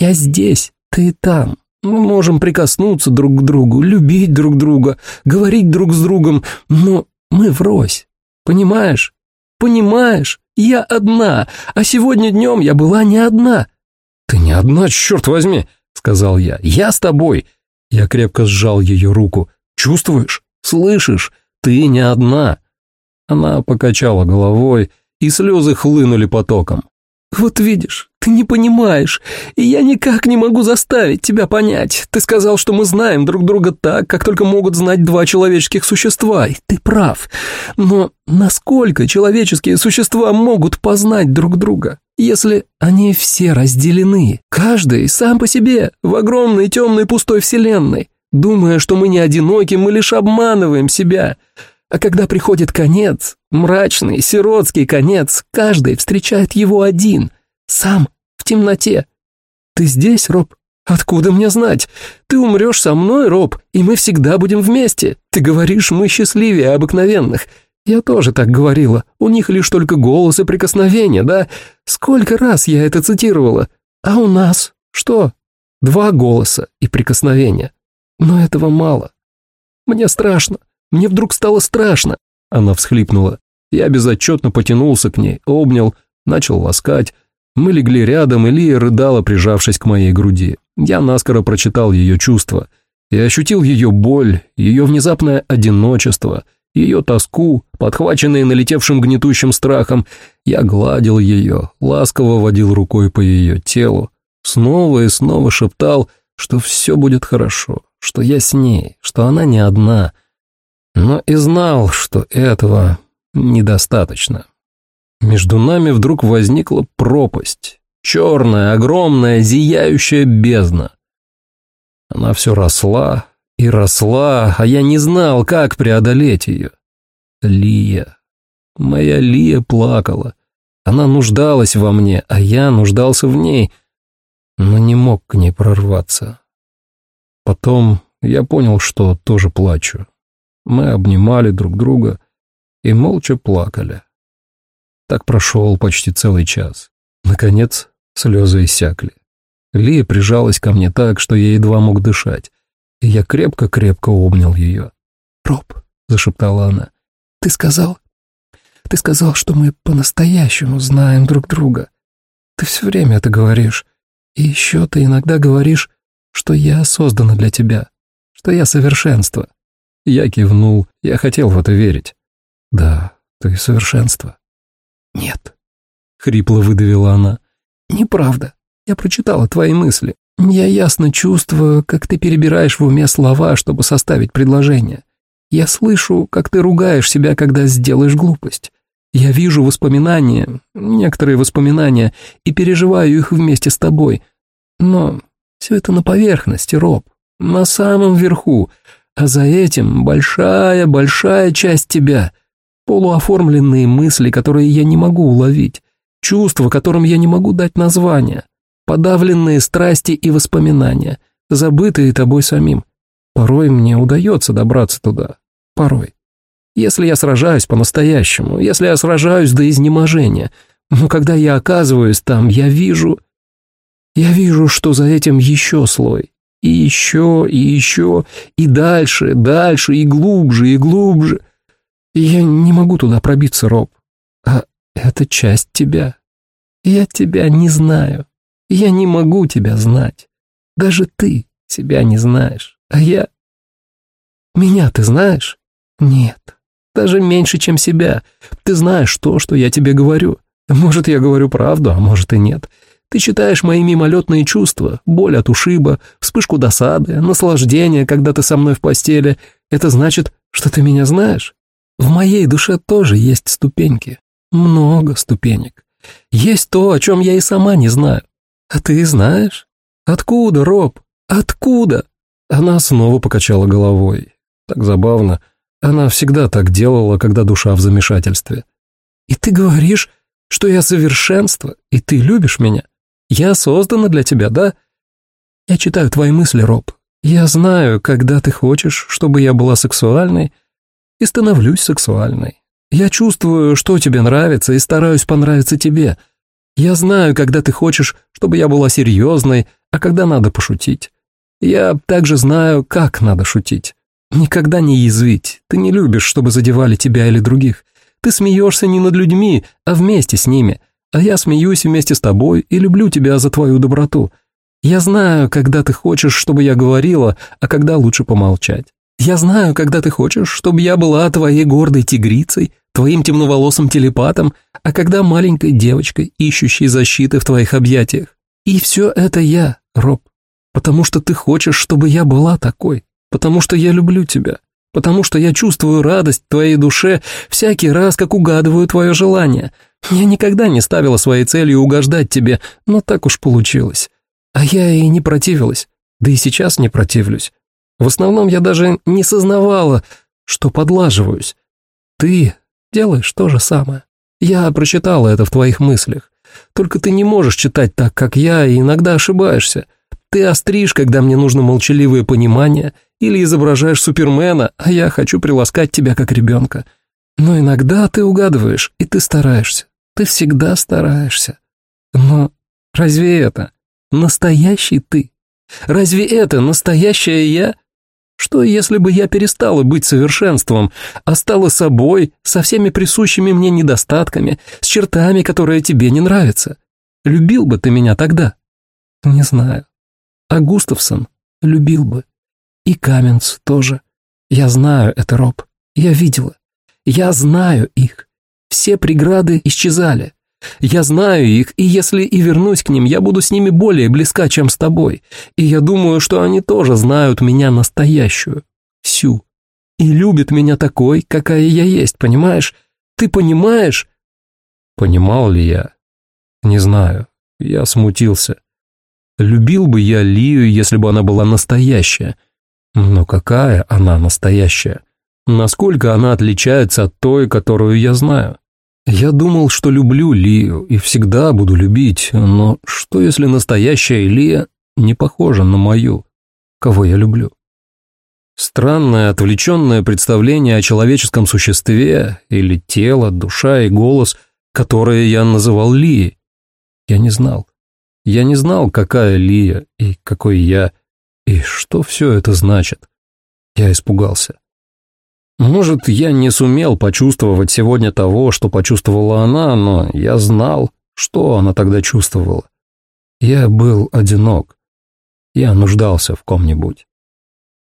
Я здесь, ты там, мы можем прикоснуться друг к другу, любить друг друга, говорить друг с другом, но мы врозь. Понимаешь? Понимаешь? Я одна, а сегодня днем я была не одна. Ты не одна, черт возьми, сказал я. Я с тобой. Я крепко сжал ее руку. Чувствуешь? Слышишь? Ты не одна. Она покачала головой, и слезы хлынули потоком. «Вот видишь, ты не понимаешь, и я никак не могу заставить тебя понять. Ты сказал, что мы знаем друг друга так, как только могут знать два человеческих существа, и ты прав. Но насколько человеческие существа могут познать друг друга, если они все разделены, каждый сам по себе, в огромной темной пустой вселенной? Думая, что мы не одиноки, мы лишь обманываем себя». А когда приходит конец, мрачный, сиротский конец, каждый встречает его один, сам, в темноте. Ты здесь, Роб? Откуда мне знать? Ты умрешь со мной, Роб, и мы всегда будем вместе. Ты говоришь, мы счастливее обыкновенных. Я тоже так говорила. У них лишь только голос и прикосновение, да? Сколько раз я это цитировала? А у нас что? Два голоса и прикосновения. Но этого мало. Мне страшно. Мне вдруг стало страшно. Она всхлипнула. Я безотчетно потянулся к ней, обнял, начал ласкать. Мы легли рядом, и Лия рыдала, прижавшись к моей груди. Я наскоро прочитал ее чувства. И ощутил ее боль, ее внезапное одиночество, ее тоску, подхваченные налетевшим гнетущим страхом. Я гладил ее, ласково водил рукой по ее телу. Снова и снова шептал, что все будет хорошо, что я с ней, что она не одна — но и знал, что этого недостаточно. Между нами вдруг возникла пропасть, Черная, огромная, зияющая бездна. Она все росла и росла, а я не знал, как преодолеть ее. Лия. Моя Лия плакала. Она нуждалась во мне, а я нуждался в ней, но не мог к ней прорваться. Потом я понял, что тоже плачу. Мы обнимали друг друга и молча плакали. Так прошел почти целый час. Наконец, слезы иссякли. Лия прижалась ко мне так, что я едва мог дышать, и я крепко-крепко обнял ее. «Роб», — зашептала она, — «ты сказал, ты сказал, что мы по-настоящему знаем друг друга. Ты все время это говоришь. И еще ты иногда говоришь, что я создана для тебя, что я совершенство. Я кивнул, я хотел в это верить. Да, ты совершенство. Нет. Хрипло выдавила она. Неправда. Я прочитала твои мысли. Я ясно чувствую, как ты перебираешь в уме слова, чтобы составить предложение. Я слышу, как ты ругаешь себя, когда сделаешь глупость. Я вижу воспоминания, некоторые воспоминания, и переживаю их вместе с тобой. Но все это на поверхности, Роб, на самом верху, а за этим большая-большая часть тебя, полуоформленные мысли, которые я не могу уловить, чувства, которым я не могу дать название, подавленные страсти и воспоминания, забытые тобой самим. Порой мне удается добраться туда, порой. Если я сражаюсь по-настоящему, если я сражаюсь до изнеможения, но когда я оказываюсь там, я вижу... Я вижу, что за этим еще слой. И еще, и еще, и дальше, дальше, и глубже, и глубже. Я не могу туда пробиться, Роб. А это часть тебя. Я тебя не знаю. Я не могу тебя знать. Даже ты себя не знаешь. А я... Меня ты знаешь? Нет. Даже меньше, чем себя. Ты знаешь то, что я тебе говорю. Может, я говорю правду, а может и нет. Ты читаешь мои мимолетные чувства, боль от ушиба, вспышку досады, наслаждение, когда ты со мной в постели. Это значит, что ты меня знаешь? В моей душе тоже есть ступеньки. Много ступенек. Есть то, о чем я и сама не знаю. А ты знаешь? Откуда, Роб? Откуда? Она снова покачала головой. Так забавно. Она всегда так делала, когда душа в замешательстве. «И ты говоришь, что я совершенство, и ты любишь меня? Я создана для тебя, да? Я читаю твои мысли, Роб. Я знаю, когда ты хочешь, чтобы я была сексуальной, и становлюсь сексуальной. Я чувствую, что тебе нравится, и стараюсь понравиться тебе. Я знаю, когда ты хочешь, чтобы я была серьезной, а когда надо пошутить. Я также знаю, как надо шутить. Никогда не язвить. Ты не любишь, чтобы задевали тебя или других. Ты смеешься не над людьми, а вместе с ними. А я смеюсь вместе с тобой и люблю тебя за твою доброту. Я знаю, когда ты хочешь, чтобы я говорила, а когда лучше помолчать. Я знаю, когда ты хочешь, чтобы я была твоей гордой тигрицей, твоим темноволосым телепатом, а когда маленькой девочкой, ищущей защиты в твоих объятиях. И все это я, Роб, потому что ты хочешь, чтобы я была такой потому что я люблю тебя, потому что я чувствую радость в твоей душе всякий раз, как угадываю твое желание. Я никогда не ставила своей целью угождать тебе, но так уж получилось. А я и не противилась, да и сейчас не противлюсь. В основном я даже не сознавала, что подлаживаюсь. Ты делаешь то же самое. Я прочитала это в твоих мыслях. Только ты не можешь читать так, как я, и иногда ошибаешься. Ты остришь, когда мне нужно молчаливое понимание, или изображаешь Супермена, а я хочу приласкать тебя как ребенка. Но иногда ты угадываешь, и ты стараешься. Ты всегда стараешься. Но разве это настоящий ты? Разве это настоящее я? Что, если бы я перестала быть совершенством, а стала собой, со всеми присущими мне недостатками, с чертами, которые тебе не нравятся? Любил бы ты меня тогда? Не знаю. А Густавсон любил бы. И Каменц тоже. Я знаю это, Роб. Я видела. Я знаю их. Все преграды исчезали. Я знаю их, и если и вернусь к ним, я буду с ними более близка, чем с тобой. И я думаю, что они тоже знают меня настоящую. Всю. И любят меня такой, какая я есть, понимаешь? Ты понимаешь? Понимал ли я? Не знаю. Я смутился. Любил бы я Лию, если бы она была настоящая. Но какая она настоящая? Насколько она отличается от той, которую я знаю? Я думал, что люблю Лию и всегда буду любить, но что если настоящая Лия не похожа на мою, кого я люблю? Странное, отвлеченное представление о человеческом существе или тело, душа и голос, которые я называл Лией. Я не знал. Я не знал, какая Лия и какой я, и что все это значит. Я испугался. Может, я не сумел почувствовать сегодня того, что почувствовала она, но я знал, что она тогда чувствовала. Я был одинок. Я нуждался в ком-нибудь.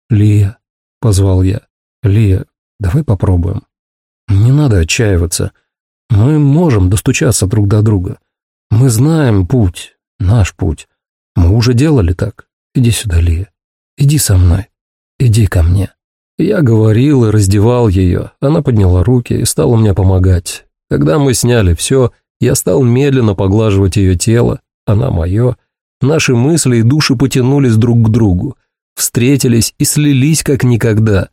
«Лия», — позвал я, — «Лия, давай попробуем. Не надо отчаиваться. Мы можем достучаться друг до друга. Мы знаем путь, наш путь. Мы уже делали так. Иди сюда, Лия. Иди со мной. Иди ко мне». Я говорил и раздевал ее. Она подняла руки и стала мне помогать. Когда мы сняли все, я стал медленно поглаживать ее тело, она мое. Наши мысли и души потянулись друг к другу, встретились и слились как никогда.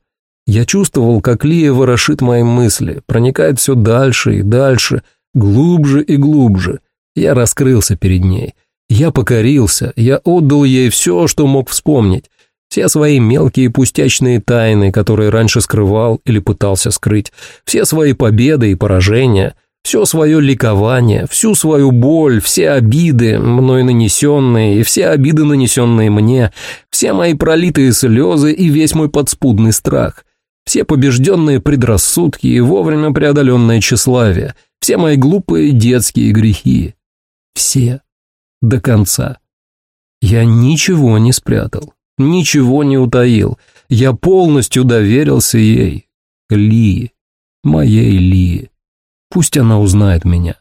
Я чувствовал, как Лия ворошит мои мысли, проникает все дальше и дальше, глубже и глубже. Я раскрылся перед ней. Я покорился, я отдал ей все, что мог вспомнить все свои мелкие пустячные тайны, которые раньше скрывал или пытался скрыть, все свои победы и поражения, все свое ликование, всю свою боль, все обиды, мной нанесенные, и все обиды, нанесенные мне, все мои пролитые слезы и весь мой подспудный страх, все побежденные предрассудки и вовремя преодоленное тщеславие, все мои глупые детские грехи. Все. До конца. Я ничего не спрятал ничего не утаил. Я полностью доверился ей. Ли, моей Ли. Пусть она узнает меня.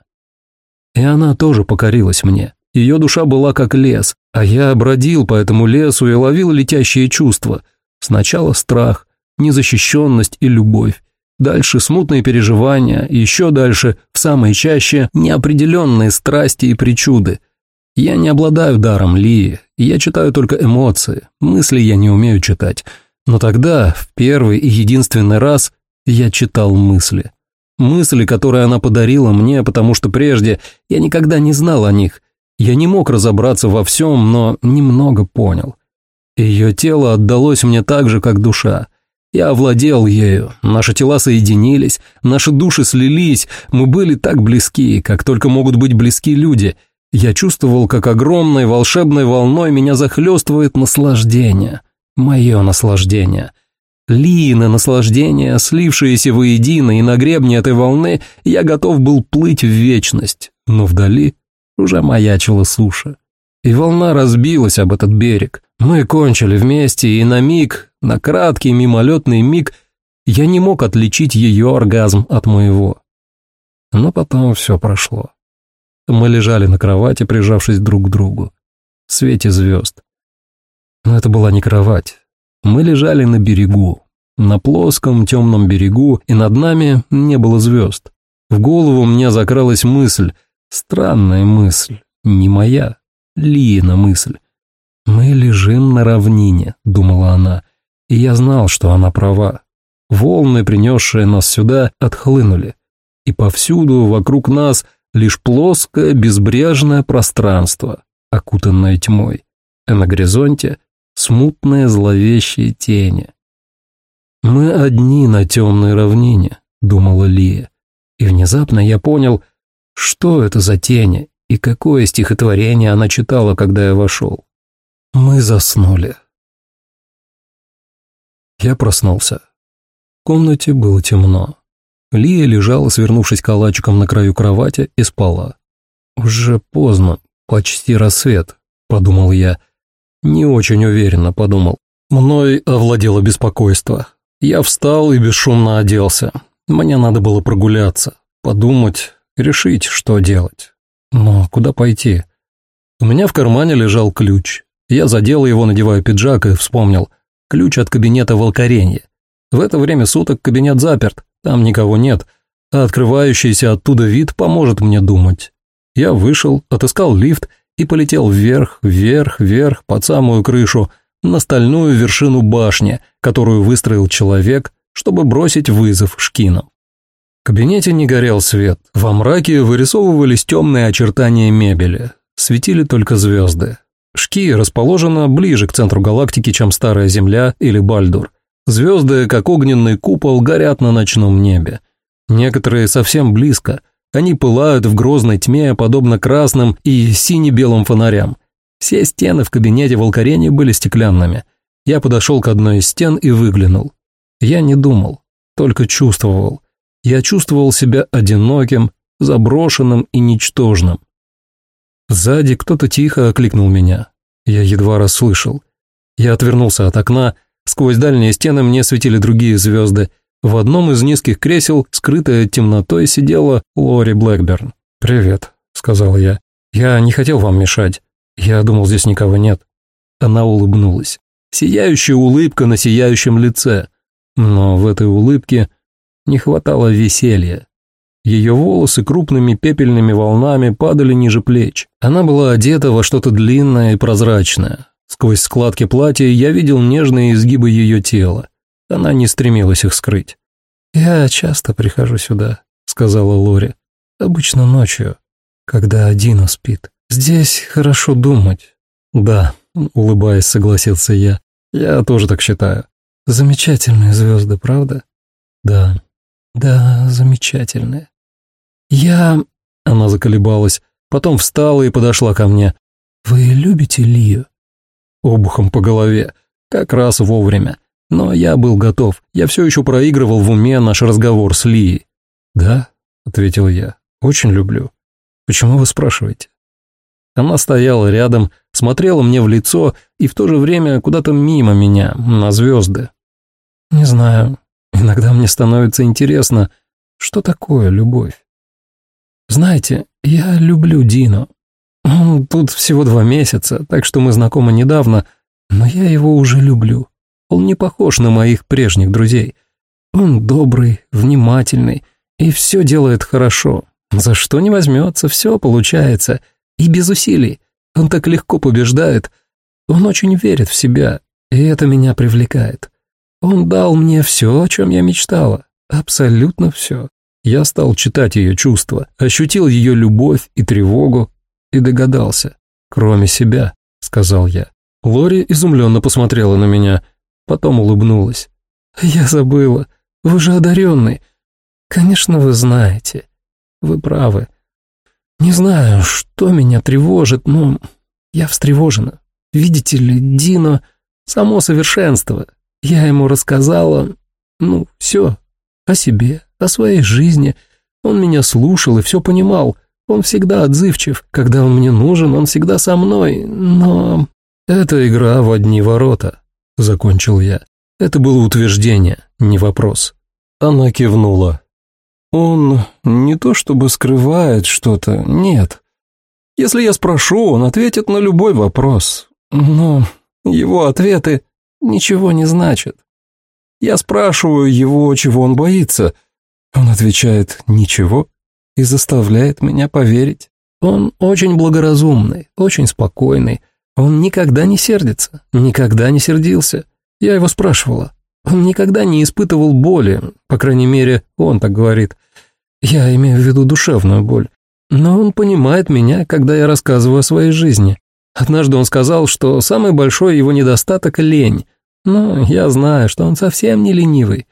И она тоже покорилась мне. Ее душа была как лес, а я бродил по этому лесу и ловил летящие чувства. Сначала страх, незащищенность и любовь. Дальше смутные переживания, еще дальше, в самой чаще, неопределенные страсти и причуды – я не обладаю даром Ли, я читаю только эмоции, мысли я не умею читать. Но тогда, в первый и единственный раз, я читал мысли. Мысли, которые она подарила мне, потому что прежде я никогда не знал о них. Я не мог разобраться во всем, но немного понял. Ее тело отдалось мне так же, как душа. Я овладел ею, наши тела соединились, наши души слились, мы были так близки, как только могут быть близки люди — я чувствовал, как огромной волшебной волной меня захлестывает наслаждение. Мое наслаждение. Лины наслаждения, слившиеся воедино, и на гребне этой волны я готов был плыть в вечность. Но вдали уже маячила суша. И волна разбилась об этот берег. Мы кончили вместе, и на миг, на краткий мимолетный миг, я не мог отличить ее оргазм от моего. Но потом все прошло. Мы лежали на кровати, прижавшись друг к другу. В свете звезд. Но это была не кровать. Мы лежали на берегу. На плоском темном берегу, и над нами не было звезд. В голову мне закралась мысль, странная мысль, не моя, Лина мысль. «Мы лежим на равнине», — думала она, и я знал, что она права. Волны, принесшие нас сюда, отхлынули, и повсюду вокруг нас лишь плоское безбрежное пространство, окутанное тьмой, а на горизонте смутные зловещие тени. «Мы одни на темной равнине», — думала Лия, и внезапно я понял, что это за тени и какое стихотворение она читала, когда я вошел. Мы заснули. Я проснулся. В комнате было темно. Лия лежала, свернувшись калачиком на краю кровати, и спала. «Уже поздно, почти рассвет», — подумал я. Не очень уверенно подумал. Мной овладело беспокойство. Я встал и бесшумно оделся. Мне надо было прогуляться, подумать, решить, что делать. Но куда пойти? У меня в кармане лежал ключ. Я задел его, надевая пиджак, и вспомнил. Ключ от кабинета волкоренья. В это время суток кабинет заперт, там никого нет, а открывающийся оттуда вид поможет мне думать. Я вышел, отыскал лифт и полетел вверх, вверх, вверх, под самую крышу, на стальную вершину башни, которую выстроил человек, чтобы бросить вызов шкинам. В кабинете не горел свет, во мраке вырисовывались темные очертания мебели, светили только звезды. Шки расположена ближе к центру галактики, чем Старая Земля или Бальдур. Звезды, как огненный купол, горят на ночном небе. Некоторые совсем близко. Они пылают в грозной тьме, подобно красным и сине-белым фонарям. Все стены в кабинете Волкарени были стеклянными. Я подошел к одной из стен и выглянул. Я не думал, только чувствовал. Я чувствовал себя одиноким, заброшенным и ничтожным. Сзади кто-то тихо окликнул меня. Я едва расслышал. Я отвернулся от окна, сквозь дальние стены мне светили другие звезды. В одном из низких кресел, скрытая темнотой, сидела Лори Блэкберн. «Привет», — сказал я. «Я не хотел вам мешать. Я думал, здесь никого нет». Она улыбнулась. Сияющая улыбка на сияющем лице. Но в этой улыбке не хватало веселья. Ее волосы крупными пепельными волнами падали ниже плеч. Она была одета во что-то длинное и прозрачное. Сквозь складки платья я видел нежные изгибы ее тела. Она не стремилась их скрыть. «Я часто прихожу сюда», — сказала Лори. «Обычно ночью, когда Дина спит. Здесь хорошо думать». «Да», — улыбаясь, согласился я. «Я тоже так считаю». «Замечательные звезды, правда?» «Да». «Да, замечательные». «Я...» — она заколебалась, потом встала и подошла ко мне. «Вы любите Лию?» Обухом по голове, как раз вовремя. Но я был готов, я все еще проигрывал в уме наш разговор с Лией. «Да», — ответил я, — «очень люблю. Почему вы спрашиваете?» Она стояла рядом, смотрела мне в лицо и в то же время куда-то мимо меня, на звезды. «Не знаю, иногда мне становится интересно, что такое любовь. Знаете, я люблю Дину. Он тут всего два месяца, так что мы знакомы недавно, но я его уже люблю. Он не похож на моих прежних друзей. Он добрый, внимательный и все делает хорошо. За что не возьмется, все получается. И без усилий. Он так легко побеждает. Он очень верит в себя, и это меня привлекает. Он дал мне все, о чем я мечтала. Абсолютно все. Я стал читать ее чувства, ощутил ее любовь и тревогу и догадался. «Кроме себя», — сказал я. Лори изумленно посмотрела на меня, потом улыбнулась. «Я забыла. Вы же одаренный. Конечно, вы знаете. Вы правы. Не знаю, что меня тревожит, но я встревожена. Видите ли, Дино — само совершенство. Я ему рассказала, ну, все, о себе, о своей жизни. Он меня слушал и все понимал. Он всегда отзывчив. Когда он мне нужен, он всегда со мной. Но... Это игра в одни ворота, закончил я. Это было утверждение, не вопрос. Она кивнула. Он не то чтобы скрывает что-то, нет. Если я спрошу, он ответит на любой вопрос. Но его ответы ничего не значат. Я спрашиваю его, чего он боится. Он отвечает «ничего» и заставляет меня поверить. Он очень благоразумный, очень спокойный. Он никогда не сердится, никогда не сердился. Я его спрашивала. Он никогда не испытывал боли, по крайней мере, он так говорит. Я имею в виду душевную боль. Но он понимает меня, когда я рассказываю о своей жизни. Однажды он сказал, что самый большой его недостаток — лень. Но я знаю, что он совсем не ленивый.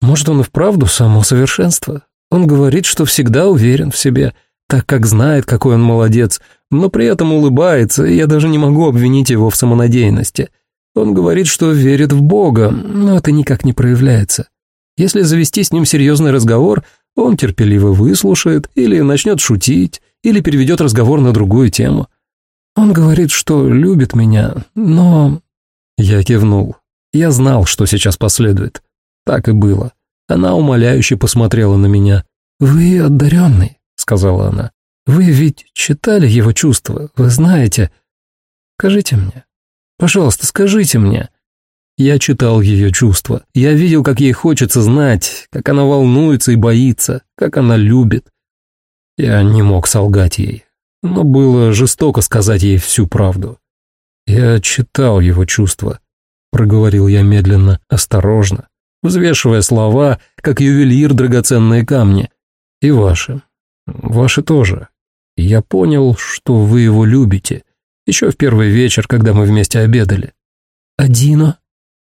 Может, он и вправду само совершенство. Он говорит, что всегда уверен в себе, так как знает, какой он молодец, но при этом улыбается, и я даже не могу обвинить его в самонадеянности. Он говорит, что верит в Бога, но это никак не проявляется. Если завести с ним серьезный разговор, он терпеливо выслушает или начнет шутить, или переведет разговор на другую тему. Он говорит, что любит меня, но... Я кивнул. Я знал, что сейчас последует. Так и было. Она умоляюще посмотрела на меня. «Вы одаренный», — сказала она. «Вы ведь читали его чувства, вы знаете. Скажите мне. Пожалуйста, скажите мне». Я читал ее чувства. Я видел, как ей хочется знать, как она волнуется и боится, как она любит. Я не мог солгать ей. но было жестоко сказать ей всю правду. Я читал его чувства, проговорил я медленно, осторожно, взвешивая слова, как ювелир драгоценные камни. И ваши. Ваши тоже. Я понял, что вы его любите. Еще в первый вечер, когда мы вместе обедали. «Адино?»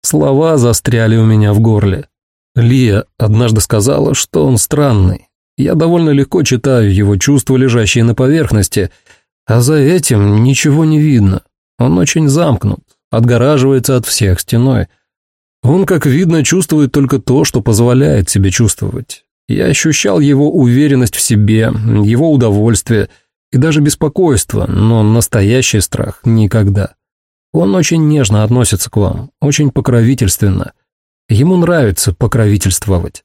Слова застряли у меня в горле. Лия однажды сказала, что он странный. Я довольно легко читаю его чувства, лежащие на поверхности, а за этим ничего не видно. Он очень замкнут, отгораживается от всех стеной. Он, как видно, чувствует только то, что позволяет себе чувствовать. Я ощущал его уверенность в себе, его удовольствие и даже беспокойство, но настоящий страх никогда. Он очень нежно относится к вам, очень покровительственно. Ему нравится покровительствовать.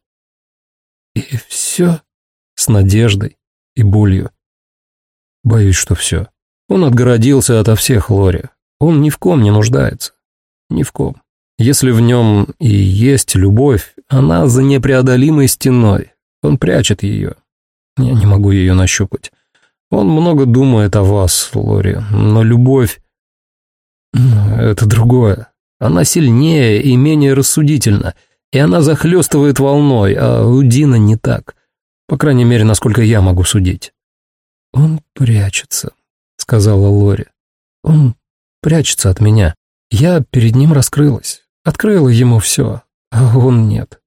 И все с надеждой и болью. Боюсь, что все. Он отгородился ото всех Лори. Он ни в ком не нуждается. Ни в ком. Если в нем и есть любовь, она за непреодолимой стеной. Он прячет ее. Я не могу ее нащупать. Он много думает о вас, Лори, но любовь это другое. Она сильнее и менее рассудительна, и она захлестывает волной, а у Дина не так. По крайней мере, насколько я могу судить. «Он прячется», — сказала Лори. «Он прячется от меня. Я перед ним раскрылась, открыла ему все, а он нет.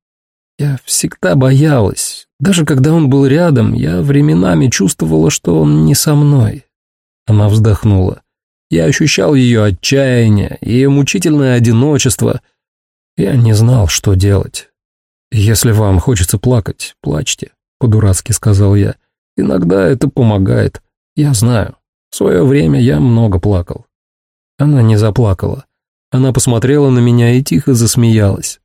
Я всегда боялась. Даже когда он был рядом, я временами чувствовала, что он не со мной». Она вздохнула. Я ощущал ее отчаяние, ее мучительное одиночество. Я не знал, что делать. «Если вам хочется плакать, плачьте», — по-дурацки сказал я. «Иногда это помогает. Я знаю. В свое время я много плакал». Она не заплакала. Она посмотрела на меня и тихо засмеялась.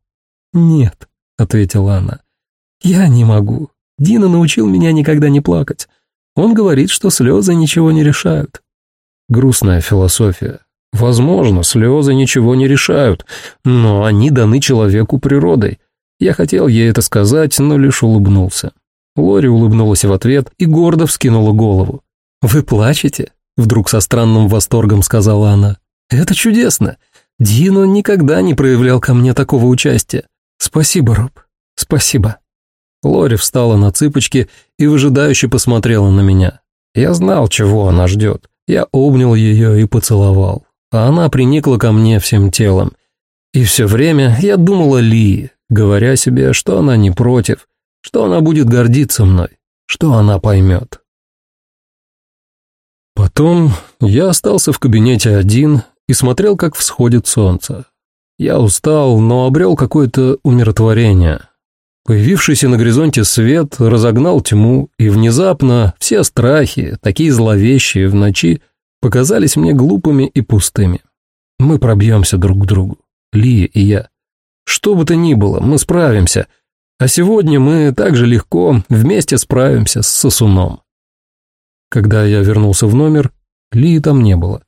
«Нет», — ответила она, — «я не могу. Дина научил меня никогда не плакать. Он говорит, что слезы ничего не решают. Грустная философия. Возможно, слезы ничего не решают, но они даны человеку природой. Я хотел ей это сказать, но лишь улыбнулся. Лори улыбнулась в ответ и гордо вскинула голову. «Вы плачете?» — вдруг со странным восторгом сказала она. «Это чудесно. Дино никогда не проявлял ко мне такого участия. Спасибо, Роб. Спасибо». Лори встала на цыпочки и выжидающе посмотрела на меня. Я знал, чего она ждет. Я обнял ее и поцеловал, а она приникла ко мне всем телом. И все время я думал о Ли, говоря себе, что она не против, что она будет гордиться мной, что она поймет. Потом я остался в кабинете один и смотрел, как всходит солнце. Я устал, но обрел какое-то умиротворение. Появившийся на горизонте свет разогнал тьму, и внезапно все страхи, такие зловещие в ночи, показались мне глупыми и пустыми. Мы пробьемся друг к другу, Лия и я. Что бы то ни было, мы справимся, а сегодня мы также легко вместе справимся с сосуном. Когда я вернулся в номер, Лии там не было.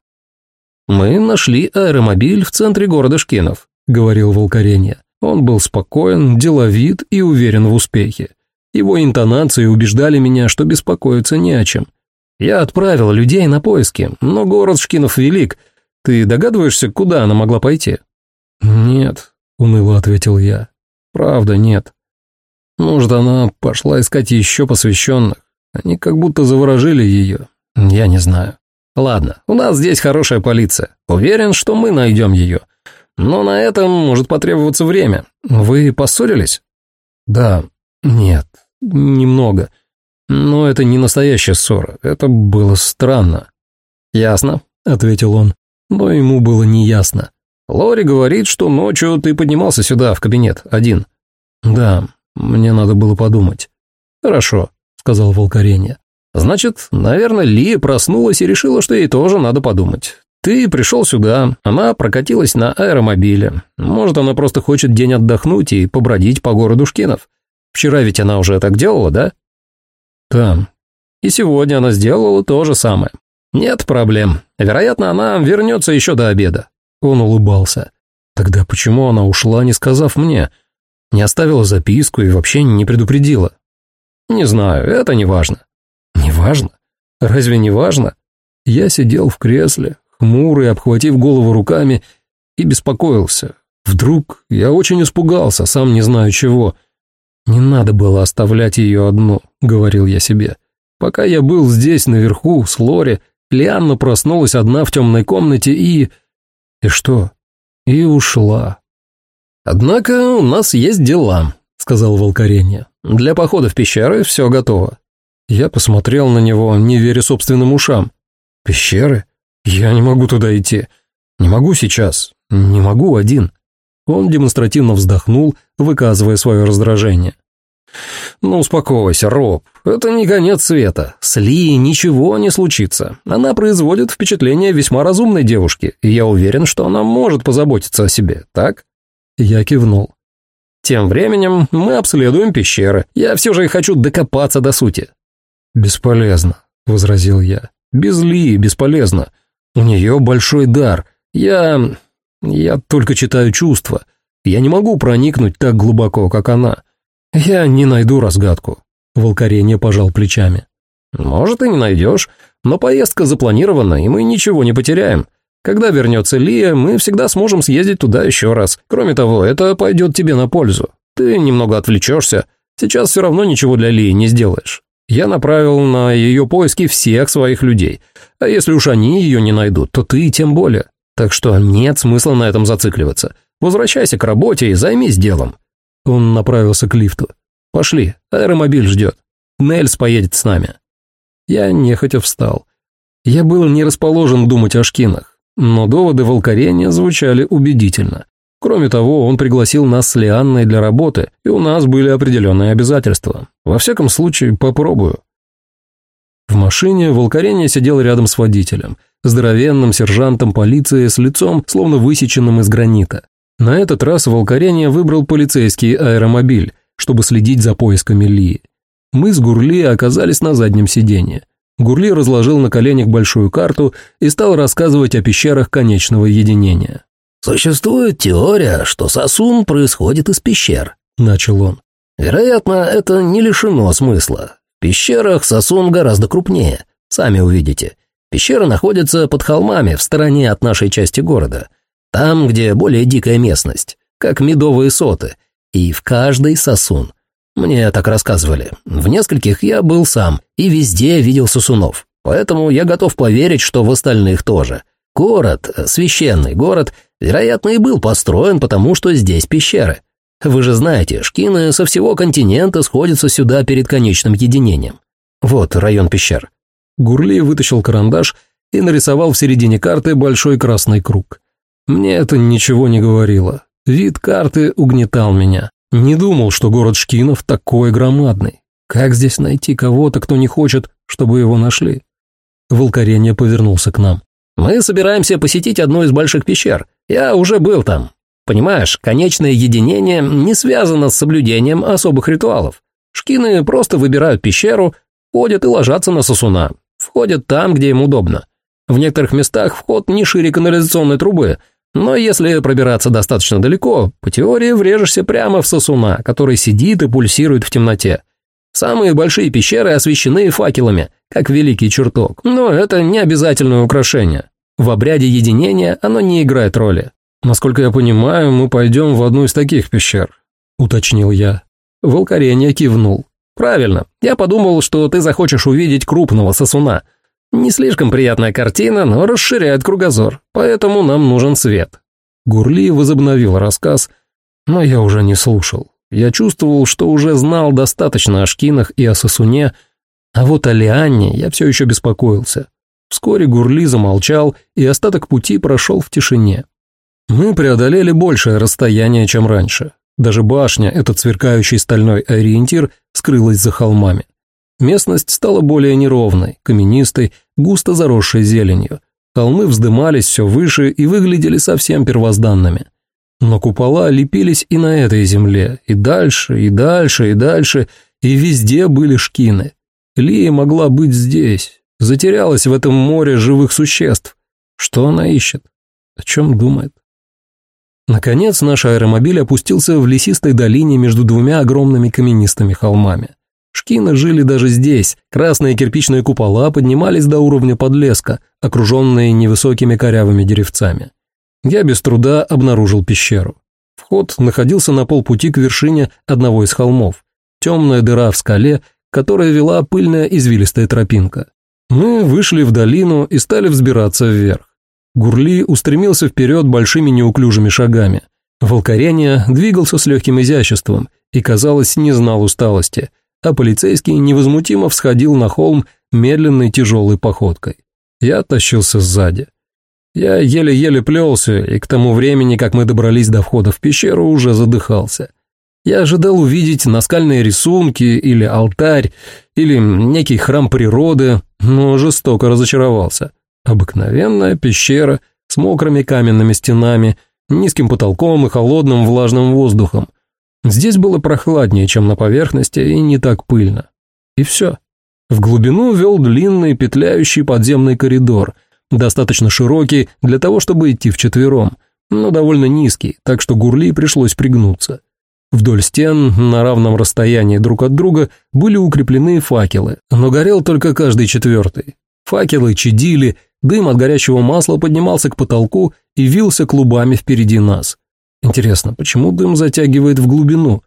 «Мы нашли аэромобиль в центре города Шкинов», — говорил Волкоренья. Он был спокоен, деловит и уверен в успехе. Его интонации убеждали меня, что беспокоиться не о чем. Я отправил людей на поиски, но город Шкинов велик. Ты догадываешься, куда она могла пойти? Нет, уныло ответил я. Правда, нет. Может, она пошла искать еще посвященных. Они как будто заворожили ее. Я не знаю. Ладно, у нас здесь хорошая полиция. Уверен, что мы найдем ее. Но на этом может потребоваться время. Вы поссорились? Да. Нет. Немного. Но это не настоящая ссора. Это было странно. Ясно, ответил он. Но ему было неясно. Лори говорит, что ночью ты поднимался сюда, в кабинет, один. Да, мне надо было подумать. Хорошо, сказал Волкоренья. Значит, наверное, Ли проснулась и решила, что ей тоже надо подумать. Ты пришел сюда, она прокатилась на аэромобиле. Может, она просто хочет день отдохнуть и побродить по городу Шкинов. Вчера ведь она уже так делала, да? Да. И сегодня она сделала то же самое. Нет проблем. Вероятно, она вернется еще до обеда. Он улыбался. Тогда почему она ушла, не сказав мне? Не оставила записку и вообще не предупредила? Не знаю, это не важно. Важно? Разве не важно? Я сидел в кресле, хмурый, обхватив голову руками, и беспокоился. Вдруг я очень испугался, сам не знаю чего. «Не надо было оставлять ее одну», — говорил я себе. «Пока я был здесь, наверху, с Лори, Лианна проснулась одна в темной комнате и...» «И что?» «И ушла». «Однако у нас есть дела», — сказал Волкоренье. «Для похода в пещеры все готово». Я посмотрел на него, не веря собственным ушам. «Пещеры? Я не могу туда идти. Не могу сейчас. Не могу один». Он демонстративно вздохнул, выказывая свое раздражение. «Ну, успокойся, Роб, это не конец света. С Ли ничего не случится. Она производит впечатление весьма разумной девушки, и я уверен, что она может позаботиться о себе, так?» Я кивнул. «Тем временем мы обследуем пещеры. Я все же хочу докопаться до сути». «Бесполезно», — возразил я. «Без Ли бесполезно. У нее большой дар. Я... я только читаю чувства. Я не могу проникнуть так глубоко, как она. «Я не найду разгадку», — Волкоренье пожал плечами. «Может, и не найдешь, но поездка запланирована, и мы ничего не потеряем. Когда вернется Лия, мы всегда сможем съездить туда еще раз. Кроме того, это пойдет тебе на пользу. Ты немного отвлечешься. Сейчас все равно ничего для Лии не сделаешь. Я направил на ее поиски всех своих людей. А если уж они ее не найдут, то ты тем более. Так что нет смысла на этом зацикливаться. Возвращайся к работе и займись делом. Он направился к лифту. «Пошли, аэромобиль ждет. Нельс поедет с нами». Я нехотя встал. Я был не расположен думать о шкинах, но доводы волкорения звучали убедительно. Кроме того, он пригласил нас с Лианной для работы, и у нас были определенные обязательства. Во всяком случае, попробую. В машине волкорение сидел рядом с водителем, здоровенным сержантом полиции с лицом, словно высеченным из гранита. На этот раз Волкорение выбрал полицейский аэромобиль, чтобы следить за поисками Ли. Мы с Гурли оказались на заднем сиденье. Гурли разложил на коленях большую карту и стал рассказывать о пещерах конечного единения. «Существует теория, что сосун происходит из пещер», — начал он. «Вероятно, это не лишено смысла. В пещерах сосун гораздо крупнее, сами увидите. Пещера находится под холмами в стороне от нашей части города. Там, где более дикая местность, как медовые соты, и в каждой сосун. Мне так рассказывали. В нескольких я был сам и везде видел сосунов. Поэтому я готов поверить, что в остальных тоже. Город, священный город, вероятно, и был построен, потому что здесь пещеры. Вы же знаете, шкины со всего континента сходятся сюда перед конечным единением. Вот район пещер. Гурли вытащил карандаш и нарисовал в середине карты большой красный круг. Мне это ничего не говорило. Вид карты угнетал меня. Не думал, что город Шкинов такой громадный. Как здесь найти кого-то, кто не хочет, чтобы его нашли? Волкорение повернулся к нам. «Мы собираемся посетить одну из больших пещер. Я уже был там. Понимаешь, конечное единение не связано с соблюдением особых ритуалов. Шкины просто выбирают пещеру, ходят и ложатся на сосуна. Входят там, где им удобно. В некоторых местах вход не шире канализационной трубы, но если пробираться достаточно далеко, по теории врежешься прямо в сосуна, который сидит и пульсирует в темноте. Самые большие пещеры освещены факелами, как великий чертог, но это не обязательное украшение. В обряде единения оно не играет роли. «Насколько я понимаю, мы пойдем в одну из таких пещер», — уточнил я. Волкоренья кивнул. «Правильно. Я подумал, что ты захочешь увидеть крупного сосуна. Не слишком приятная картина, но расширяет кругозор, поэтому нам нужен свет». Гурли возобновил рассказ, но я уже не слушал. Я чувствовал, что уже знал достаточно о шкинах и о сосуне, а вот о Лианне я все еще беспокоился. Вскоре Гурли замолчал, и остаток пути прошел в тишине. Мы преодолели большее расстояние, чем раньше. Даже башня, этот сверкающий стальной ориентир, скрылась за холмами. Местность стала более неровной, каменистой, густо заросшей зеленью. Холмы вздымались все выше и выглядели совсем первозданными. Но купола лепились и на этой земле, и дальше, и дальше, и дальше, и везде были шкины. Лия могла быть здесь, затерялась в этом море живых существ. Что она ищет? О чем думает? Наконец наш аэромобиль опустился в лесистой долине между двумя огромными каменистыми холмами. Шкины жили даже здесь. Красные кирпичные купола поднимались до уровня подлеска, окруженные невысокими корявыми деревцами. Я без труда обнаружил пещеру. Вход находился на полпути к вершине одного из холмов. Темная дыра в скале, которая вела пыльная извилистая тропинка. Мы вышли в долину и стали взбираться вверх. Гурли устремился вперед большими неуклюжими шагами. Волкорения двигался с легким изяществом и, казалось, не знал усталости, а полицейский невозмутимо всходил на холм медленной тяжелой походкой. Я тащился сзади. Я еле-еле плелся, и к тому времени, как мы добрались до входа в пещеру, уже задыхался. Я ожидал увидеть наскальные рисунки или алтарь, или некий храм природы, но жестоко разочаровался. Обыкновенная пещера с мокрыми каменными стенами, низким потолком и холодным влажным воздухом. Здесь было прохладнее, чем на поверхности, и не так пыльно. И все. В глубину вел длинный петляющий подземный коридор, достаточно широкий для того, чтобы идти вчетвером, но довольно низкий, так что Гурли пришлось пригнуться. Вдоль стен, на равном расстоянии друг от друга, были укреплены факелы, но горел только каждый четвертый. Факелы чадили, дым от горящего масла поднимался к потолку и вился клубами впереди нас. Интересно, почему дым затягивает в глубину?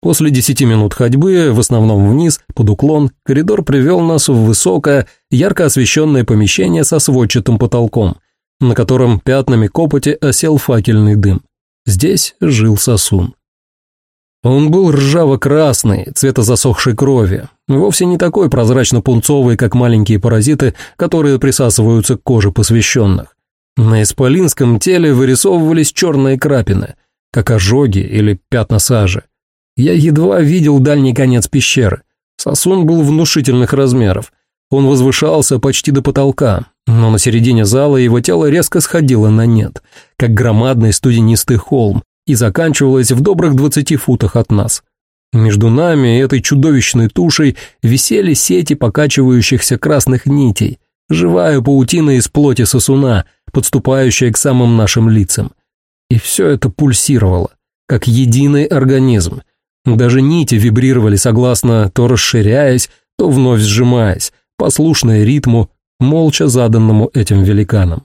После десяти минут ходьбы, в основном вниз, под уклон, коридор привел нас в высокое, ярко освещенное помещение со сводчатым потолком, на котором пятнами копоти осел факельный дым. Здесь жил сосун. Он был ржаво-красный, цвета засохшей крови, вовсе не такой прозрачно-пунцовый, как маленькие паразиты, которые присасываются к коже посвященных. На исполинском теле вырисовывались черные крапины, как ожоги или пятна сажи. Я едва видел дальний конец пещеры. Сосун был внушительных размеров. Он возвышался почти до потолка, но на середине зала его тело резко сходило на нет, как громадный студенистый холм, и заканчивалась в добрых двадцати футах от нас. Между нами и этой чудовищной тушей висели сети покачивающихся красных нитей, живая паутина из плоти сосуна, подступающая к самым нашим лицам. И все это пульсировало, как единый организм. Даже нити вибрировали согласно то расширяясь, то вновь сжимаясь, послушные ритму, молча заданному этим великанам.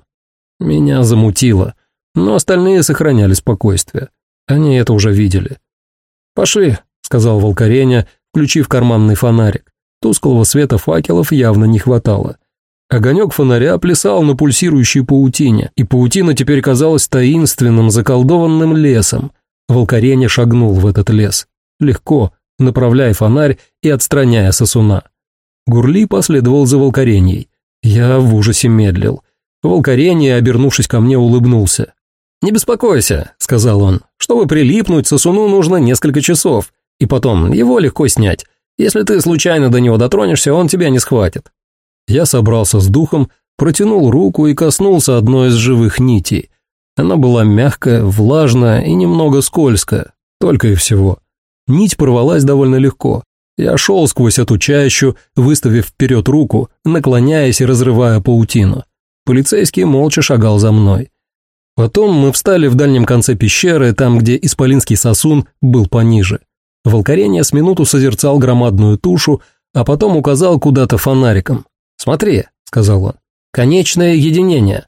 Меня замутило но остальные сохраняли спокойствие. Они это уже видели. «Пошли», — сказал Волкореня, включив карманный фонарик. Тусклого света факелов явно не хватало. Огонек фонаря плясал на пульсирующей паутине, и паутина теперь казалась таинственным, заколдованным лесом. Волкореня шагнул в этот лес. Легко, направляя фонарь и отстраняя сосуна. Гурли последовал за волкореньей. Я в ужасе медлил. Волкорение, обернувшись ко мне, улыбнулся. «Не беспокойся», — сказал он. «Чтобы прилипнуть, сосуну нужно несколько часов. И потом, его легко снять. Если ты случайно до него дотронешься, он тебя не схватит». Я собрался с духом, протянул руку и коснулся одной из живых нитей. Она была мягкая, влажная и немного скользкая, только и всего. Нить порвалась довольно легко. Я шел сквозь эту чащу, выставив вперед руку, наклоняясь и разрывая паутину. Полицейский молча шагал за мной. Потом мы встали в дальнем конце пещеры, там, где исполинский сосун был пониже. Волкорение с минуту созерцал громадную тушу, а потом указал куда-то фонариком. «Смотри», — сказал он, — «конечное единение».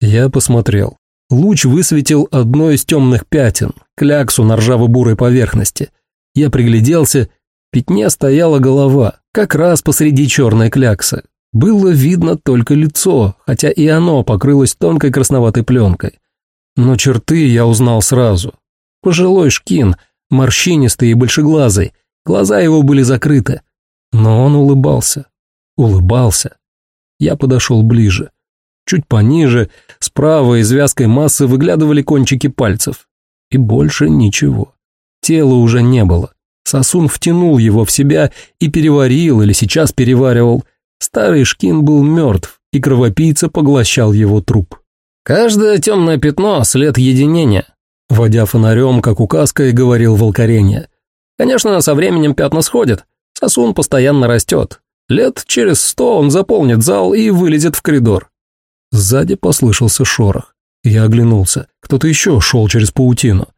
Я посмотрел. Луч высветил одно из темных пятен, кляксу на ржаво-бурой поверхности. Я пригляделся, пятне стояла голова, как раз посреди черной кляксы. Было видно только лицо, хотя и оно покрылось тонкой красноватой пленкой. Но черты я узнал сразу. Пожилой шкин, морщинистый и большеглазый, глаза его были закрыты. Но он улыбался. Улыбался. Я подошел ближе. Чуть пониже, справа из вязкой массы выглядывали кончики пальцев. И больше ничего. Тела уже не было. Сосун втянул его в себя и переварил или сейчас переваривал – Старый Шкин был мертв, и кровопийца поглощал его труп. «Каждое темное пятно — след единения», — водя фонарем, как указкой, говорил волкорение. «Конечно, со временем пятна сходят, сосун постоянно растет. Лет через сто он заполнит зал и вылезет в коридор». Сзади послышался шорох. Я оглянулся. Кто-то еще шел через паутину.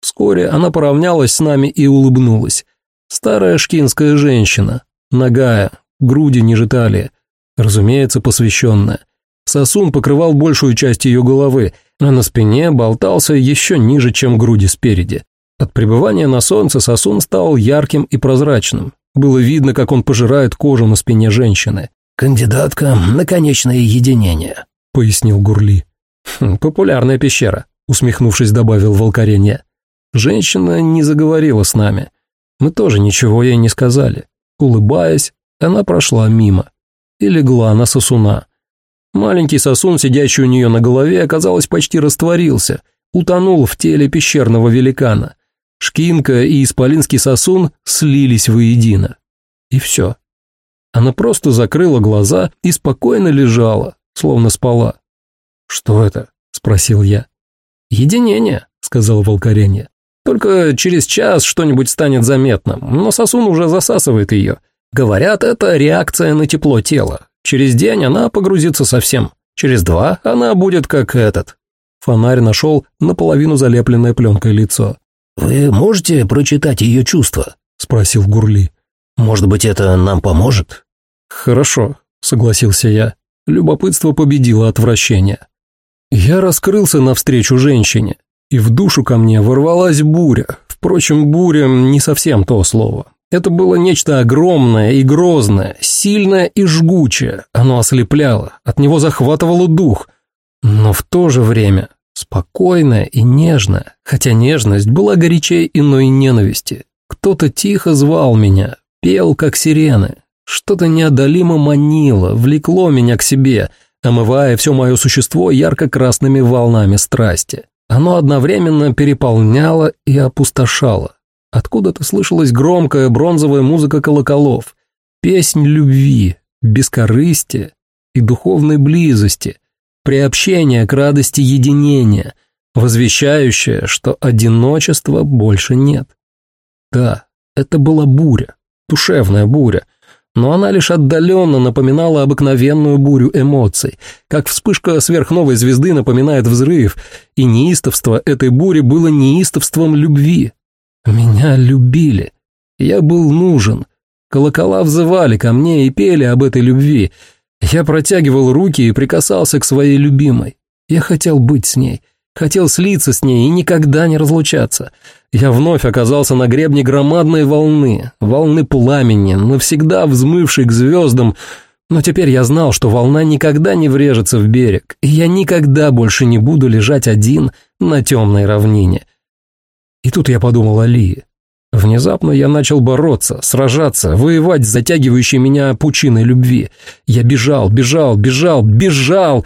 Вскоре она поравнялась с нами и улыбнулась. Старая шкинская женщина, ногая, груди ниже талии, разумеется, посвященная. Сосун покрывал большую часть ее головы, а на спине болтался еще ниже, чем груди спереди. От пребывания на солнце сосун стал ярким и прозрачным. Было видно, как он пожирает кожу на спине женщины. «Кандидатка на конечное единение», — пояснил Гурли. «Хм, «Популярная пещера», — усмехнувшись, добавил Волкоренья. Женщина не заговорила с нами. Мы тоже ничего ей не сказали. Улыбаясь, она прошла мимо и легла на сосуна. Маленький сосун, сидящий у нее на голове, оказалось, почти растворился, утонул в теле пещерного великана. Шкинка и исполинский сосун слились воедино. И все. Она просто закрыла глаза и спокойно лежала, словно спала. «Что это?» – спросил я. «Единение», – сказал волкоренье. «Только через час что-нибудь станет заметным, но сосун уже засасывает ее. Говорят, это реакция на тепло тела. Через день она погрузится совсем. Через два она будет как этот». Фонарь нашел наполовину залепленное пленкой лицо. «Вы можете прочитать ее чувства?» – спросил Гурли. «Может быть, это нам поможет?» «Хорошо», – согласился я. Любопытство победило отвращение. Я раскрылся навстречу женщине, и в душу ко мне ворвалась буря. Впрочем, буря не совсем то слово. Это было нечто огромное и грозное, сильное и жгучее. Оно ослепляло, от него захватывало дух. Но в то же время спокойная и нежная, хотя нежность была горячей иной ненависти. Кто-то тихо звал меня, пел, как сирены. Что-то неодолимо манило, влекло меня к себе, омывая все мое существо ярко-красными волнами страсти. Оно одновременно переполняло и опустошало. Откуда-то слышалась громкая бронзовая музыка колоколов, песнь любви, бескорыстия и духовной близости – приобщение к радости единения, возвещающее, что одиночества больше нет. Да, это была буря, душевная буря, но она лишь отдаленно напоминала обыкновенную бурю эмоций, как вспышка сверхновой звезды напоминает взрыв, и неистовство этой бури было неистовством любви. Меня любили, я был нужен, колокола взывали ко мне и пели об этой любви — я протягивал руки и прикасался к своей любимой. Я хотел быть с ней, хотел слиться с ней и никогда не разлучаться. Я вновь оказался на гребне громадной волны, волны пламени, навсегда взмывшей к звездам, но теперь я знал, что волна никогда не врежется в берег, и я никогда больше не буду лежать один на темной равнине. И тут я подумал о Лии. Внезапно я начал бороться, сражаться, воевать с затягивающей меня пучиной любви. Я бежал, бежал, бежал, бежал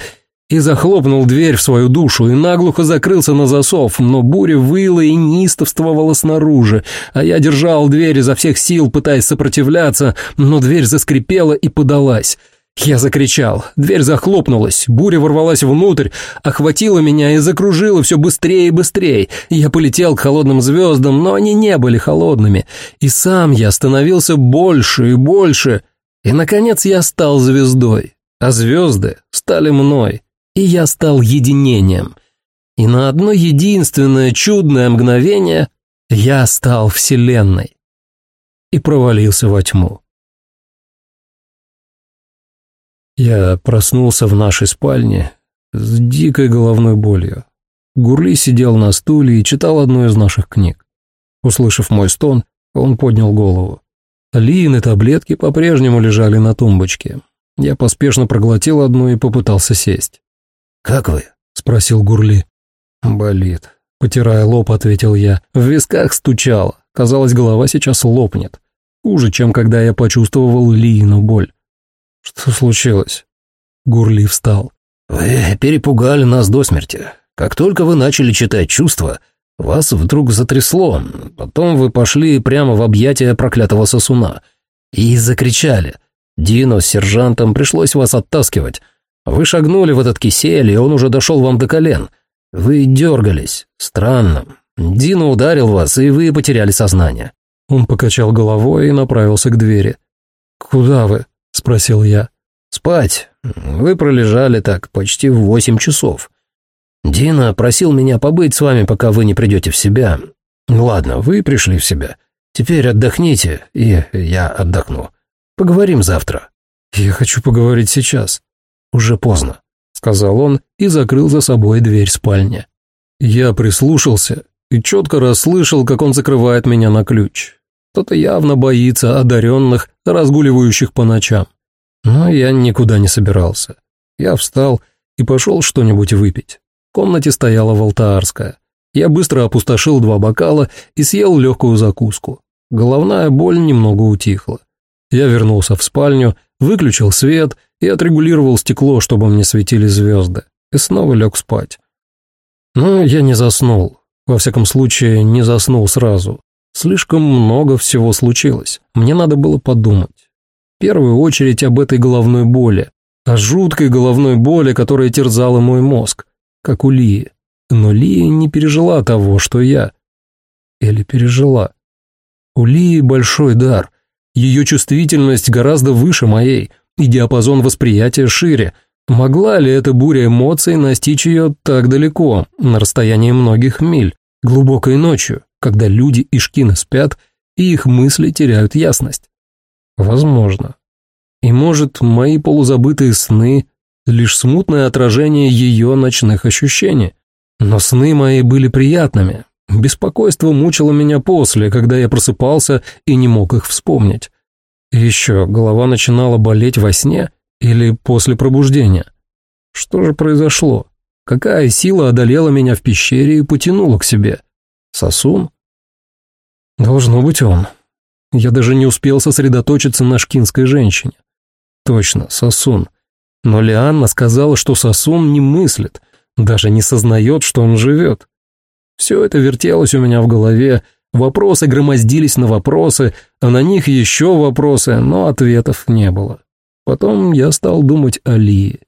и захлопнул дверь в свою душу и наглухо закрылся на засов, но буря выла и неистовствовала снаружи, а я держал дверь изо всех сил, пытаясь сопротивляться, но дверь заскрипела и подалась. Я закричал. Дверь захлопнулась, буря ворвалась внутрь, охватила меня и закружила все быстрее и быстрее. Я полетел к холодным звездам, но они не были холодными. И сам я становился больше и больше. И, наконец, я стал звездой. А звезды стали мной. И я стал единением. И на одно единственное чудное мгновение я стал Вселенной. И провалился во тьму. Я проснулся в нашей спальне с дикой головной болью. Гурли сидел на стуле и читал одну из наших книг. Услышав мой стон, он поднял голову. Лиины таблетки по-прежнему лежали на тумбочке. Я поспешно проглотил одну и попытался сесть. «Как вы?» — спросил Гурли. «Болит». Потирая лоб, ответил я. В висках стучало. Казалось, голова сейчас лопнет. Хуже, чем когда я почувствовал Лиину боль. «Что случилось?» Гурли встал. «Вы перепугали нас до смерти. Как только вы начали читать чувства, вас вдруг затрясло. Потом вы пошли прямо в объятия проклятого сосуна. И закричали. Дино с сержантом пришлось вас оттаскивать. Вы шагнули в этот кисель, и он уже дошел вам до колен. Вы дергались. Странно. Дино ударил вас, и вы потеряли сознание». Он покачал головой и направился к двери. «Куда вы?» — спросил я. «Спать. Вы пролежали так почти восемь часов. Дина просил меня побыть с вами, пока вы не придете в себя. Ладно, вы пришли в себя. Теперь отдохните, и я отдохну. Поговорим завтра». «Я хочу поговорить сейчас». «Уже поздно», — сказал он и закрыл за собой дверь спальни. Я прислушался и четко расслышал, как он закрывает меня на ключ. Кто-то явно боится одаренных, разгуливающих по ночам. Но я никуда не собирался. Я встал и пошел что-нибудь выпить. В комнате стояла волтаарская. Я быстро опустошил два бокала и съел легкую закуску. Головная боль немного утихла. Я вернулся в спальню, выключил свет и отрегулировал стекло, чтобы мне светили звезды, и снова лег спать. Но я не заснул. Во всяком случае, не заснул сразу. Слишком много всего случилось. Мне надо было подумать. В первую очередь об этой головной боли. О жуткой головной боли, которая терзала мой мозг. Как у Лии. Но Лия не пережила того, что я. Или пережила. У Лии большой дар. Ее чувствительность гораздо выше моей, и диапазон восприятия шире. Могла ли эта буря эмоций настичь ее так далеко, на расстоянии многих миль, глубокой ночью, когда люди и шкины спят, и их мысли теряют ясность? Возможно. И может, мои полузабытые сны — лишь смутное отражение ее ночных ощущений. Но сны мои были приятными. Беспокойство мучило меня после, когда я просыпался и не мог их вспомнить. Еще голова начинала болеть во сне — или после пробуждения? Что же произошло? Какая сила одолела меня в пещере и потянула к себе? Сосун? Должно быть он. Я даже не успел сосредоточиться на шкинской женщине. Точно, Сосун. Но Лианна сказала, что Сосун не мыслит, даже не сознает, что он живет. Все это вертелось у меня в голове, вопросы громоздились на вопросы, а на них еще вопросы, но ответов не было. Потом я стал думать о Лии.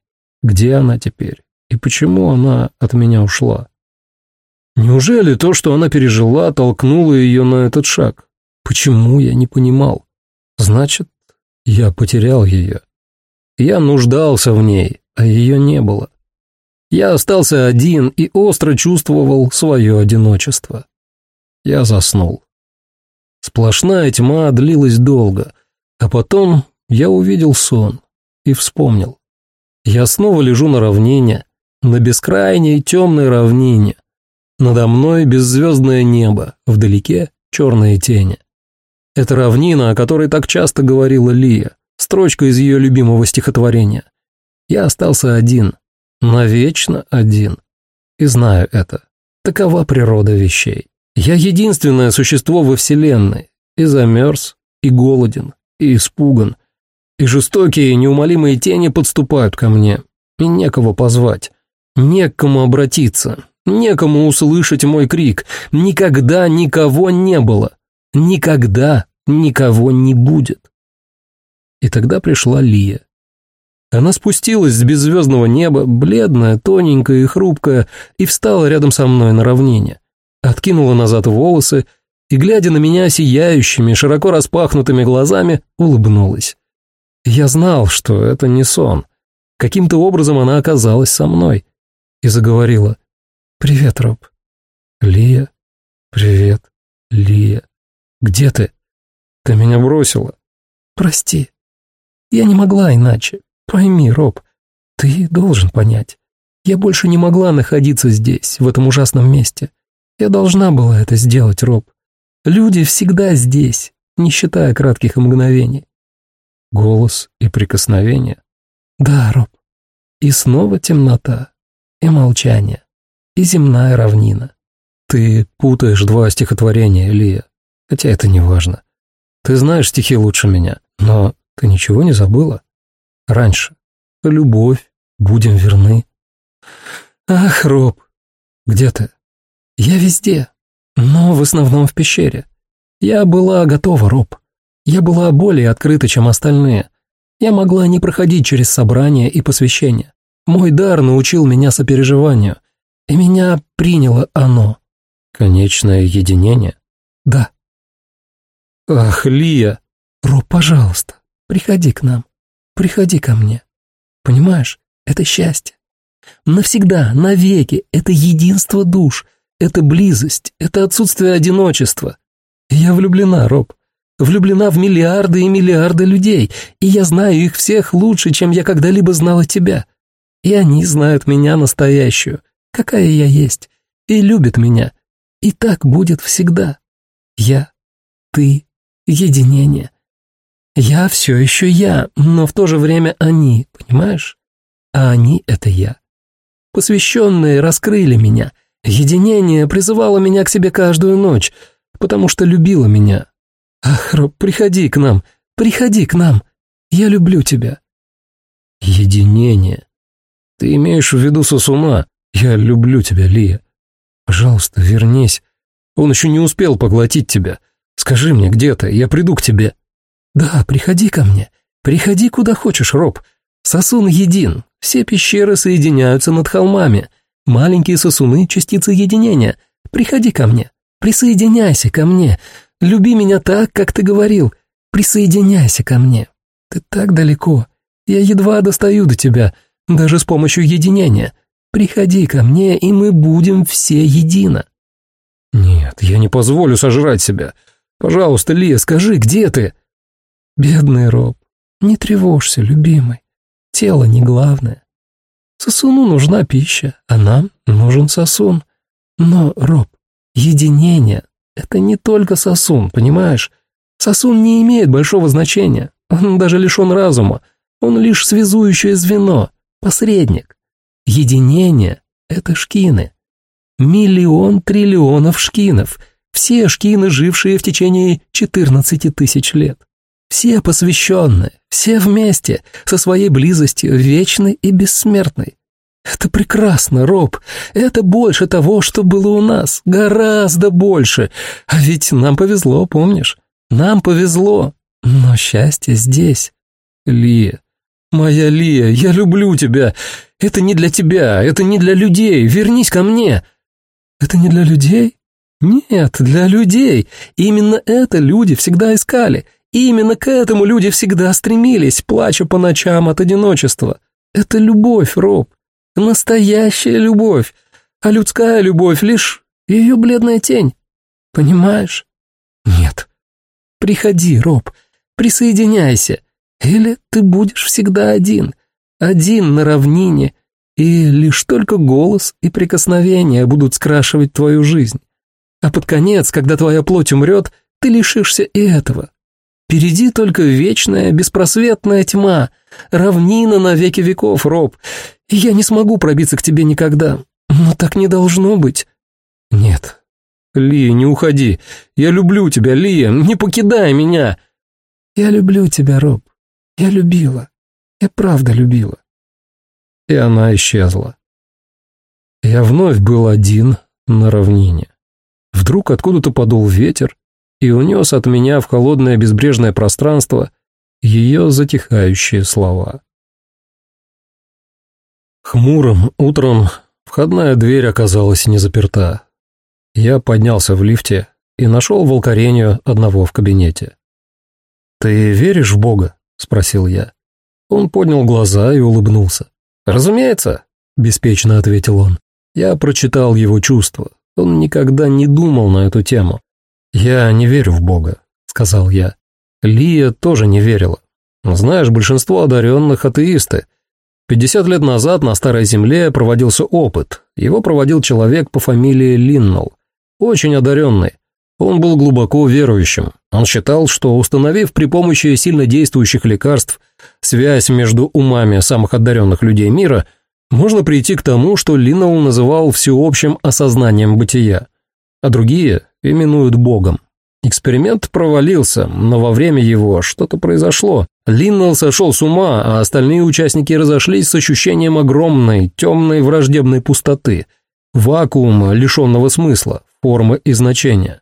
Где она теперь? И почему она от меня ушла? Неужели то, что она пережила, толкнуло ее на этот шаг? Почему я не понимал? Значит, я потерял ее. Я нуждался в ней, а ее не было. Я остался один и остро чувствовал свое одиночество. Я заснул. Сплошная тьма длилась долго, а потом я увидел сон и вспомнил. Я снова лежу на равнине, на бескрайней темной равнине. Надо мной беззвездное небо, вдалеке черные тени. Это равнина, о которой так часто говорила Лия, строчка из ее любимого стихотворения. Я остался один, навечно один. И знаю это. Такова природа вещей. Я единственное существо во Вселенной. И замерз, и голоден, и испуган, и жестокие неумолимые тени подступают ко мне, и некого позвать, некому обратиться, некому услышать мой крик. Никогда никого не было, никогда никого не будет. И тогда пришла Лия. Она спустилась с беззвездного неба, бледная, тоненькая и хрупкая, и встала рядом со мной на равнине. Откинула назад волосы и, глядя на меня сияющими, широко распахнутыми глазами, улыбнулась. Я знал, что это не сон. Каким-то образом она оказалась со мной и заговорила. «Привет, Роб». «Лия? Привет, Лия. Где ты? Ты меня бросила». «Прости. Я не могла иначе. Пойми, Роб, ты должен понять. Я больше не могла находиться здесь, в этом ужасном месте. Я должна была это сделать, Роб. Люди всегда здесь, не считая кратких мгновений голос и прикосновение. Да, Роб. И снова темнота, и молчание, и земная равнина. Ты путаешь два стихотворения, Лия, хотя это не важно. Ты знаешь стихи лучше меня, но ты ничего не забыла? Раньше. Любовь, будем верны. Ах, Роб, где ты? Я везде, но в основном в пещере. Я была готова, Роб. Я была более открыта, чем остальные. Я могла не проходить через собрания и посвящения. Мой дар научил меня сопереживанию, и меня приняло оно. Конечное единение? Да. Ах, Лия! Роб, пожалуйста, приходи к нам. Приходи ко мне. Понимаешь, это счастье. Навсегда, навеки, это единство душ, это близость, это отсутствие одиночества. Я влюблена, Роб. Влюблена в миллиарды и миллиарды людей, и я знаю их всех лучше, чем я когда-либо знала тебя. И они знают меня настоящую, какая я есть, и любят меня. И так будет всегда. Я, ты, единение. Я все еще я, но в то же время они, понимаешь? А они — это я. Посвященные раскрыли меня. Единение призывало меня к себе каждую ночь, потому что любило меня. Ах, Роб, приходи к нам, приходи к нам. Я люблю тебя. Единение. Ты имеешь в виду сосуна? Я люблю тебя, Лия. Пожалуйста, вернись. Он еще не успел поглотить тебя. Скажи мне, где ты, я приду к тебе. Да, приходи ко мне. Приходи куда хочешь, Роб. Сосун един. Все пещеры соединяются над холмами. Маленькие сосуны — частицы единения. Приходи ко мне. Присоединяйся ко мне. Люби меня так, как ты говорил. Присоединяйся ко мне. Ты так далеко. Я едва достаю до тебя, даже с помощью единения. Приходи ко мне, и мы будем все едино. Нет, я не позволю сожрать себя. Пожалуйста, Лия, скажи, где ты? Бедный Роб, не тревожься, любимый. Тело не главное. Сосуну нужна пища, а нам нужен сосун. Но, Роб, единение — это не только сосун, понимаешь? Сосун не имеет большого значения, он даже лишен разума, он лишь связующее звено, посредник. Единение — это шкины. Миллион триллионов шкинов, все шкины, жившие в течение 14 тысяч лет. Все посвященные, все вместе, со своей близостью, вечной и бессмертной. Это прекрасно, Роб. Это больше того, что было у нас. Гораздо больше. А ведь нам повезло, помнишь? Нам повезло. Но счастье здесь. Лия, моя Лия, я люблю тебя. Это не для тебя, это не для людей. Вернись ко мне. Это не для людей? Нет, для людей. Именно это люди всегда искали. И именно к этому люди всегда стремились, плача по ночам от одиночества. Это любовь, Роб. Настоящая любовь. А людская любовь лишь ее бледная тень. Понимаешь? Нет. Приходи, Роб. Присоединяйся. Или ты будешь всегда один. Один на равнине. И лишь только голос и прикосновения будут скрашивать твою жизнь. А под конец, когда твоя плоть умрет, ты лишишься и этого. Впереди только вечная, беспросветная тьма, равнина на веки веков, Роб. Я не смогу пробиться к тебе никогда. Но так не должно быть. Нет. Лия, не уходи. Я люблю тебя, Лия. Не покидай меня. Я люблю тебя, Роб. Я любила. Я правда любила. И она исчезла. Я вновь был один на равнине. Вдруг откуда-то подул ветер, и унес от меня в холодное безбрежное пространство ее затихающие слова. Хмурым утром входная дверь оказалась не заперта. Я поднялся в лифте и нашел волкорению одного в кабинете. «Ты веришь в Бога?» — спросил я. Он поднял глаза и улыбнулся. «Разумеется», — беспечно ответил он. Я прочитал его чувства. Он никогда не думал на эту тему. «Я не верю в Бога», — сказал я. Лия тоже не верила. Знаешь, большинство одаренных атеисты. Пятьдесят лет назад на Старой Земле проводился опыт. Его проводил человек по фамилии Линнелл. Очень одаренный. Он был глубоко верующим. Он считал, что установив при помощи сильно действующих лекарств связь между умами самых одаренных людей мира, можно прийти к тому, что Линнелл называл всеобщим осознанием бытия. А другие именуют Богом. Эксперимент провалился, но во время его что-то произошло. Линнелл сошел с ума, а остальные участники разошлись с ощущением огромной, темной, враждебной пустоты, вакуума, лишенного смысла, формы и значения.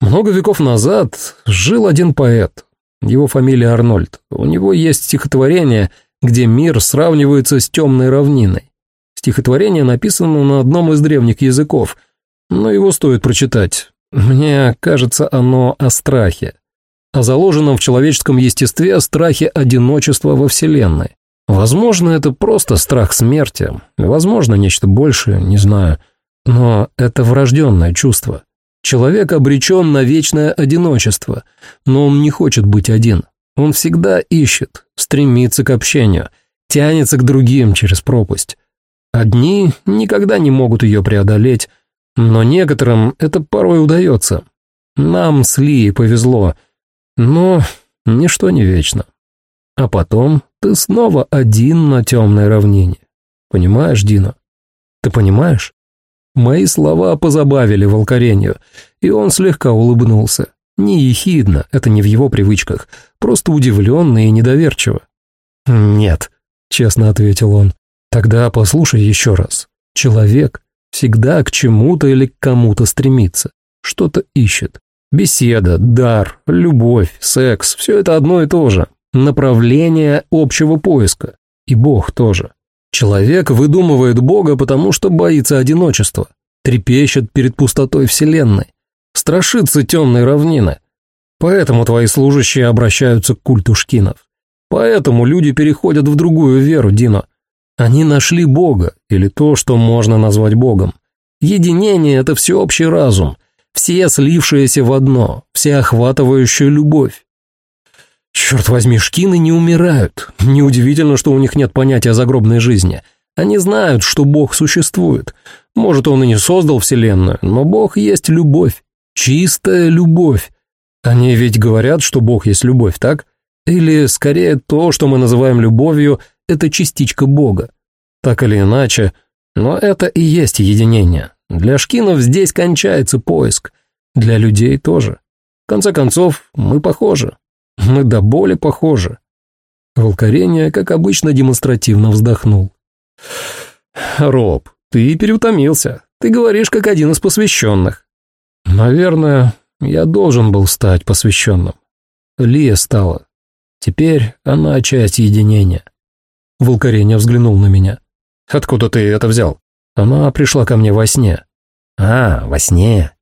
Много веков назад жил один поэт, его фамилия Арнольд. У него есть стихотворение, где мир сравнивается с темной равниной. Стихотворение написано на одном из древних языков, но его стоит прочитать. Мне кажется, оно о страхе. О заложенном в человеческом естестве страхе одиночества во Вселенной. Возможно, это просто страх смерти, возможно, нечто большее, не знаю. Но это врожденное чувство. Человек обречен на вечное одиночество, но он не хочет быть один. Он всегда ищет, стремится к общению, тянется к другим через пропасть. Одни никогда не могут ее преодолеть, но некоторым это порой удается. Нам с Ли повезло, но ничто не вечно. А потом ты снова один на темной равнине. Понимаешь, Дина? Ты понимаешь? Мои слова позабавили волкоренью, и он слегка улыбнулся. Не ехидно, это не в его привычках, просто удивленно и недоверчиво. «Нет», — честно ответил он. «Тогда послушай еще раз. Человек всегда к чему-то или к кому-то стремится, что-то ищет. Беседа, дар, любовь, секс — все это одно и то же. Направление общего поиска. И Бог тоже. Человек выдумывает Бога, потому что боится одиночества, трепещет перед пустотой Вселенной, страшится темной равнины. Поэтому твои служащие обращаются к культу шкинов. Поэтому люди переходят в другую веру, Дино. Они нашли Бога, или то, что можно назвать Богом. Единение – это всеобщий разум, все слившиеся в одно, всеохватывающая любовь. Черт возьми, шкины не умирают. Неудивительно, что у них нет понятия о загробной жизни. Они знают, что Бог существует. Может, он и не создал Вселенную, но Бог есть любовь. Чистая любовь. Они ведь говорят, что Бог есть любовь, так? Или, скорее, то, что мы называем любовью, это частичка Бога. Так или иначе, но это и есть единение. Для шкинов здесь кончается поиск. Для людей тоже. В конце концов, мы похожи. Мы до боли похожи. Волкорения, как обычно, демонстративно вздохнул. «Роб, ты переутомился. Ты говоришь, как один из посвященных». «Наверное, я должен был стать посвященным. Лия стала. Теперь она часть единения». Волкорения взглянул на меня. «Откуда ты это взял?» Она пришла ко мне во сне. «А, во сне?»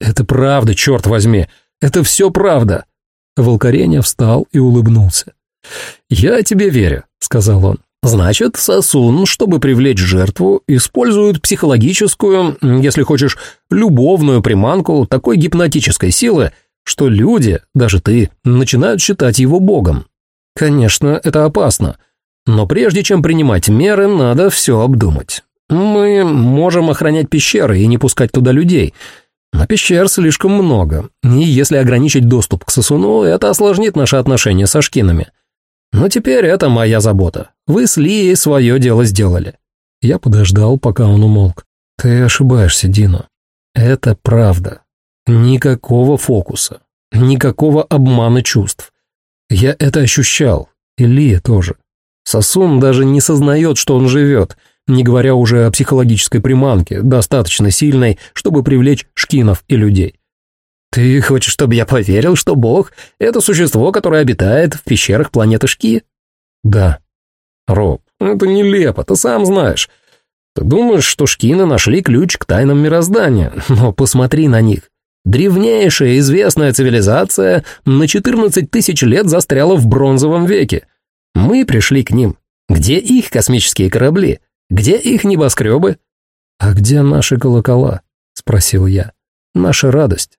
«Это правда, черт возьми! Это все правда!» Волкореня встал и улыбнулся. «Я тебе верю», — сказал он. «Значит, сосун, чтобы привлечь жертву, использует психологическую, если хочешь, любовную приманку такой гипнотической силы, что люди, даже ты, начинают считать его богом. Конечно, это опасно, но прежде чем принимать меры, надо все обдумать. Мы можем охранять пещеры и не пускать туда людей, но пещер слишком много, и если ограничить доступ к сосуну, это осложнит наши отношения со шкинами. Но теперь это моя забота. Вы с Лией свое дело сделали. Я подождал, пока он умолк. Ты ошибаешься, Дино. Это правда. Никакого фокуса. Никакого обмана чувств. Я это ощущал. И Лия тоже. Сосун даже не сознает, что он живет, не говоря уже о психологической приманке, достаточно сильной, чтобы привлечь шкинов и людей. «Ты хочешь, чтобы я поверил, что Бог — это существо, которое обитает в пещерах планеты Шки?» «Да». «Роб, это нелепо, ты сам знаешь. Ты думаешь, что шкины нашли ключ к тайнам мироздания, но посмотри на них. Древнейшая известная цивилизация на 14 тысяч лет застряла в бронзовом веке. Мы пришли к ним. Где их космические корабли? Где их небоскребы?» «А где наши колокола?» — спросил я. «Наша радость.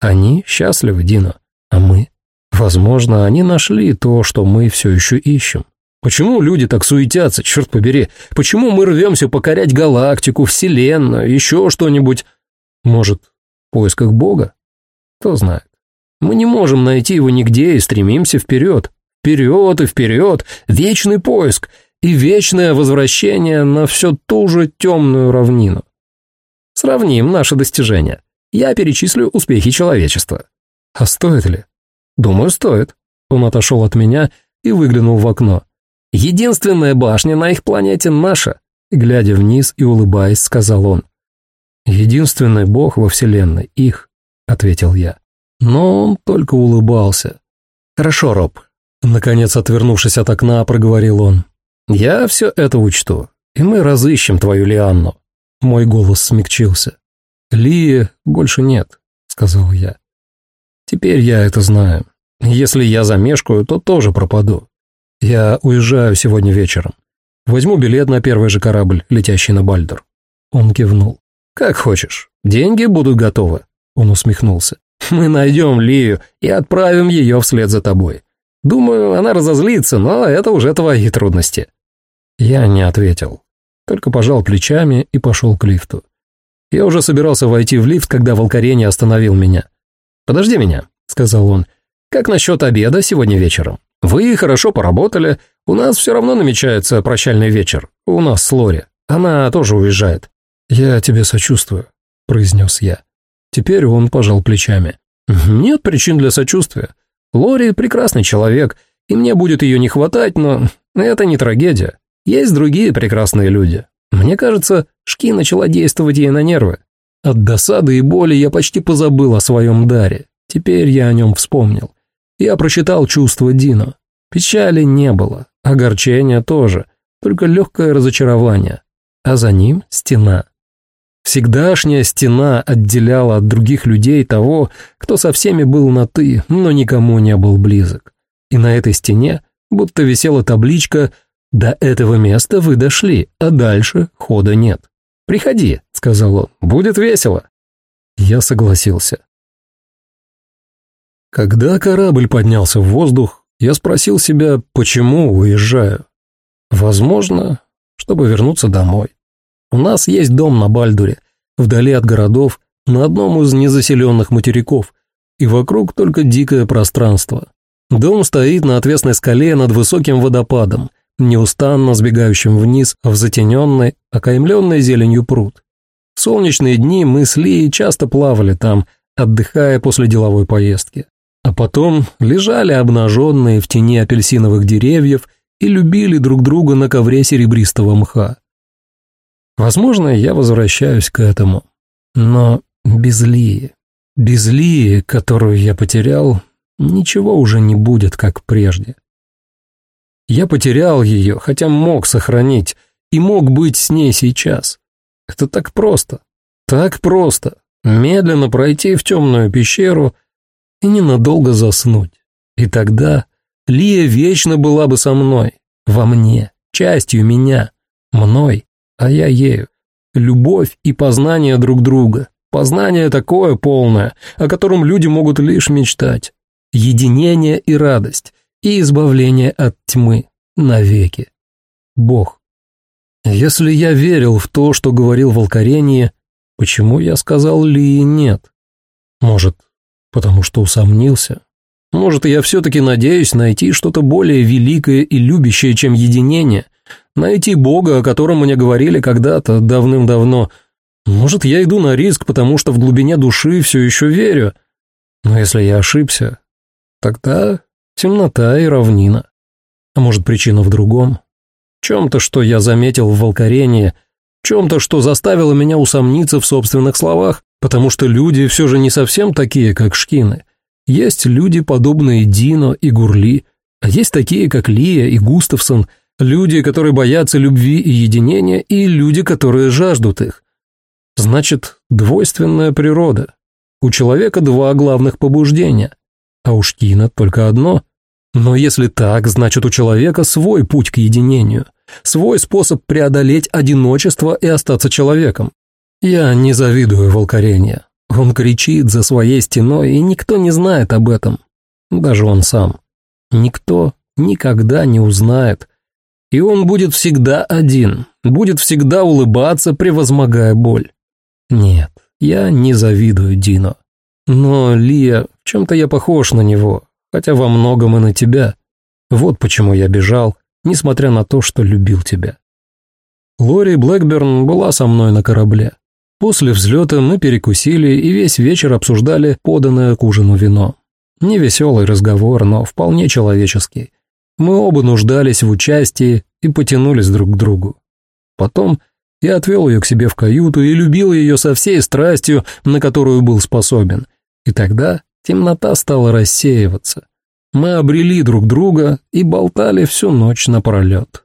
Они счастливы, Дина, а мы? Возможно, они нашли то, что мы все еще ищем. Почему люди так суетятся, черт побери? Почему мы рвемся покорять галактику, вселенную, еще что-нибудь? Может, в поисках Бога? Кто знает. Мы не можем найти его нигде и стремимся вперед. Вперед и вперед, вечный поиск — и вечное возвращение на все ту же темную равнину. Сравним наши достижения. Я перечислю успехи человечества. А стоит ли? Думаю, стоит. Он отошел от меня и выглянул в окно. Единственная башня на их планете наша. Глядя вниз и улыбаясь, сказал он. Единственный бог во вселенной их, ответил я. Но он только улыбался. Хорошо, Роб. Наконец, отвернувшись от окна, проговорил он. «Я все это учту, и мы разыщем твою Лианну». Мой голос смягчился. «Лии больше нет», — сказал я. «Теперь я это знаю. Если я замешкаю, то тоже пропаду. Я уезжаю сегодня вечером. Возьму билет на первый же корабль, летящий на Бальдер». Он кивнул. «Как хочешь. Деньги будут готовы. Он усмехнулся. «Мы найдем Лию и отправим ее вслед за тобой. Думаю, она разозлится, но это уже твои трудности». Я не ответил, только пожал плечами и пошел к лифту. Я уже собирался войти в лифт, когда Волкарени остановил меня. «Подожди меня», — сказал он. «Как насчет обеда сегодня вечером? Вы хорошо поработали, у нас все равно намечается прощальный вечер. У нас с Лори. Она тоже уезжает». «Я тебе сочувствую», — произнес я. Теперь он пожал плечами. «Нет причин для сочувствия. Лори прекрасный человек, и мне будет ее не хватать, но это не трагедия. Есть другие прекрасные люди. Мне кажется, Шки начала действовать ей на нервы. От досады и боли я почти позабыл о своем даре. Теперь я о нем вспомнил. Я прочитал чувства Дино. Печали не было, огорчения тоже, только легкое разочарование. А за ним стена. Всегдашняя стена отделяла от других людей того, кто со всеми был на «ты», но никому не был близок. И на этой стене будто висела табличка «До этого места вы дошли, а дальше хода нет». «Приходи», — сказал он, — «будет весело». Я согласился. Когда корабль поднялся в воздух, я спросил себя, почему уезжаю. Возможно, чтобы вернуться домой. У нас есть дом на Бальдуре, вдали от городов, на одном из незаселенных материков, и вокруг только дикое пространство. Дом стоит на отвесной скале над высоким водопадом, неустанно сбегающим вниз в затененный, окаймленный зеленью пруд. В солнечные дни мы с Ли часто плавали там, отдыхая после деловой поездки. А потом лежали обнаженные в тени апельсиновых деревьев и любили друг друга на ковре серебристого мха. Возможно, я возвращаюсь к этому. Но без Лии, без Лии, которую я потерял, ничего уже не будет, как прежде. Я потерял ее, хотя мог сохранить, и мог быть с ней сейчас. Это так просто, так просто. Медленно пройти в темную пещеру и ненадолго заснуть. И тогда Лия вечно была бы со мной, во мне, частью меня, мной а я ею. Любовь и познание друг друга. Познание такое полное, о котором люди могут лишь мечтать. Единение и радость, и избавление от тьмы навеки. Бог. Если я верил в то, что говорил Волкарение, почему я сказал Лии нет? Может, потому что усомнился? Может, я все-таки надеюсь найти что-то более великое и любящее, чем единение – Найти Бога, о котором мне говорили когда-то, давным-давно. Может, я иду на риск, потому что в глубине души все еще верю. Но если я ошибся, тогда темнота и равнина. А может, причина в другом? В чем-то, что я заметил в волкорении, в чем-то, что заставило меня усомниться в собственных словах, потому что люди все же не совсем такие, как Шкины. Есть люди, подобные Дино и Гурли, а есть такие, как Лия и Густавсон – Люди, которые боятся любви и единения, и люди, которые жаждут их. Значит, двойственная природа. У человека два главных побуждения, а у Шкина только одно. Но если так, значит у человека свой путь к единению, свой способ преодолеть одиночество и остаться человеком. Я не завидую волкорения. Он кричит за своей стеной, и никто не знает об этом. Даже он сам. Никто никогда не узнает, и он будет всегда один, будет всегда улыбаться, превозмогая боль. Нет, я не завидую Дино. Но, Лия, в чем-то я похож на него, хотя во многом и на тебя. Вот почему я бежал, несмотря на то, что любил тебя. Лори Блэкберн была со мной на корабле. После взлета мы перекусили и весь вечер обсуждали поданное к ужину вино. Не веселый разговор, но вполне человеческий. Мы оба нуждались в участии и потянулись друг к другу. Потом я отвел ее к себе в каюту и любил ее со всей страстью, на которую был способен. И тогда темнота стала рассеиваться. Мы обрели друг друга и болтали всю ночь напролет.